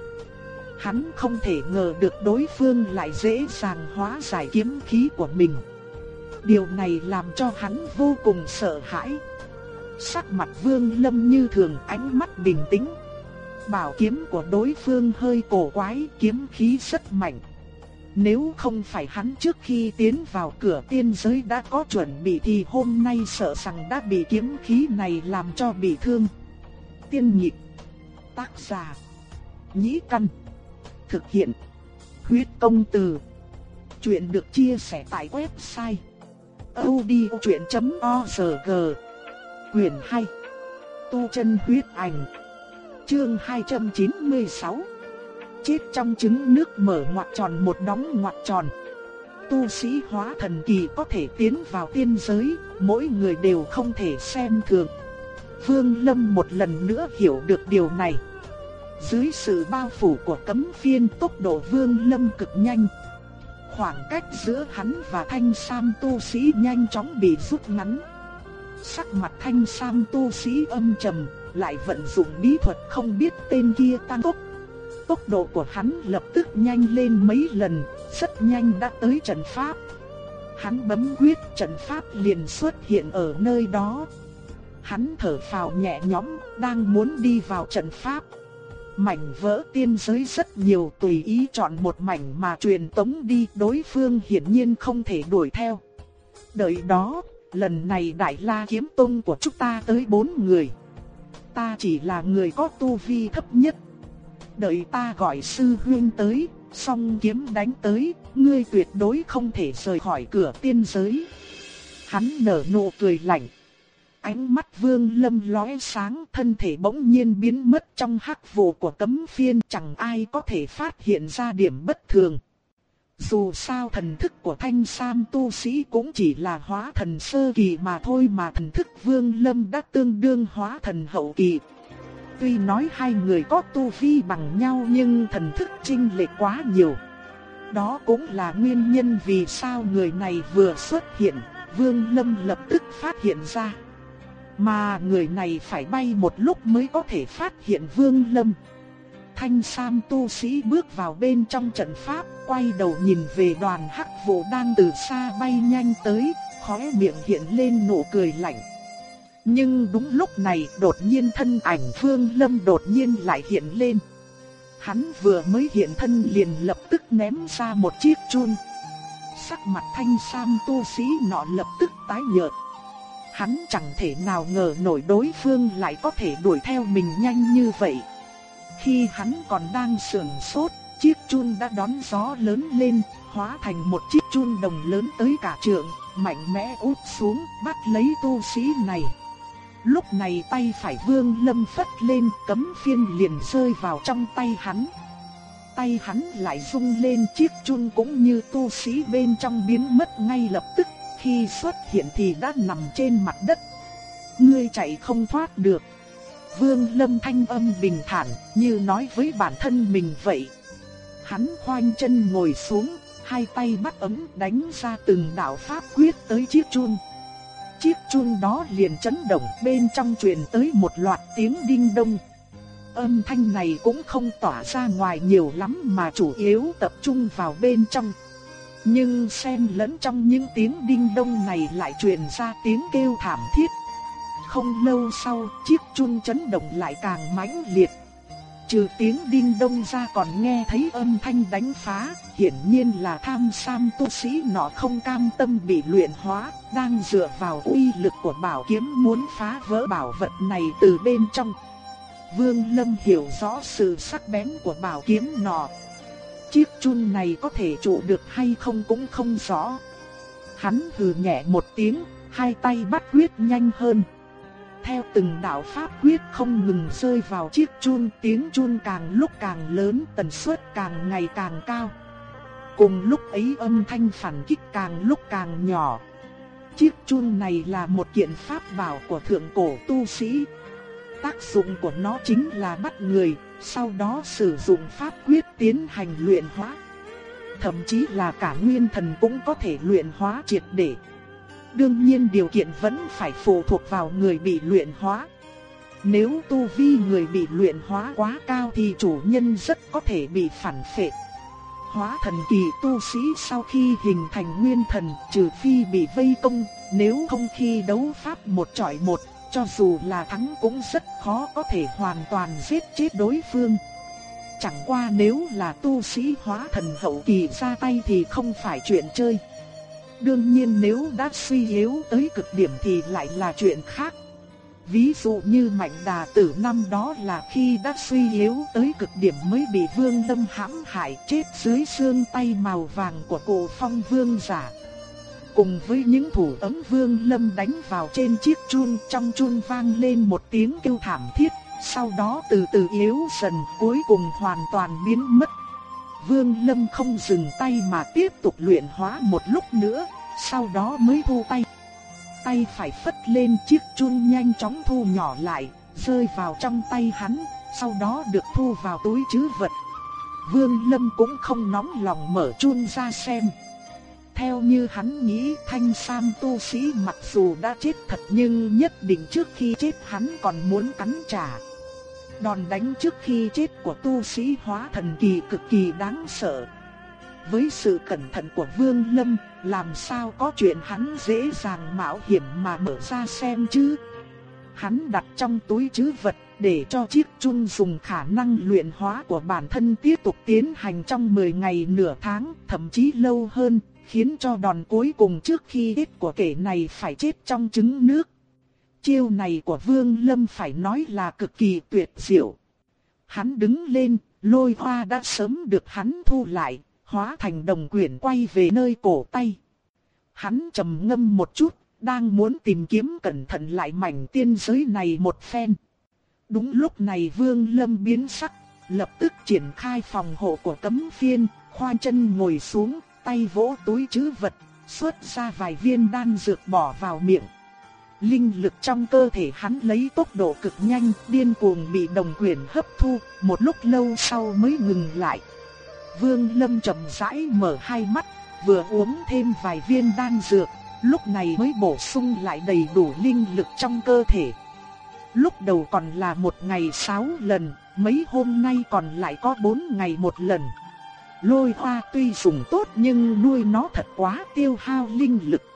Hắn không thể ngờ được đối phương lại dễ dàng hóa giải kiếm khí của mình. Điều này làm cho hắn vô cùng sợ hãi. Sắc mặt Vương Lâm như thường, ánh mắt bình tĩnh. Bảo kiếm của đối phương hơi cổ quái, kiếm khí rất mạnh. Nếu không phải hắn trước khi tiến vào cửa tiên giới đã có chuẩn bị thì hôm nay sợ rằng đã bị kiếm khí này làm cho bị thương. Tiên nhịp. Tác giả. Nhĩ Căn. Thực hiện. Huyết công từ. Chuyện được chia sẻ tại website. odchuyện.org Quyền 2 Tu chân huyết ảnh. Chương 296 chết trong trứng nước mở ngoặc tròn một đóng ngoặc tròn. Tu sĩ hóa thần kỳ có thể tiến vào tiên giới, mỗi người đều không thể xem thường. Vương Lâm một lần nữa hiểu được điều này. Dưới sự bao phủ của cấm phiên tốc độ Vương Lâm cực nhanh. Khoảng cách giữa hắn và thanh sam tu sĩ nhanh chóng bị rút ngắn. Sắc mặt thanh sam tu sĩ âm trầm, lại vận dụng bí thuật không biết tên kia tăng tốc Tốc độ của hắn lập tức nhanh lên mấy lần, rất nhanh đã tới trận pháp. Hắn bấm quyết trận pháp liền xuất hiện ở nơi đó. Hắn thở phào nhẹ nhõm, đang muốn đi vào trận pháp. Mảnh vỡ tiên giới rất nhiều tùy ý chọn một mảnh mà truyền tống đi đối phương hiển nhiên không thể đuổi theo. Đợi đó, lần này Đại La Kiếm Tông của chúng ta tới bốn người. Ta chỉ là người có tu vi thấp nhất đợi ta gọi sư huynh tới, song kiếm đánh tới, ngươi tuyệt đối không thể rời khỏi cửa tiên giới. Hắn nở nụ cười lạnh. Ánh mắt vương lâm lóe sáng thân thể bỗng nhiên biến mất trong hắc vụ của cấm phiên chẳng ai có thể phát hiện ra điểm bất thường. Dù sao thần thức của thanh sam tu sĩ cũng chỉ là hóa thần sơ kỳ mà thôi mà thần thức vương lâm đã tương đương hóa thần hậu kỳ. Tuy nói hai người có tu vi bằng nhau nhưng thần thức chênh lệch quá nhiều. Đó cũng là nguyên nhân vì sao người này vừa xuất hiện, Vương Lâm lập tức phát hiện ra. Mà người này phải bay một lúc mới có thể phát hiện Vương Lâm. Thanh Sam tu sĩ bước vào bên trong trận pháp, quay đầu nhìn về đoàn hắc vụ đang từ xa bay nhanh tới, khóe miệng hiện lên nụ cười lạnh. Nhưng đúng lúc này đột nhiên thân ảnh Vương Lâm đột nhiên lại hiện lên. Hắn vừa mới hiện thân liền lập tức ném ra một chiếc chun. Sắc mặt thanh sam tu sĩ nọ lập tức tái nhợt. Hắn chẳng thể nào ngờ nổi đối phương lại có thể đuổi theo mình nhanh như vậy. Khi hắn còn đang sườn sốt, chiếc chun đã đón gió lớn lên, hóa thành một chiếc chun đồng lớn tới cả trượng, mạnh mẽ út xuống, bắt lấy tu sĩ này. Lúc này tay phải vương lâm phất lên cấm phiên liền rơi vào trong tay hắn. Tay hắn lại rung lên chiếc chun cũng như tu sĩ bên trong biến mất ngay lập tức. Khi xuất hiện thì đã nằm trên mặt đất. Ngươi chạy không thoát được. Vương lâm thanh âm bình thản như nói với bản thân mình vậy. Hắn khoanh chân ngồi xuống, hai tay bắt ấm đánh ra từng đạo pháp quyết tới chiếc chun chiếc chuông đó liền chấn động bên trong truyền tới một loạt tiếng đinh đông. Âm thanh này cũng không tỏa ra ngoài nhiều lắm mà chủ yếu tập trung vào bên trong. Nhưng xen lẫn trong những tiếng đinh đông này lại truyền ra tiếng kêu thảm thiết. Không lâu sau, chiếc chuông chấn động lại càng mãnh liệt. Trừ tiếng đinh đông ra còn nghe thấy âm thanh đánh phá, hiển nhiên là tham sam tu sĩ nọ không cam tâm bị luyện hóa, đang dựa vào uy lực của bảo kiếm muốn phá vỡ bảo vật này từ bên trong. Vương Lâm hiểu rõ sự sắc bén của bảo kiếm nọ. Chiếc chun này có thể trụ được hay không cũng không rõ. Hắn hừ nhẹ một tiếng, hai tay bắt quyết nhanh hơn. Theo từng đạo pháp quyết không ngừng rơi vào chiếc chun, tiếng chun càng lúc càng lớn, tần suất càng ngày càng cao. Cùng lúc ấy âm thanh phản kích càng lúc càng nhỏ. Chiếc chun này là một kiện pháp bảo của thượng cổ tu sĩ. Tác dụng của nó chính là bắt người, sau đó sử dụng pháp quyết tiến hành luyện hóa. Thậm chí là cả nguyên thần cũng có thể luyện hóa triệt để. Đương nhiên điều kiện vẫn phải phụ thuộc vào người bị luyện hóa. Nếu tu vi người bị luyện hóa quá cao thì chủ nhân rất có thể bị phản phệ. Hóa thần kỳ tu sĩ sau khi hình thành nguyên thần trừ phi bị vây công, nếu không khi đấu pháp một trọi một, cho dù là thắng cũng rất khó có thể hoàn toàn giết chết đối phương. Chẳng qua nếu là tu sĩ hóa thần hậu kỳ ra tay thì không phải chuyện chơi. Đương nhiên nếu đã suy yếu tới cực điểm thì lại là chuyện khác. Ví dụ như mạnh đà tử năm đó là khi đã suy yếu tới cực điểm mới bị vương lâm hãm hại chết dưới xương tay màu vàng của cổ phong vương giả. Cùng với những thủ ấm vương lâm đánh vào trên chiếc chun trong chun vang lên một tiếng kêu thảm thiết, sau đó từ từ yếu dần cuối cùng hoàn toàn biến mất Vương Lâm không dừng tay mà tiếp tục luyện hóa một lúc nữa, sau đó mới thu tay. Tay phải phất lên chiếc chun nhanh chóng thu nhỏ lại, rơi vào trong tay hắn, sau đó được thu vào túi trữ vật. Vương Lâm cũng không nóng lòng mở chun ra xem. Theo như hắn nghĩ thanh sam tu sĩ mặc dù đã chết thật nhưng nhất định trước khi chết hắn còn muốn cắn trả. Đòn đánh trước khi chết của tu sĩ hóa thần kỳ cực kỳ đáng sợ. Với sự cẩn thận của Vương Lâm, làm sao có chuyện hắn dễ dàng mạo hiểm mà mở ra xem chứ? Hắn đặt trong túi trữ vật để cho chiếc chun dùng khả năng luyện hóa của bản thân tiếp tục tiến hành trong 10 ngày nửa tháng, thậm chí lâu hơn, khiến cho đòn cuối cùng trước khi chết của kẻ này phải chết trong trứng nước. Chiêu này của Vương Lâm phải nói là cực kỳ tuyệt diệu. Hắn đứng lên, lôi hoa đã sớm được hắn thu lại, hóa thành đồng quyển quay về nơi cổ tay. Hắn trầm ngâm một chút, đang muốn tìm kiếm cẩn thận lại mảnh tiên giới này một phen. Đúng lúc này Vương Lâm biến sắc, lập tức triển khai phòng hộ của cấm phiên, khoan chân ngồi xuống, tay vỗ túi trữ vật, xuất ra vài viên đan dược bỏ vào miệng. Linh lực trong cơ thể hắn lấy tốc độ cực nhanh, điên cuồng bị đồng quyền hấp thu, một lúc lâu sau mới ngừng lại. Vương Lâm chậm rãi mở hai mắt, vừa uống thêm vài viên đan dược, lúc này mới bổ sung lại đầy đủ linh lực trong cơ thể. Lúc đầu còn là một ngày sáu lần, mấy hôm nay còn lại có bốn ngày một lần. Lôi hoa tuy dùng tốt nhưng nuôi nó thật quá tiêu hao linh lực.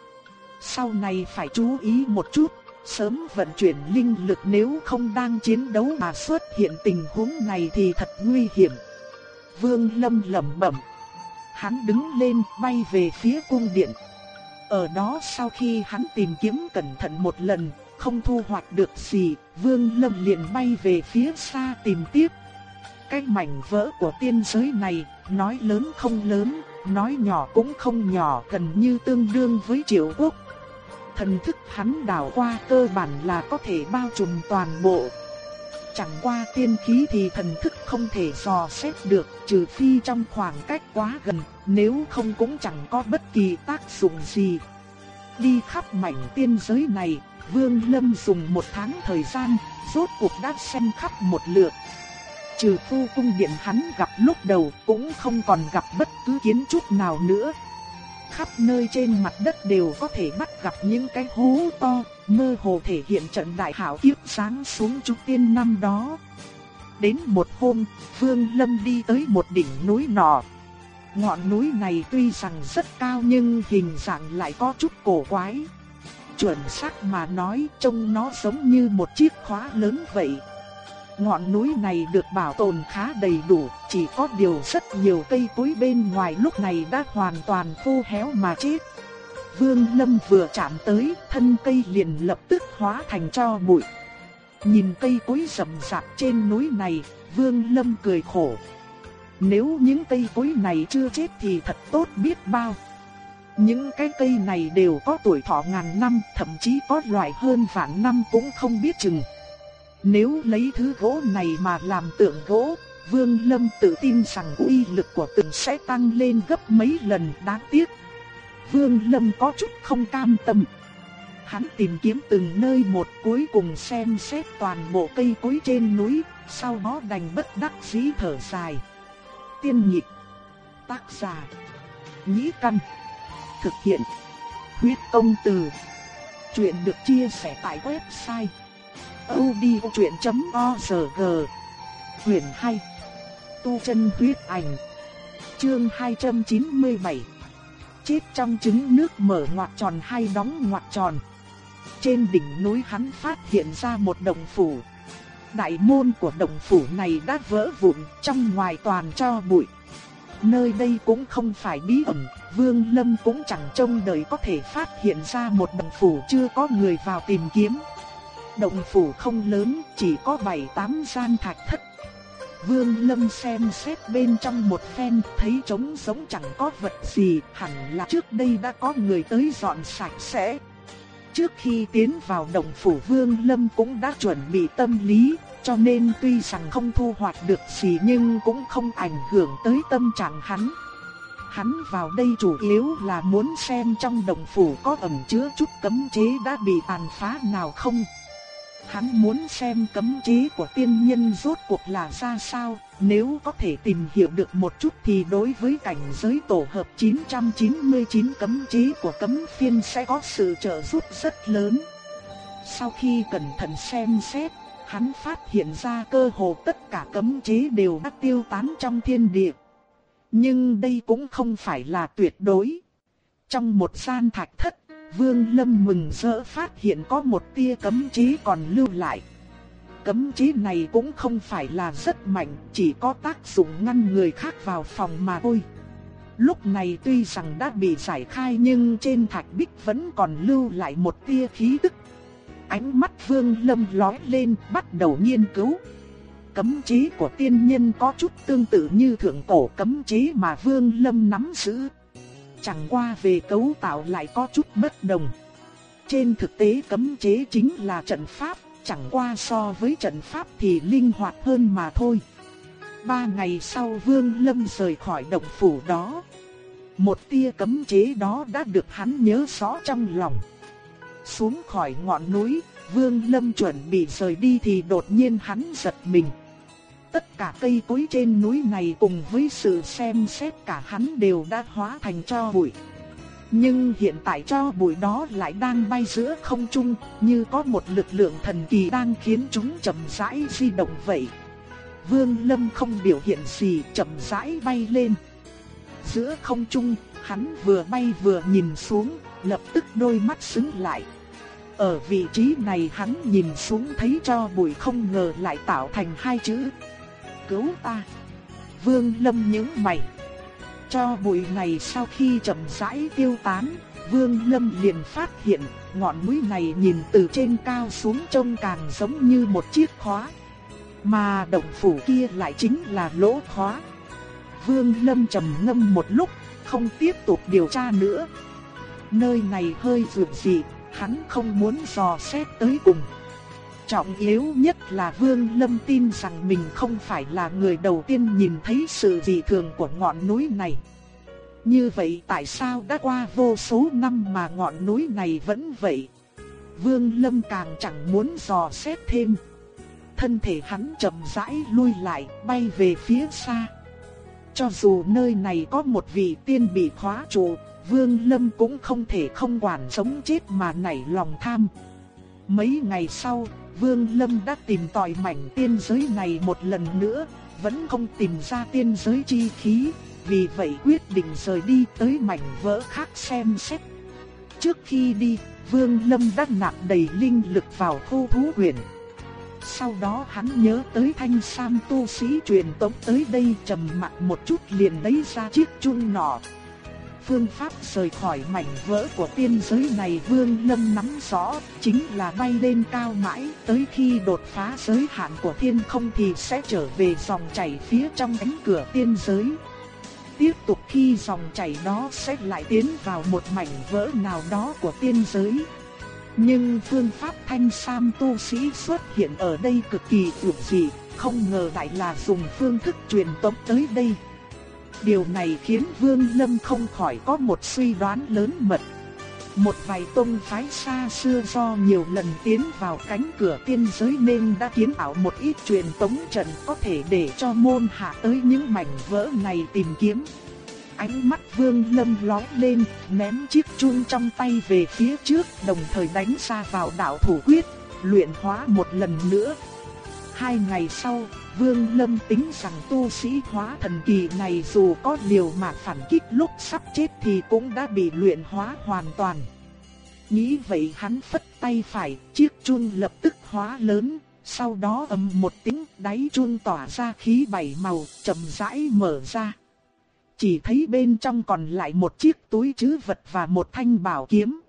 Sau này phải chú ý một chút, sớm vận chuyển linh lực nếu không đang chiến đấu mà xuất hiện tình huống này thì thật nguy hiểm. Vương Lâm lẩm bẩm. Hắn đứng lên bay về phía cung điện. Ở đó sau khi hắn tìm kiếm cẩn thận một lần, không thu hoạch được gì, Vương Lâm liền bay về phía xa tìm tiếp. Cái mảnh vỡ của tiên giới này, nói lớn không lớn, nói nhỏ cũng không nhỏ, gần như tương đương với triệu quốc. Thần thức hắn đảo qua cơ bản là có thể bao trùm toàn bộ. Chẳng qua tiên khí thì thần thức không thể dò xét được, trừ phi trong khoảng cách quá gần, nếu không cũng chẳng có bất kỳ tác dụng gì. Đi khắp mảnh tiên giới này, Vương Lâm dùng một tháng thời gian, rốt cuộc đã xem khắp một lượt. Trừ phu cung điện hắn gặp lúc đầu cũng không còn gặp bất cứ kiến trúc nào nữa. Khắp nơi trên mặt đất đều có thể bắt gặp những cái hố to, mơ hồ thể hiện trận đại hảo kiếp sáng xuống trung tiên năm đó. Đến một hôm, Vương Lâm đi tới một đỉnh núi nọ. Ngọn núi này tuy rằng rất cao nhưng hình dạng lại có chút cổ quái. Chuẩn xác mà nói trông nó giống như một chiếc khóa lớn vậy. Ngọn núi này được bảo tồn khá đầy đủ, chỉ có điều rất nhiều cây cối bên ngoài lúc này đã hoàn toàn khô héo mà chết. Vương Lâm vừa chạm tới, thân cây liền lập tức hóa thành tro bụi. Nhìn cây cối rậm rạp trên núi này, Vương Lâm cười khổ. Nếu những cây cối này chưa chết thì thật tốt biết bao. Những cái cây này đều có tuổi thọ ngàn năm, thậm chí có loại hơn vạn năm cũng không biết chừng. Nếu lấy thứ gỗ này mà làm tượng gỗ, Vương Lâm tự tin rằng uy lực của tượng sẽ tăng lên gấp mấy lần đáng tiếc. Vương Lâm có chút không cam tâm. Hắn tìm kiếm từng nơi một cuối cùng xem xét toàn bộ cây cối trên núi, sau đó đành bất đắc dĩ thở dài. Tiên nhịp, tác giả, nhĩ căn, thực hiện, huyết công từ. Chuyện được chia sẻ tại website audiochuyện.org Quyền 2 Tu chân huyết ảnh, Chương 297 Chết trong trứng nước mở ngoặt tròn hay đóng ngoặt tròn. Trên đỉnh núi hắn phát hiện ra một đồng phủ. Đại môn của đồng phủ này đã vỡ vụn trong ngoài toàn cho bụi. Nơi đây cũng không phải bí ẩn, Vương Lâm cũng chẳng trông đợi có thể phát hiện ra một đồng phủ chưa có người vào tìm kiếm. Động phủ không lớn, chỉ có 7-8 gian thạch thất. Vương Lâm xem xét bên trong một phen, thấy trống giống chẳng có vật gì, hẳn là trước đây đã có người tới dọn sạch sẽ. Trước khi tiến vào động phủ Vương Lâm cũng đã chuẩn bị tâm lý, cho nên tuy rằng không thu hoạch được gì nhưng cũng không ảnh hưởng tới tâm trạng hắn. Hắn vào đây chủ yếu là muốn xem trong động phủ có ẩn chứa chút cấm chế đã bị tàn phá nào không. Hắn muốn xem cấm chế của tiên nhân rốt cuộc là ra sao, nếu có thể tìm hiểu được một chút thì đối với cảnh giới tổ hợp 999 cấm chế của cấm phiên sẽ có sự trợ giúp rất lớn. Sau khi cẩn thận xem xét, hắn phát hiện ra cơ hồ tất cả cấm chế đều đã tiêu tán trong thiên địa. Nhưng đây cũng không phải là tuyệt đối. Trong một gian thạch thất Vương Lâm mừng rỡ phát hiện có một tia cấm chế còn lưu lại. Cấm chế này cũng không phải là rất mạnh, chỉ có tác dụng ngăn người khác vào phòng mà thôi. Lúc này tuy rằng đã bị giải khai nhưng trên thạch bích vẫn còn lưu lại một tia khí tức. Ánh mắt Vương Lâm lóe lên, bắt đầu nghiên cứu. Cấm chế của tiên nhân có chút tương tự như thượng cổ cấm chế mà Vương Lâm nắm giữ chẳng qua về cấu tạo lại có chút bất đồng. Trên thực tế cấm chế chính là trận pháp, chẳng qua so với trận pháp thì linh hoạt hơn mà thôi. Ba ngày sau Vương Lâm rời khỏi động phủ đó. Một tia cấm chế đó đã được hắn nhớ rõ trong lòng. Xuống khỏi ngọn núi, Vương Lâm chuẩn bị rời đi thì đột nhiên hắn giật mình. Tất cả cây cối trên núi này cùng với sự xem xét cả hắn đều đã hóa thành cho bụi. Nhưng hiện tại cho bụi đó lại đang bay giữa không trung, như có một lực lượng thần kỳ đang khiến chúng chậm rãi di động vậy. Vương Lâm không biểu hiện gì, chậm rãi bay lên. Giữa không trung, hắn vừa bay vừa nhìn xuống, lập tức đôi mắt sững lại. Ở vị trí này hắn nhìn xuống thấy cho bụi không ngờ lại tạo thành hai chữ. Cứu ta! Vương Lâm nhướng mày. Cho bụi này sau khi chậm rãi tiêu tán, Vương Lâm liền phát hiện ngọn núi này nhìn từ trên cao xuống trông càng giống như một chiếc khóa. Mà động phủ kia lại chính là lỗ khóa. Vương Lâm trầm ngâm một lúc, không tiếp tục điều tra nữa. Nơi này hơi rụt dị, hắn không muốn dò xét tới cùng. Trọng yếu nhất là Vương Lâm tin rằng mình không phải là người đầu tiên nhìn thấy sự dị thường của ngọn núi này. Như vậy tại sao đã qua vô số năm mà ngọn núi này vẫn vậy? Vương Lâm càng chẳng muốn dò xét thêm. Thân thể hắn chậm rãi lui lại, bay về phía xa. Cho dù nơi này có một vị tiên bị khóa trụ, Vương Lâm cũng không thể không quản sống chết mà nảy lòng tham. Mấy ngày sau, Vương Lâm đã tìm tòi mảnh tiên giới này một lần nữa, vẫn không tìm ra tiên giới chi khí, vì vậy quyết định rời đi tới mảnh vỡ khác xem xét. Trước khi đi, Vương Lâm đã nạp đầy linh lực vào khu thú huyền. Sau đó hắn nhớ tới thanh sam tu sĩ truyền tống tới đây trầm mặt một chút liền lấy ra chiếc chun nỏ. Phương pháp rời khỏi mảnh vỡ của tiên giới này Vương Lâm nắm rõ, chính là bay lên cao mãi, tới khi đột phá giới hạn của thiên không thì sẽ trở về dòng chảy phía trong cánh cửa tiên giới. Tiếp tục khi dòng chảy đó sẽ lại tiến vào một mảnh vỡ nào đó của tiên giới. Nhưng phương pháp thanh sam tu sĩ xuất hiện ở đây cực kỳ tuyệt dị, không ngờ lại là dùng phương thức truyền tống tới đây. Điều này khiến Vương Lâm không khỏi có một suy đoán lớn mật. Một vài tông phái xa xưa do nhiều lần tiến vào cánh cửa tiên giới nên đã kiến ảo một ít truyền tống trận có thể để cho môn hạ tới những mảnh vỡ này tìm kiếm. Ánh mắt Vương Lâm lóe lên, ném chiếc chuông trong tay về phía trước, đồng thời đánh ra vào đạo thủ quyết, luyện hóa một lần nữa. Hai ngày sau, Vương Lâm tính rằng tu sĩ hóa thần kỳ này dù có liều mạng phản kích lúc sắp chết thì cũng đã bị luyện hóa hoàn toàn. Nghĩ vậy hắn phất tay phải, chiếc chun lập tức hóa lớn, sau đó ầm một tiếng đáy chun tỏa ra khí bảy màu, chậm rãi mở ra. Chỉ thấy bên trong còn lại một chiếc túi trữ vật và một thanh bảo kiếm.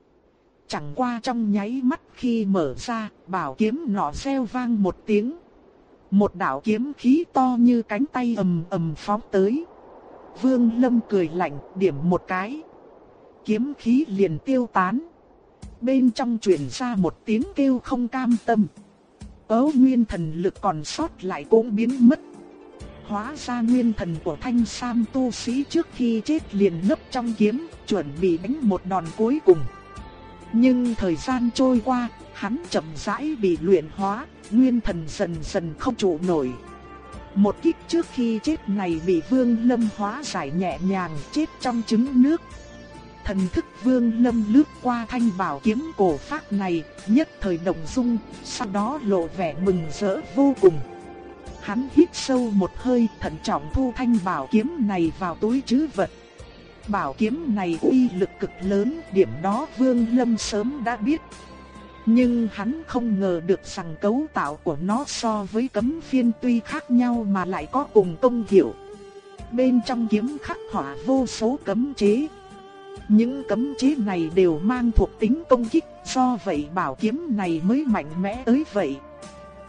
Chẳng qua trong nháy mắt khi mở ra, bảo kiếm nọ reo vang một tiếng. Một đạo kiếm khí to như cánh tay ầm ầm phóng tới. Vương Lâm cười lạnh, điểm một cái. Kiếm khí liền tiêu tán. Bên trong truyền ra một tiếng kêu không cam tâm. Ấu nguyên thần lực còn sót lại cũng biến mất hóa ra nguyên thần của thanh sam tu sĩ trước khi chết liền nấp trong kiếm, chuẩn bị đánh một đòn cuối cùng. Nhưng thời gian trôi qua, hắn chậm rãi bị luyện hóa, nguyên thần dần dần không trụ nổi. Một kích trước khi chết này bị Vương Lâm hóa giải nhẹ nhàng chết trong trứng nước. Thần thức Vương Lâm lướt qua thanh bảo kiếm cổ phát này, nhất thời động dung, sau đó lộ vẻ mừng rỡ vô cùng. Hắn hít sâu một hơi thận trọng thu thanh bảo kiếm này vào túi trữ vật. Bảo kiếm này uy lực cực lớn, điểm đó Vương Lâm sớm đã biết. Nhưng hắn không ngờ được rằng cấu tạo của nó so với cấm phiên tuy khác nhau mà lại có cùng công hiệu. Bên trong kiếm khắc họa vô số cấm chế. Những cấm chế này đều mang thuộc tính công kích, do vậy bảo kiếm này mới mạnh mẽ tới vậy.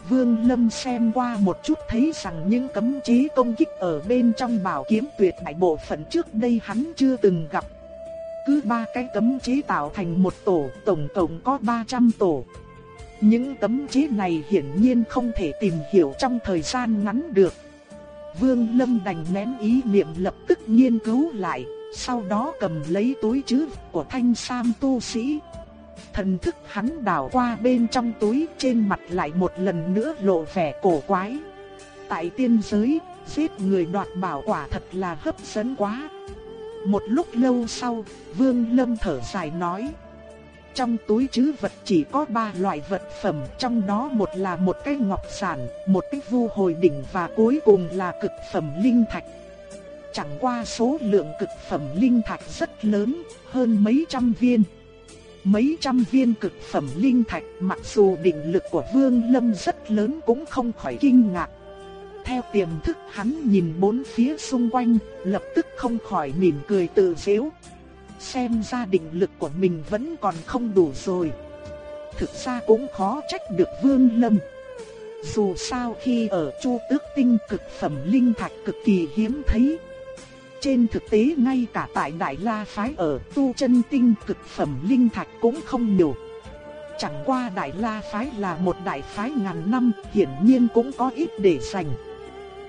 Vương Lâm xem qua một chút thấy rằng những cấm chế công kích ở bên trong bảo kiếm tuyệt đại bộ phận trước đây hắn chưa từng gặp. Cứ ba cái cấm chế tạo thành một tổ, tổng cộng có 300 tổ. Những cấm chế này hiển nhiên không thể tìm hiểu trong thời gian ngắn được. Vương Lâm đành nén ý niệm lập tức nghiên cứu lại, sau đó cầm lấy túi trữ của thanh sam tu sĩ. Thần thức hắn đảo qua bên trong túi trên mặt lại một lần nữa lộ vẻ cổ quái. Tại tiên giới, giết người đoạt bảo quả thật là hấp dẫn quá. Một lúc lâu sau, Vương Lâm thở dài nói. Trong túi trữ vật chỉ có ba loại vật phẩm, trong đó một là một cái ngọc sản, một cái vu hồi đỉnh và cuối cùng là cực phẩm linh thạch. Chẳng qua số lượng cực phẩm linh thạch rất lớn, hơn mấy trăm viên. Mấy trăm viên cực phẩm linh thạch mặc dù định lực của Vương Lâm rất lớn cũng không khỏi kinh ngạc. Theo tiềm thức hắn nhìn bốn phía xung quanh, lập tức không khỏi mỉm cười tự giễu. Xem ra định lực của mình vẫn còn không đủ rồi. Thực ra cũng khó trách được Vương Lâm. Dù sao khi ở Chu Tước Tinh cực phẩm linh thạch cực kỳ hiếm thấy. Trên thực tế ngay cả tại Đại La Phái ở Tu chân Tinh cực phẩm linh thạch cũng không nhiều. Chẳng qua Đại La Phái là một đại phái ngàn năm, hiển nhiên cũng có ít để dành.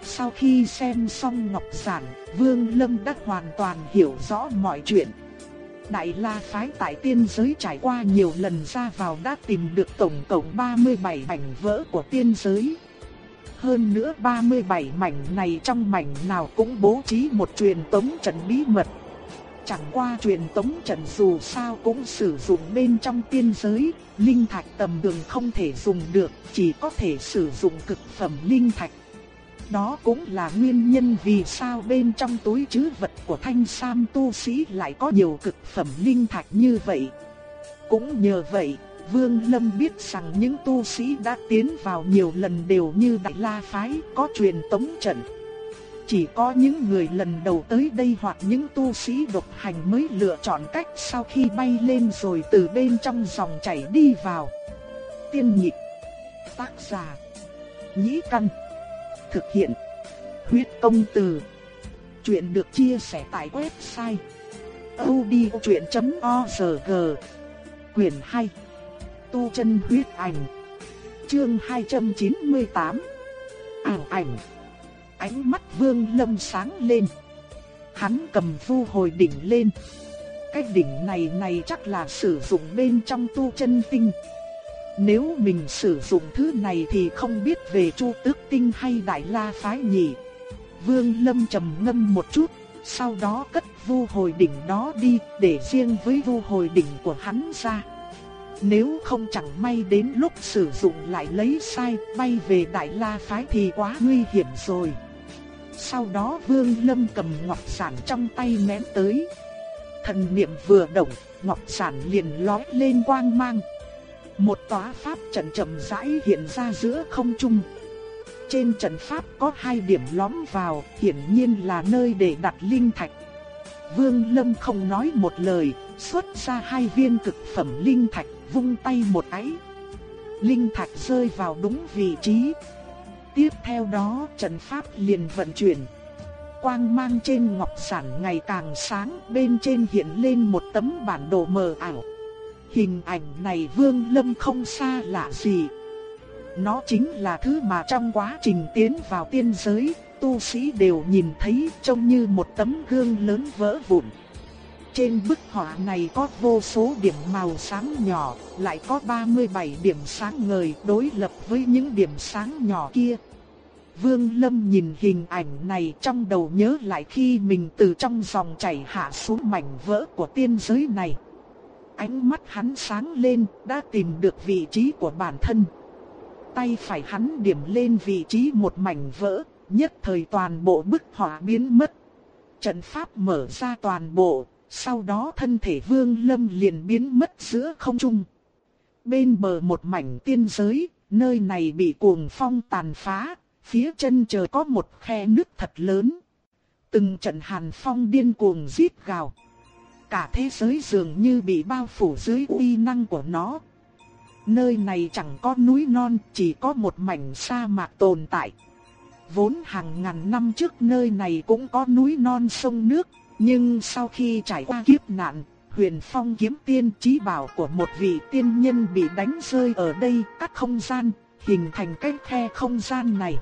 Sau khi xem xong Ngọc Giản, Vương Lâm đã hoàn toàn hiểu rõ mọi chuyện. Đại La Phái tại tiên giới trải qua nhiều lần ra vào đã tìm được tổng cộng 37 mảnh vỡ của tiên giới. Hơn nữa 37 mảnh này trong mảnh nào cũng bố trí một truyền tống trận bí mật. Chẳng qua truyền tống trận dù sao cũng sử dụng bên trong tiên giới, linh thạch tầm đường không thể dùng được, chỉ có thể sử dụng cực phẩm linh thạch. Đó cũng là nguyên nhân vì sao bên trong túi trữ vật của thanh sam tu sĩ lại có nhiều cực phẩm linh thạch như vậy. Cũng nhờ vậy, Vương Lâm biết rằng những tu sĩ đã tiến vào nhiều lần đều như Đại La Phái có truyền tống trận. Chỉ có những người lần đầu tới đây hoặc những tu sĩ độc hành mới lựa chọn cách sau khi bay lên rồi từ bên trong dòng chảy đi vào. Tiên nhịp Tác giả Nhĩ Căn Thực hiện. Huyết công từ. Chuyện được chia sẻ tại website odchuyện.org Quyền 2 Tu chân huyết ảnh. Chương 298 Ảnh ảnh. Ánh mắt vương lâm sáng lên. Hắn cầm vu hồi đỉnh lên. Cái đỉnh này này chắc là sử dụng bên trong tu chân tinh nếu mình sử dụng thứ này thì không biết về Chu Tước Tinh hay Đại La Phái nhỉ. Vương Lâm trầm ngâm một chút, sau đó cất vu hồi đỉnh đó đi để riêng với vu hồi đỉnh của hắn ra. Nếu không chẳng may đến lúc sử dụng lại lấy sai bay về Đại La Phái thì quá nguy hiểm rồi. Sau đó Vương Lâm cầm ngọc sản trong tay ném tới. Thần niệm vừa động, ngọc sản liền lói lên quang mang. Một tòa pháp trận chậm rãi hiện ra giữa không trung. Trên trận pháp có hai điểm lõm vào, hiển nhiên là nơi để đặt linh thạch. Vương Lâm không nói một lời, xuất ra hai viên cực phẩm linh thạch, vung tay một cái. Linh thạch rơi vào đúng vị trí. Tiếp theo đó, trận pháp liền vận chuyển. Quang mang trên ngọc sản ngày càng sáng, bên trên hiện lên một tấm bản đồ mờ ảo. Hình ảnh này Vương Lâm không xa lạ gì. Nó chính là thứ mà trong quá trình tiến vào tiên giới, tu sĩ đều nhìn thấy trông như một tấm gương lớn vỡ vụn. Trên bức họa này có vô số điểm màu sáng nhỏ, lại có 37 điểm sáng ngời đối lập với những điểm sáng nhỏ kia. Vương Lâm nhìn hình ảnh này trong đầu nhớ lại khi mình từ trong dòng chảy hạ xuống mảnh vỡ của tiên giới này ánh mắt hắn sáng lên, đã tìm được vị trí của bản thân. Tay phải hắn điểm lên vị trí một mảnh vỡ, nhất thời toàn bộ bức họa biến mất. Trận pháp mở ra toàn bộ, sau đó thân thể vương lâm liền biến mất giữa không trung. Bên bờ một mảnh tiên giới, nơi này bị cuồng phong tàn phá, phía chân trời có một khe nước thật lớn. Từng trận hàn phong điên cuồng giết gào cả thế giới dường như bị bao phủ dưới uy năng của nó. Nơi này chẳng có núi non, chỉ có một mảnh sa mạc tồn tại. Vốn hàng ngàn năm trước nơi này cũng có núi non sông nước, nhưng sau khi trải qua kiếp nạn, huyền phong kiếm tiên trí bảo của một vị tiên nhân bị đánh rơi ở đây, các không gian, hình thành cái khe không gian này.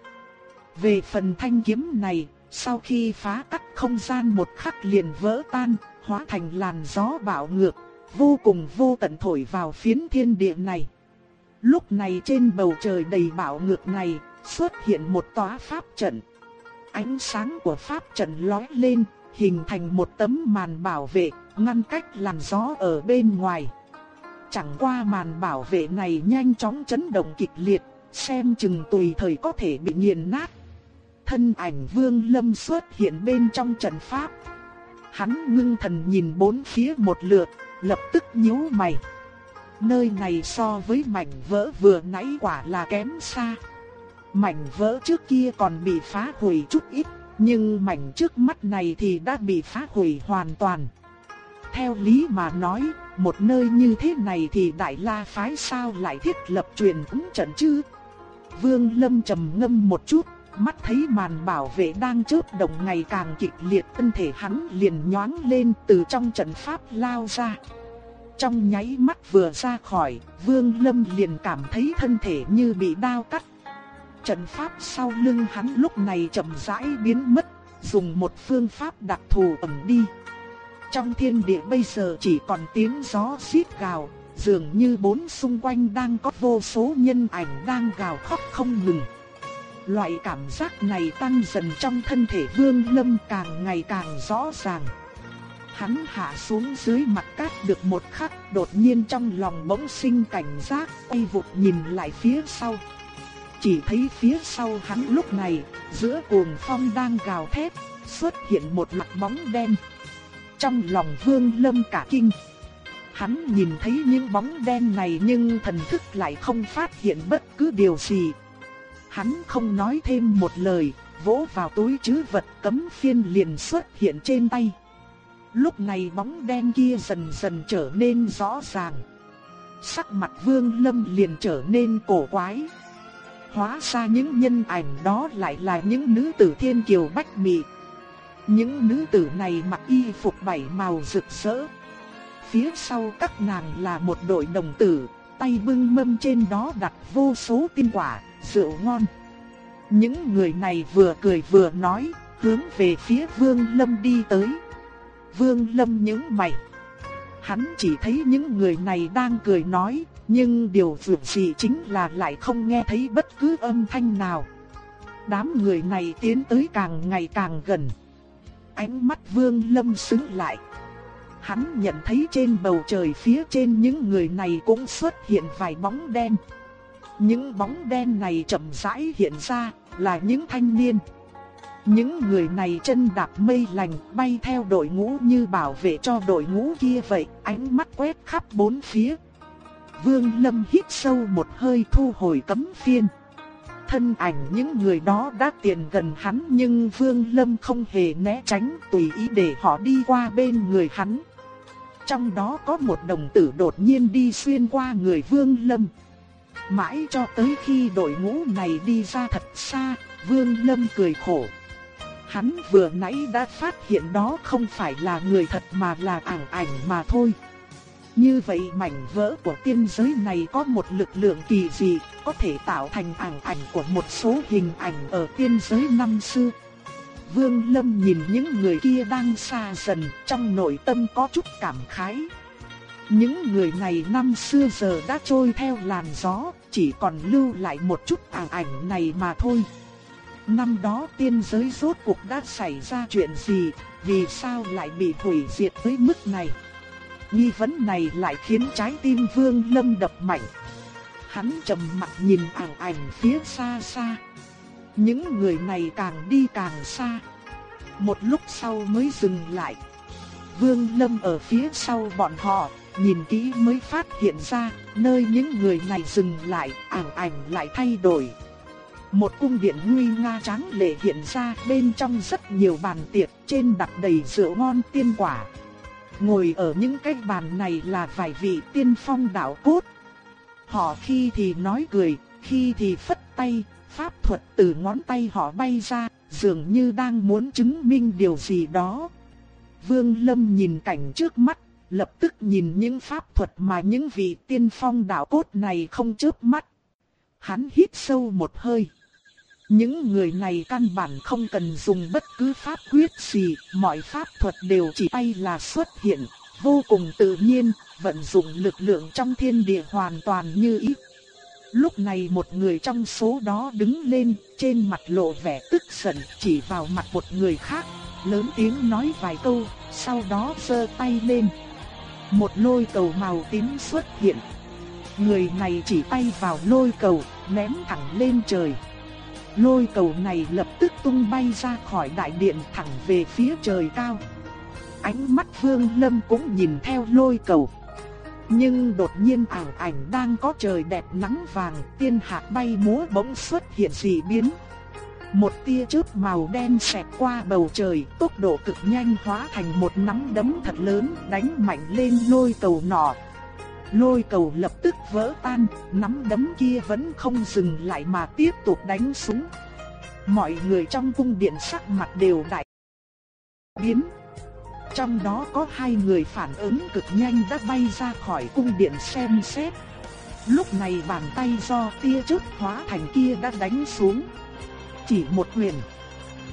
Về phần thanh kiếm này, sau khi phá cắt không gian một khắc liền vỡ tan, hóa thành làn gió bạo ngược, vô cùng vô tận thổi vào phiến thiên địa này. Lúc này trên bầu trời đầy bạo ngược này, xuất hiện một tòa pháp trận. Ánh sáng của pháp trận lóe lên, hình thành một tấm màn bảo vệ, ngăn cách làn gió ở bên ngoài. Chẳng qua màn bảo vệ này nhanh chóng chấn động kịch liệt, xem chừng tùy thời có thể bị nghiền nát. Thân ảnh Vương Lâm xuất hiện bên trong trận pháp. Hắn ngưng thần nhìn bốn phía một lượt, lập tức nhíu mày. Nơi này so với mảnh vỡ vừa nãy quả là kém xa. Mảnh vỡ trước kia còn bị phá hủy chút ít, nhưng mảnh trước mắt này thì đã bị phá hủy hoàn toàn. Theo lý mà nói, một nơi như thế này thì Đại La Phái sao lại thiết lập truyền cúng trận chứ? Vương Lâm trầm ngâm một chút, mắt thấy màn bảo vệ đang chớp động ngày càng kịch liệt, thân thể hắn liền nhoáng lên từ trong trận pháp lao ra. Trong nháy mắt vừa ra khỏi, Vương Lâm liền cảm thấy thân thể như bị đao cắt. Trận pháp sau lưng hắn lúc này chậm rãi biến mất, dùng một phương pháp đặc thù ẩn đi. Trong thiên địa bây giờ chỉ còn tiếng gió xít gào, dường như bốn xung quanh đang có vô số nhân ảnh đang gào khóc không ngừng. Loại cảm giác này tăng dần trong thân thể Vương Lâm càng ngày càng rõ ràng. Hắn hạ xuống dưới mặt cát được một khắc, đột nhiên trong lòng bỗng sinh cảnh giác, quay vụt nhìn lại phía sau. Chỉ thấy phía sau hắn lúc này, giữa cuồng phong đang gào thét, xuất hiện một mặt bóng đen. Trong lòng Vương Lâm cả kinh. Hắn nhìn thấy những bóng đen này nhưng thần thức lại không phát hiện bất cứ điều gì. Hắn không nói thêm một lời, vỗ vào túi chứ vật cấm phiên liền xuất hiện trên tay. Lúc này bóng đen kia dần dần trở nên rõ ràng. Sắc mặt Vương Lâm liền trở nên cổ quái. Hóa ra những nhân ảnh đó lại là những nữ tử thiên kiều bách mị. Những nữ tử này mặc y phục bảy màu rực rỡ. Phía sau các nàng là một đội đồng tử, tay bưng mâm trên đó đặt vô số tiên quả, rượu ngon. Những người này vừa cười vừa nói, hướng về phía Vương Lâm đi tới. Vương Lâm nhướng mày. Hắn chỉ thấy những người này đang cười nói, nhưng điều vượt gì chính là lại không nghe thấy bất cứ âm thanh nào. Đám người này tiến tới càng ngày càng gần. Ánh mắt Vương Lâm sững lại. Hắn nhận thấy trên bầu trời phía trên những người này cũng xuất hiện vài bóng đen. Những bóng đen này chậm rãi hiện ra, là những thanh niên. Những người này chân đạp mây lành bay theo đội ngũ như bảo vệ cho đội ngũ kia vậy, ánh mắt quét khắp bốn phía. Vương Lâm hít sâu một hơi thu hồi cấm phiên. Thân ảnh những người đó đã tiền gần hắn nhưng Vương Lâm không hề né tránh tùy ý để họ đi qua bên người hắn. Trong đó có một đồng tử đột nhiên đi xuyên qua người Vương Lâm. Mãi cho tới khi đội ngũ này đi ra thật xa, Vương Lâm cười khổ. Hắn vừa nãy đã phát hiện đó không phải là người thật mà là ảo ảnh mà thôi. Như vậy mảnh vỡ của tiên giới này có một lực lượng kỳ dị, có thể tạo thành ảo ảnh của một số hình ảnh ở tiên giới năm xưa. Vương Lâm nhìn những người kia đang xa dần, trong nội tâm có chút cảm khái. Những người này năm xưa giờ đã trôi theo làn gió, chỉ còn lưu lại một chút ảo ảnh này mà thôi. Năm đó tiên giới rốt cuộc đã xảy ra chuyện gì, vì sao lại bị hủy diệt tới mức này? Nghi vấn này lại khiến trái tim Vương Lâm đập mạnh. Hắn trầm mặt nhìn ảo ảnh phía xa xa. Những người này càng đi càng xa. Một lúc sau mới dừng lại. Vương Lâm ở phía sau bọn họ, nhìn kỹ mới phát hiện ra, nơi những người này dừng lại, ảo ảnh lại thay đổi. Một cung điện nguy nga tráng lệ hiện ra, bên trong rất nhiều bàn tiệc, trên đặt đầy rượu ngon tiên quả. Ngồi ở những cái bàn này là vài vị tiên phong đạo cốt. Họ khi thì nói cười, khi thì phất tay, pháp thuật từ ngón tay họ bay ra, dường như đang muốn chứng minh điều gì đó. Vương Lâm nhìn cảnh trước mắt, lập tức nhìn những pháp thuật mà những vị tiên phong đạo cốt này không chớp mắt. Hắn hít sâu một hơi. Những người này căn bản không cần dùng bất cứ pháp quyết gì, mọi pháp thuật đều chỉ tay là xuất hiện, vô cùng tự nhiên, vận dụng lực lượng trong thiên địa hoàn toàn như ý. Lúc này một người trong số đó đứng lên, trên mặt lộ vẻ tức giận, chỉ vào mặt một người khác, lớn tiếng nói vài câu, sau đó giơ tay lên. Một lôi cầu màu tím xuất hiện. Người này chỉ tay vào lôi cầu, ném thẳng lên trời. Lôi cầu này lập tức tung bay ra khỏi đại điện thẳng về phía trời cao. Ánh mắt Vương Lâm cũng nhìn theo lôi cầu. Nhưng đột nhiên ảo ảnh đang có trời đẹp nắng vàng, tiên hạ bay múa bỗng xuất hiện dị biến. Một tia chớp màu đen xẹt qua bầu trời, tốc độ cực nhanh hóa thành một nắm đấm thật lớn, đánh mạnh lên lôi cầu nọ. Lôi cầu lập tức vỡ tan, nắm đấm kia vẫn không dừng lại mà tiếp tục đánh xuống. Mọi người trong cung điện sắc mặt đều đại biến. Trong đó có hai người phản ứng cực nhanh đã bay ra khỏi cung điện xem xét. Lúc này bàn tay do tia chớp hóa thành kia đã đánh xuống. Chỉ một quyền.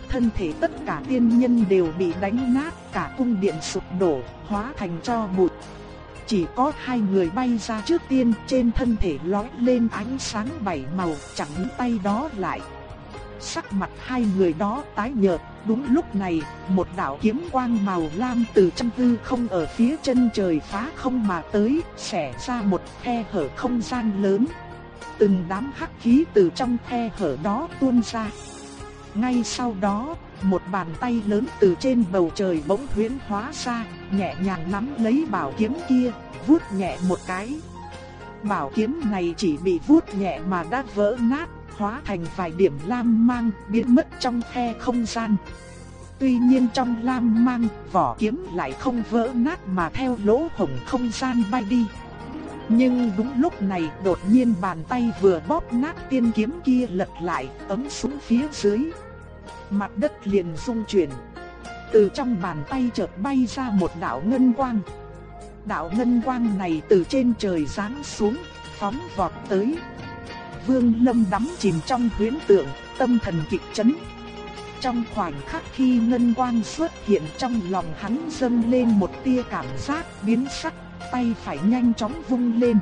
Thân thể tất cả tiên nhân đều bị đánh nát, cả cung điện sụp đổ, hóa thành cho bụi. Chỉ có hai người bay ra trước tiên, trên thân thể lói lên ánh sáng bảy màu, chẳng tay đó lại. Sắc mặt hai người đó tái nhợt, đúng lúc này, một đạo kiếm quang màu lam từ trong hư không ở phía chân trời phá không mà tới, xẻ ra một khe hở không gian lớn. Từng đám hắc khí từ trong khe hở đó tuôn ra. Ngay sau đó, một bàn tay lớn từ trên bầu trời bỗng huyễn hóa ra, nhẹ nhàng nắm lấy bảo kiếm kia, vuốt nhẹ một cái. Bảo kiếm này chỉ bị vuốt nhẹ mà đã vỡ nát, hóa thành vài điểm lam mang biến mất trong khe không gian. Tuy nhiên trong lam mang, vỏ kiếm lại không vỡ nát mà theo lỗ hổng không gian bay đi. Nhưng đúng lúc này đột nhiên bàn tay vừa bóp nát tiên kiếm kia lật lại, ấm xuống phía dưới. Mặt đất liền rung chuyển. Từ trong bàn tay chợt bay ra một đạo ngân quang. Đạo ngân quang này từ trên trời giáng xuống, phóng vọt tới. Vương Lâm đắm chìm trong huyễn tượng, tâm thần kịch chấn. Trong khoảnh khắc khi ngân quang xuất hiện trong lòng hắn dâng lên một tia cảm giác biến sắc, tay phải nhanh chóng vung lên.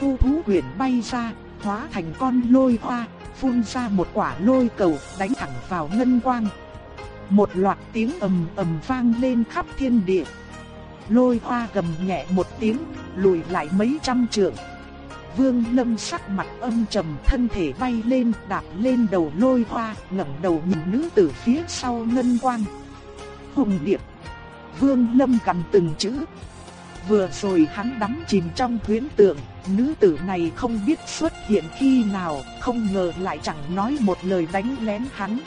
Khu thú quyển bay ra, hóa thành con lôi hoa, phun ra một quả lôi cầu đánh thẳng vào ngân quang. Một loạt tiếng ầm ầm vang lên khắp thiên địa. Lôi hoa gầm nhẹ một tiếng, lùi lại mấy trăm trượng. Vương Lâm sắc mặt âm trầm, thân thể bay lên, đạp lên đầu lôi hoa, ngẩng đầu nhìn nữ tử phía sau ngân quang. Hùng điệp. Vương Lâm cầm từng chữ. Vừa rồi hắn đắm chìm trong huyễn tượng, nữ tử này không biết xuất hiện khi nào, không ngờ lại chẳng nói một lời đánh lén hắn.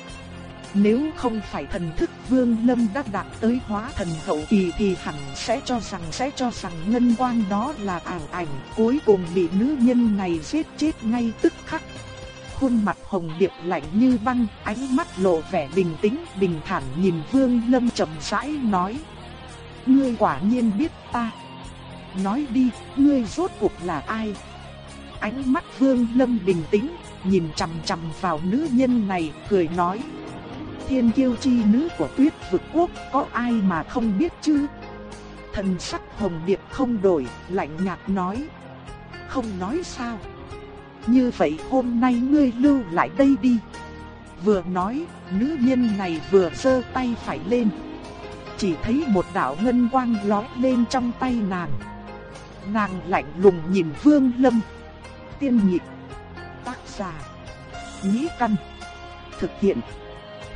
Nếu không phải thần thức Vương Lâm đã đạt tới hóa thần hậu kỳ thì hẳn sẽ cho rằng sẽ cho rằng ngân quang đó là ảo ảnh, cuối cùng bị nữ nhân này giết chết ngay tức khắc. Khuôn mặt hồng điệp lạnh như băng, ánh mắt lộ vẻ bình tĩnh, bình thản nhìn Vương Lâm trầm rãi nói: "Ngươi quả nhiên biết ta. Nói đi, ngươi rốt cuộc là ai?" Ánh mắt Vương Lâm bình tĩnh, nhìn chằm chằm vào nữ nhân này, cười nói: thiên kiêu chi nữ của tuyết vực quốc có ai mà không biết chứ? Thần sắc hồng điệp không đổi, lạnh nhạt nói. Không nói sao? Như vậy hôm nay ngươi lưu lại đây đi. Vừa nói, nữ nhân này vừa giơ tay phải lên. Chỉ thấy một đạo ngân quang lóe lên trong tay nàng. Nàng lạnh lùng nhìn Vương Lâm. Tiên nhịp. Tác giả. Nhĩ căn. Thực hiện.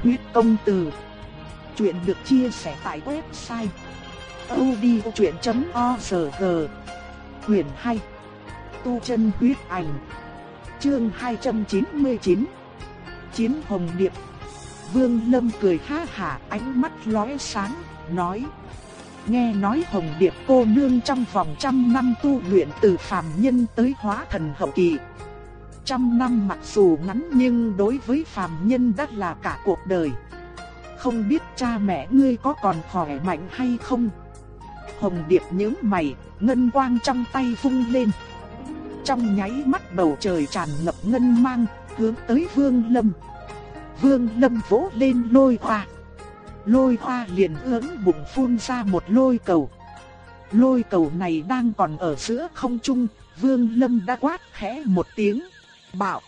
Huyết công từ. Chuyện được chia sẻ tại website odchuyện.org. Quyền 2. Tu chân huyết ảnh. Chương 299. Chiến hồng điệp. Vương Lâm cười ha hả, ánh mắt lóe sáng, nói: Nghe nói Hồng Điệp cô nương trong vòng trăm năm tu luyện từ phàm nhân tới hóa thần hậu kỳ, trăm năm mặc dù ngắn nhưng đối với phàm nhân đã là cả cuộc đời. Không biết cha mẹ ngươi có còn khỏe mạnh hay không? Hồng Điệp nhướng mày, ngân quang trong tay vung lên. Trong nháy mắt bầu trời tràn ngập ngân mang, hướng tới Vương Lâm. Vương Lâm vỗ lên lôi hoa. Lôi hoa liền ưỡn bụng phun ra một lôi cầu. Lôi cầu này đang còn ở giữa không trung, Vương Lâm đã quát khẽ một tiếng, bảo.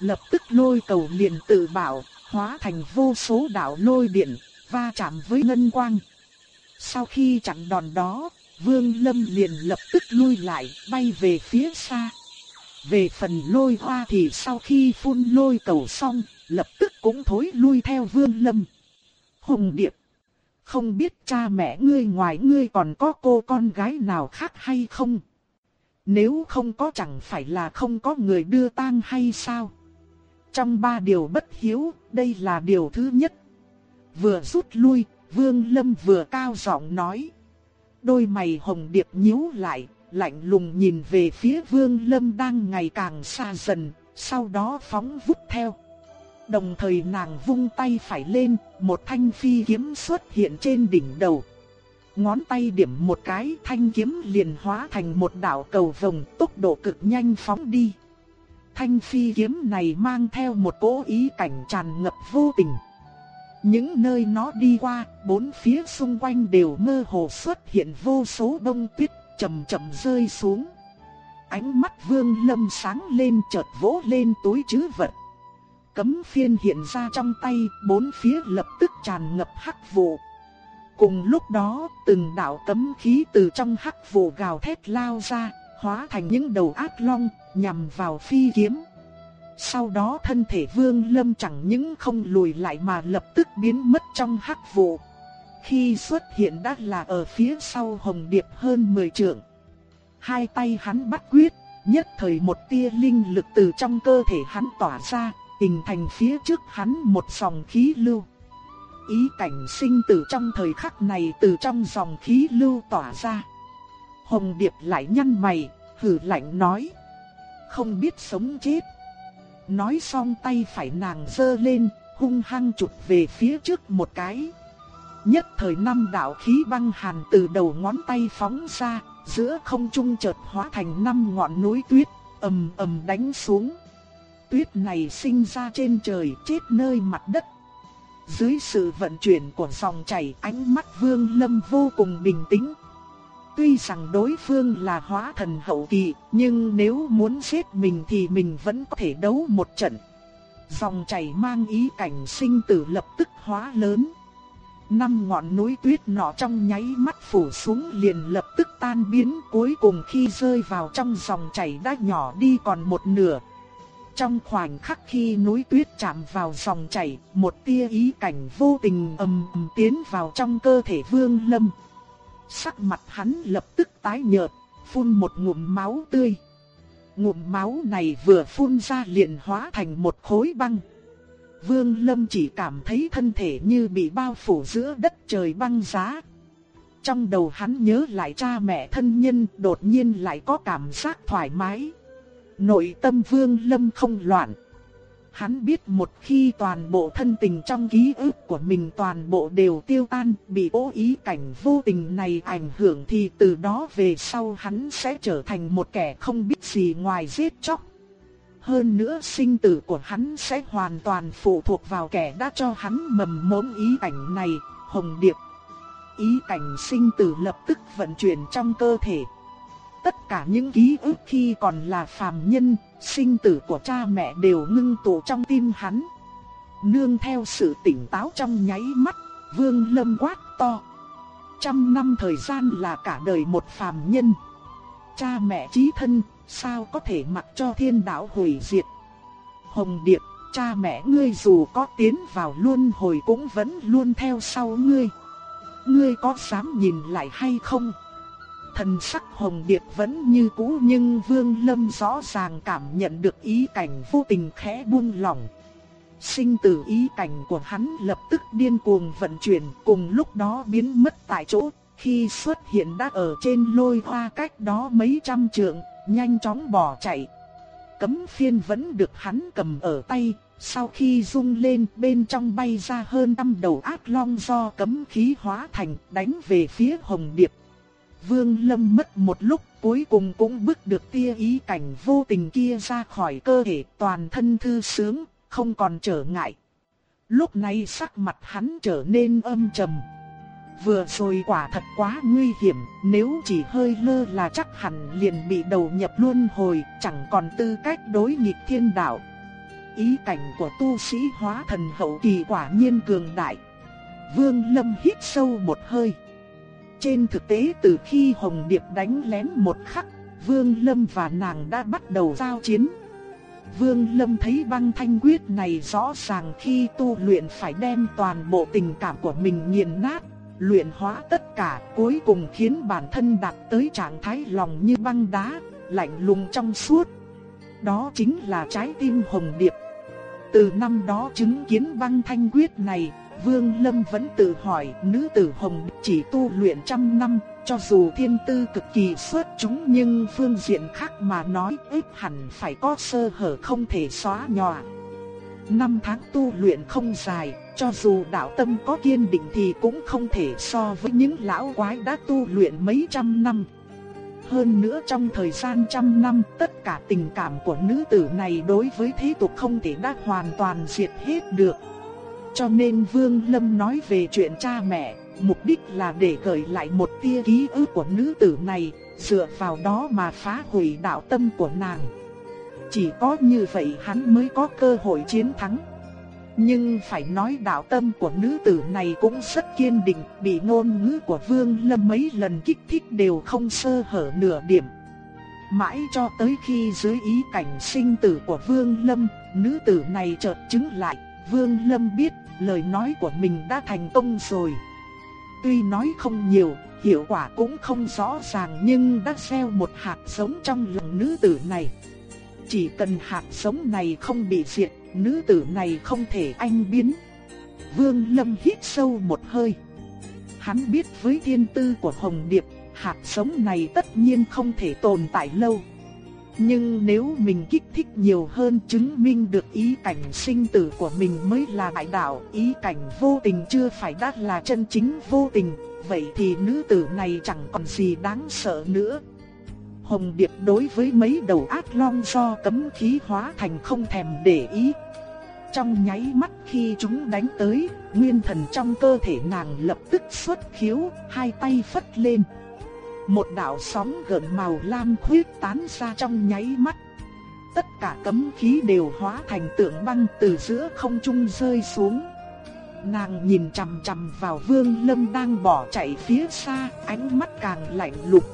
Lập tức lôi cầu liền tự bảo, hóa thành vô số đạo lôi điện, va chạm với ngân quang. Sau khi chặn đòn đó, Vương Lâm liền lập tức lui lại, bay về phía xa. Về phần lôi hoa thì sau khi phun lôi cầu xong, lập tức cũng thối lui theo Vương Lâm. Hùng Điệp, không biết cha mẹ ngươi ngoài ngươi còn có cô con gái nào khác hay không? Nếu không có chẳng phải là không có người đưa tang hay sao? Trong ba điều bất hiếu, đây là điều thứ nhất. Vừa rút lui, Vương Lâm vừa cao giọng nói. Đôi mày hồng điệp nhíu lại, lạnh lùng nhìn về phía Vương Lâm đang ngày càng xa dần, sau đó phóng vút theo. Đồng thời nàng vung tay phải lên, một thanh phi kiếm xuất hiện trên đỉnh đầu. Ngón tay điểm một cái thanh kiếm liền hóa thành một đạo cầu vồng tốc độ cực nhanh phóng đi. Thanh phi kiếm này mang theo một cỗ ý cảnh tràn ngập vô tình. Những nơi nó đi qua, bốn phía xung quanh đều mơ hồ xuất hiện vô số bông tuyết chậm chậm rơi xuống. Ánh mắt Vương Lâm sáng lên chợt vỗ lên túi trữ vật. Cấm phiên hiện ra trong tay, bốn phía lập tức tràn ngập hắc vụ. Cùng lúc đó, từng đạo cấm khí từ trong hắc vụ gào thét lao ra, hóa thành những đầu ác long, nhằm vào phi kiếm. Sau đó thân thể Vương Lâm chẳng những không lùi lại mà lập tức biến mất trong hắc vụ. Khi xuất hiện đã là ở phía sau Hồng Điệp hơn 10 trượng. Hai tay hắn bắt quyết, nhất thời một tia linh lực từ trong cơ thể hắn tỏa ra, hình thành phía trước hắn một dòng khí lưu. Ý cảnh sinh tử trong thời khắc này từ trong dòng khí lưu tỏa ra. Hồng Điệp lại nhăn mày, hử lạnh nói. Không biết sống chết. Nói xong tay phải nàng giơ lên, hung hăng chụp về phía trước một cái. Nhất thời năm đạo khí băng hàn từ đầu ngón tay phóng ra, giữa không trung chợt hóa thành năm ngọn núi tuyết, ầm ầm đánh xuống. Tuyết này sinh ra trên trời, chết nơi mặt đất. Dưới sự vận chuyển của dòng chảy, ánh mắt Vương Lâm vô cùng bình tĩnh, Tuy rằng đối phương là hóa thần hậu kỳ, nhưng nếu muốn giết mình thì mình vẫn có thể đấu một trận. Dòng chảy mang ý cảnh sinh tử lập tức hóa lớn. Năm ngọn núi tuyết nọ trong nháy mắt phủ xuống liền lập tức tan biến cuối cùng khi rơi vào trong dòng chảy đã nhỏ đi còn một nửa. Trong khoảnh khắc khi núi tuyết chạm vào dòng chảy, một tia ý cảnh vô tình ầm ầm tiến vào trong cơ thể Vương Lâm. Sắc mặt hắn lập tức tái nhợt, phun một ngụm máu tươi. Ngụm máu này vừa phun ra liền hóa thành một khối băng. Vương Lâm chỉ cảm thấy thân thể như bị bao phủ giữa đất trời băng giá. Trong đầu hắn nhớ lại cha mẹ thân nhân đột nhiên lại có cảm giác thoải mái. Nội tâm Vương Lâm không loạn. Hắn biết một khi toàn bộ thân tình trong ký ức của mình toàn bộ đều tiêu tan, bị cố ý cảnh vô tình này ảnh hưởng thì từ đó về sau hắn sẽ trở thành một kẻ không biết gì ngoài giết chóc. Hơn nữa sinh tử của hắn sẽ hoàn toàn phụ thuộc vào kẻ đã cho hắn mầm mống ý cảnh này, Hồng Điệp. Ý cảnh sinh tử lập tức vận chuyển trong cơ thể. Tất cả những ký ức khi còn là phàm nhân, sinh tử của cha mẹ đều ngưng tụ trong tim hắn. Nương theo sự tỉnh táo trong nháy mắt, Vương Lâm quát to. Trăm năm thời gian là cả đời một phàm nhân. Cha mẹ chí thân, sao có thể mặc cho thiên đạo hủy diệt. Hồng Điệp, cha mẹ ngươi dù có tiến vào luân hồi cũng vẫn luôn theo sau ngươi. Ngươi có dám nhìn lại hay không? Thần sắc hồng điệp vẫn như cũ nhưng Vương Lâm rõ ràng cảm nhận được ý cảnh vô tình khẽ buông lỏng. Sinh tử ý cảnh của hắn lập tức điên cuồng vận chuyển cùng lúc đó biến mất tại chỗ. Khi xuất hiện đã ở trên lôi hoa cách đó mấy trăm trượng, nhanh chóng bỏ chạy. Cấm phiên vẫn được hắn cầm ở tay, sau khi rung lên bên trong bay ra hơn trăm đầu ác long do cấm khí hóa thành đánh về phía hồng điệp. Vương Lâm mất một lúc cuối cùng cũng bức được tia ý cảnh vô tình kia ra khỏi cơ thể toàn thân thư sướng, không còn trở ngại. Lúc này sắc mặt hắn trở nên âm trầm. Vừa rồi quả thật quá nguy hiểm, nếu chỉ hơi lơ là chắc hẳn liền bị đầu nhập luân hồi, chẳng còn tư cách đối nghịch thiên đạo. Ý cảnh của tu sĩ hóa thần hậu kỳ quả nhiên cường đại. Vương Lâm hít sâu một hơi. Trên thực tế từ khi Hồng Điệp đánh lén một khắc, Vương Lâm và nàng đã bắt đầu giao chiến. Vương Lâm thấy băng thanh quyết này rõ ràng khi tu luyện phải đem toàn bộ tình cảm của mình nghiền nát, luyện hóa tất cả cuối cùng khiến bản thân đạt tới trạng thái lòng như băng đá, lạnh lùng trong suốt. Đó chính là trái tim Hồng Điệp. Từ năm đó chứng kiến băng thanh quyết này, Vương Lâm vẫn tự hỏi nữ tử Hồng chỉ tu luyện trăm năm, cho dù thiên tư cực kỳ xuất chúng nhưng phương diện khác mà nói ít hẳn phải có sơ hở không thể xóa nhòa. Năm tháng tu luyện không dài, cho dù đạo tâm có kiên định thì cũng không thể so với những lão quái đã tu luyện mấy trăm năm. Hơn nữa trong thời gian trăm năm tất cả tình cảm của nữ tử này đối với thế tục không thể đã hoàn toàn diệt hết được. Cho nên Vương Lâm nói về chuyện cha mẹ, mục đích là để gợi lại một tia ký ức của nữ tử này, dựa vào đó mà phá hủy đạo tâm của nàng. Chỉ có như vậy hắn mới có cơ hội chiến thắng. Nhưng phải nói đạo tâm của nữ tử này cũng rất kiên định, bị ngôn ngữ của Vương Lâm mấy lần kích thích đều không sơ hở nửa điểm. Mãi cho tới khi dưới ý cảnh sinh tử của Vương Lâm, nữ tử này chợt chứng lại, Vương Lâm biết lời nói của mình đã thành công rồi. Tuy nói không nhiều, hiệu quả cũng không rõ ràng nhưng đã gieo một hạt giống trong lòng nữ tử này. Chỉ cần hạt giống này không bị diệt, nữ tử này không thể anh biến. Vương Lâm hít sâu một hơi. Hắn biết với thiên tư của Hồng Điệp, hạt giống này tất nhiên không thể tồn tại lâu. Nhưng nếu mình kích thích nhiều hơn chứng minh được ý cảnh sinh tử của mình mới là đại đạo, ý cảnh vô tình chưa phải đắt là chân chính vô tình, vậy thì nữ tử này chẳng còn gì đáng sợ nữa. Hồng Điệp đối với mấy đầu ác long do cấm khí hóa thành không thèm để ý. Trong nháy mắt khi chúng đánh tới, nguyên thần trong cơ thể nàng lập tức xuất khiếu, hai tay phất lên. Một đạo sóng gợn màu lam khuyết tán ra trong nháy mắt. Tất cả cấm khí đều hóa thành tượng băng từ giữa không trung rơi xuống. Nàng nhìn chằm chằm vào Vương Lâm đang bỏ chạy phía xa, ánh mắt càng lạnh lùng.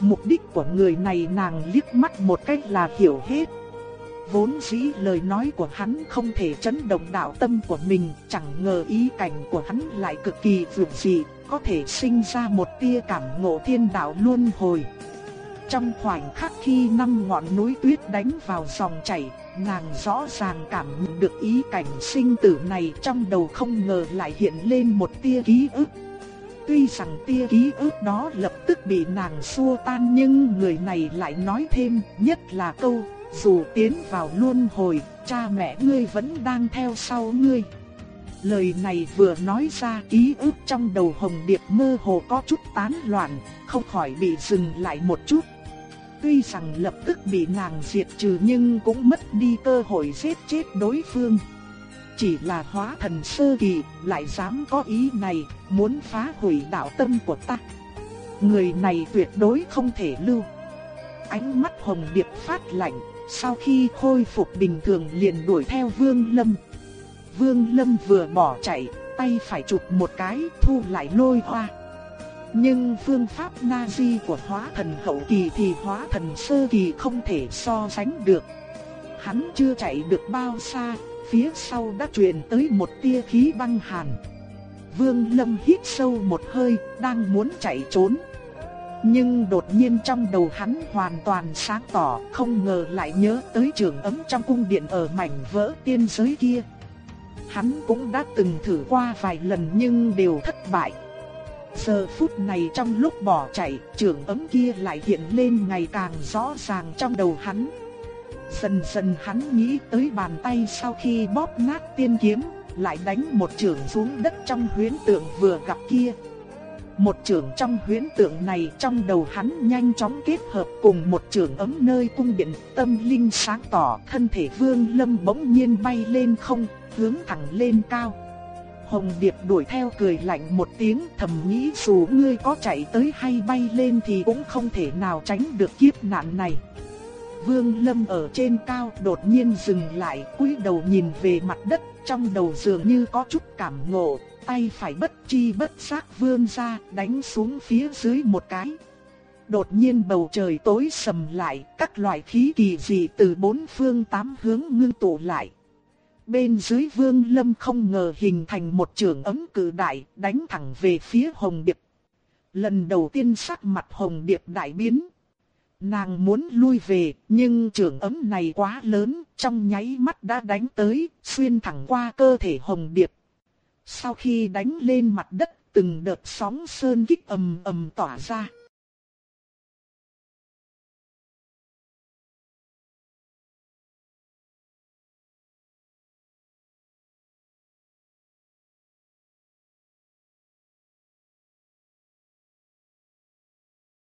Mục đích của người này nàng liếc mắt một cách là hiểu hết. Vốn dĩ lời nói của hắn không thể chấn động đạo tâm của mình, chẳng ngờ ý cảnh của hắn lại cực kỳ vượt dị, có thể sinh ra một tia cảm ngộ thiên đạo luân hồi. Trong khoảnh khắc khi năm ngọn núi tuyết đánh vào dòng chảy, nàng rõ ràng cảm nhận được ý cảnh sinh tử này trong đầu không ngờ lại hiện lên một tia ký ức. Tuy rằng tia ký ức đó lập tức bị nàng xua tan nhưng người này lại nói thêm nhất là câu dù tiến vào luân hồi, cha mẹ ngươi vẫn đang theo sau ngươi. Lời này vừa nói ra ký ức trong đầu Hồng Điệp mơ hồ có chút tán loạn, không khỏi bị dừng lại một chút. Tuy rằng lập tức bị nàng diệt trừ nhưng cũng mất đi cơ hội giết chết đối phương. Chỉ là hóa thần sơ kỳ lại dám có ý này, muốn phá hủy đạo tâm của ta. Người này tuyệt đối không thể lưu. Ánh mắt Hồng Điệp phát lạnh, sau khi khôi phục bình thường liền đuổi theo Vương Lâm. Vương Lâm vừa bỏ chạy, tay phải chụp một cái thu lại lôi hoa. Nhưng phương pháp Nazi của hóa thần hậu kỳ thì hóa thần sơ kỳ không thể so sánh được. Hắn chưa chạy được bao xa, phía sau đã truyền tới một tia khí băng hàn. Vương Lâm hít sâu một hơi, đang muốn chạy trốn. Nhưng đột nhiên trong đầu hắn hoàn toàn sáng tỏ, không ngờ lại nhớ tới trường ấm trong cung điện ở mảnh vỡ tiên giới kia. Hắn cũng đã từng thử qua vài lần nhưng đều thất bại. Giờ phút này trong lúc bỏ chạy, trường ấm kia lại hiện lên ngày càng rõ ràng trong đầu hắn. Dần dần hắn nghĩ tới bàn tay sau khi bóp nát tiên kiếm, lại đánh một trường xuống đất trong huyễn tượng vừa gặp kia. Một trường trong huyễn tượng này trong đầu hắn nhanh chóng kết hợp cùng một trường ấm nơi cung điện tâm linh sáng tỏ thân thể vương lâm bỗng nhiên bay lên không, hướng thẳng lên cao. Hồng Điệp đuổi theo cười lạnh một tiếng thầm nghĩ dù ngươi có chạy tới hay bay lên thì cũng không thể nào tránh được kiếp nạn này. Vương Lâm ở trên cao đột nhiên dừng lại cúi đầu nhìn về mặt đất trong đầu dường như có chút cảm ngộ, tay phải bất chi bất giác vươn ra đánh xuống phía dưới một cái. Đột nhiên bầu trời tối sầm lại, các loại khí kỳ dị từ bốn phương tám hướng ngưng tụ lại. Bên dưới vương lâm không ngờ hình thành một trường ấm cử đại, đánh thẳng về phía Hồng Điệp. Lần đầu tiên sắc mặt Hồng Điệp đại biến. Nàng muốn lui về, nhưng trường ấm này quá lớn, trong nháy mắt đã đánh tới, xuyên thẳng qua cơ thể Hồng Điệp. Sau khi đánh lên mặt đất, từng đợt sóng sơn kích ầm ầm tỏa ra.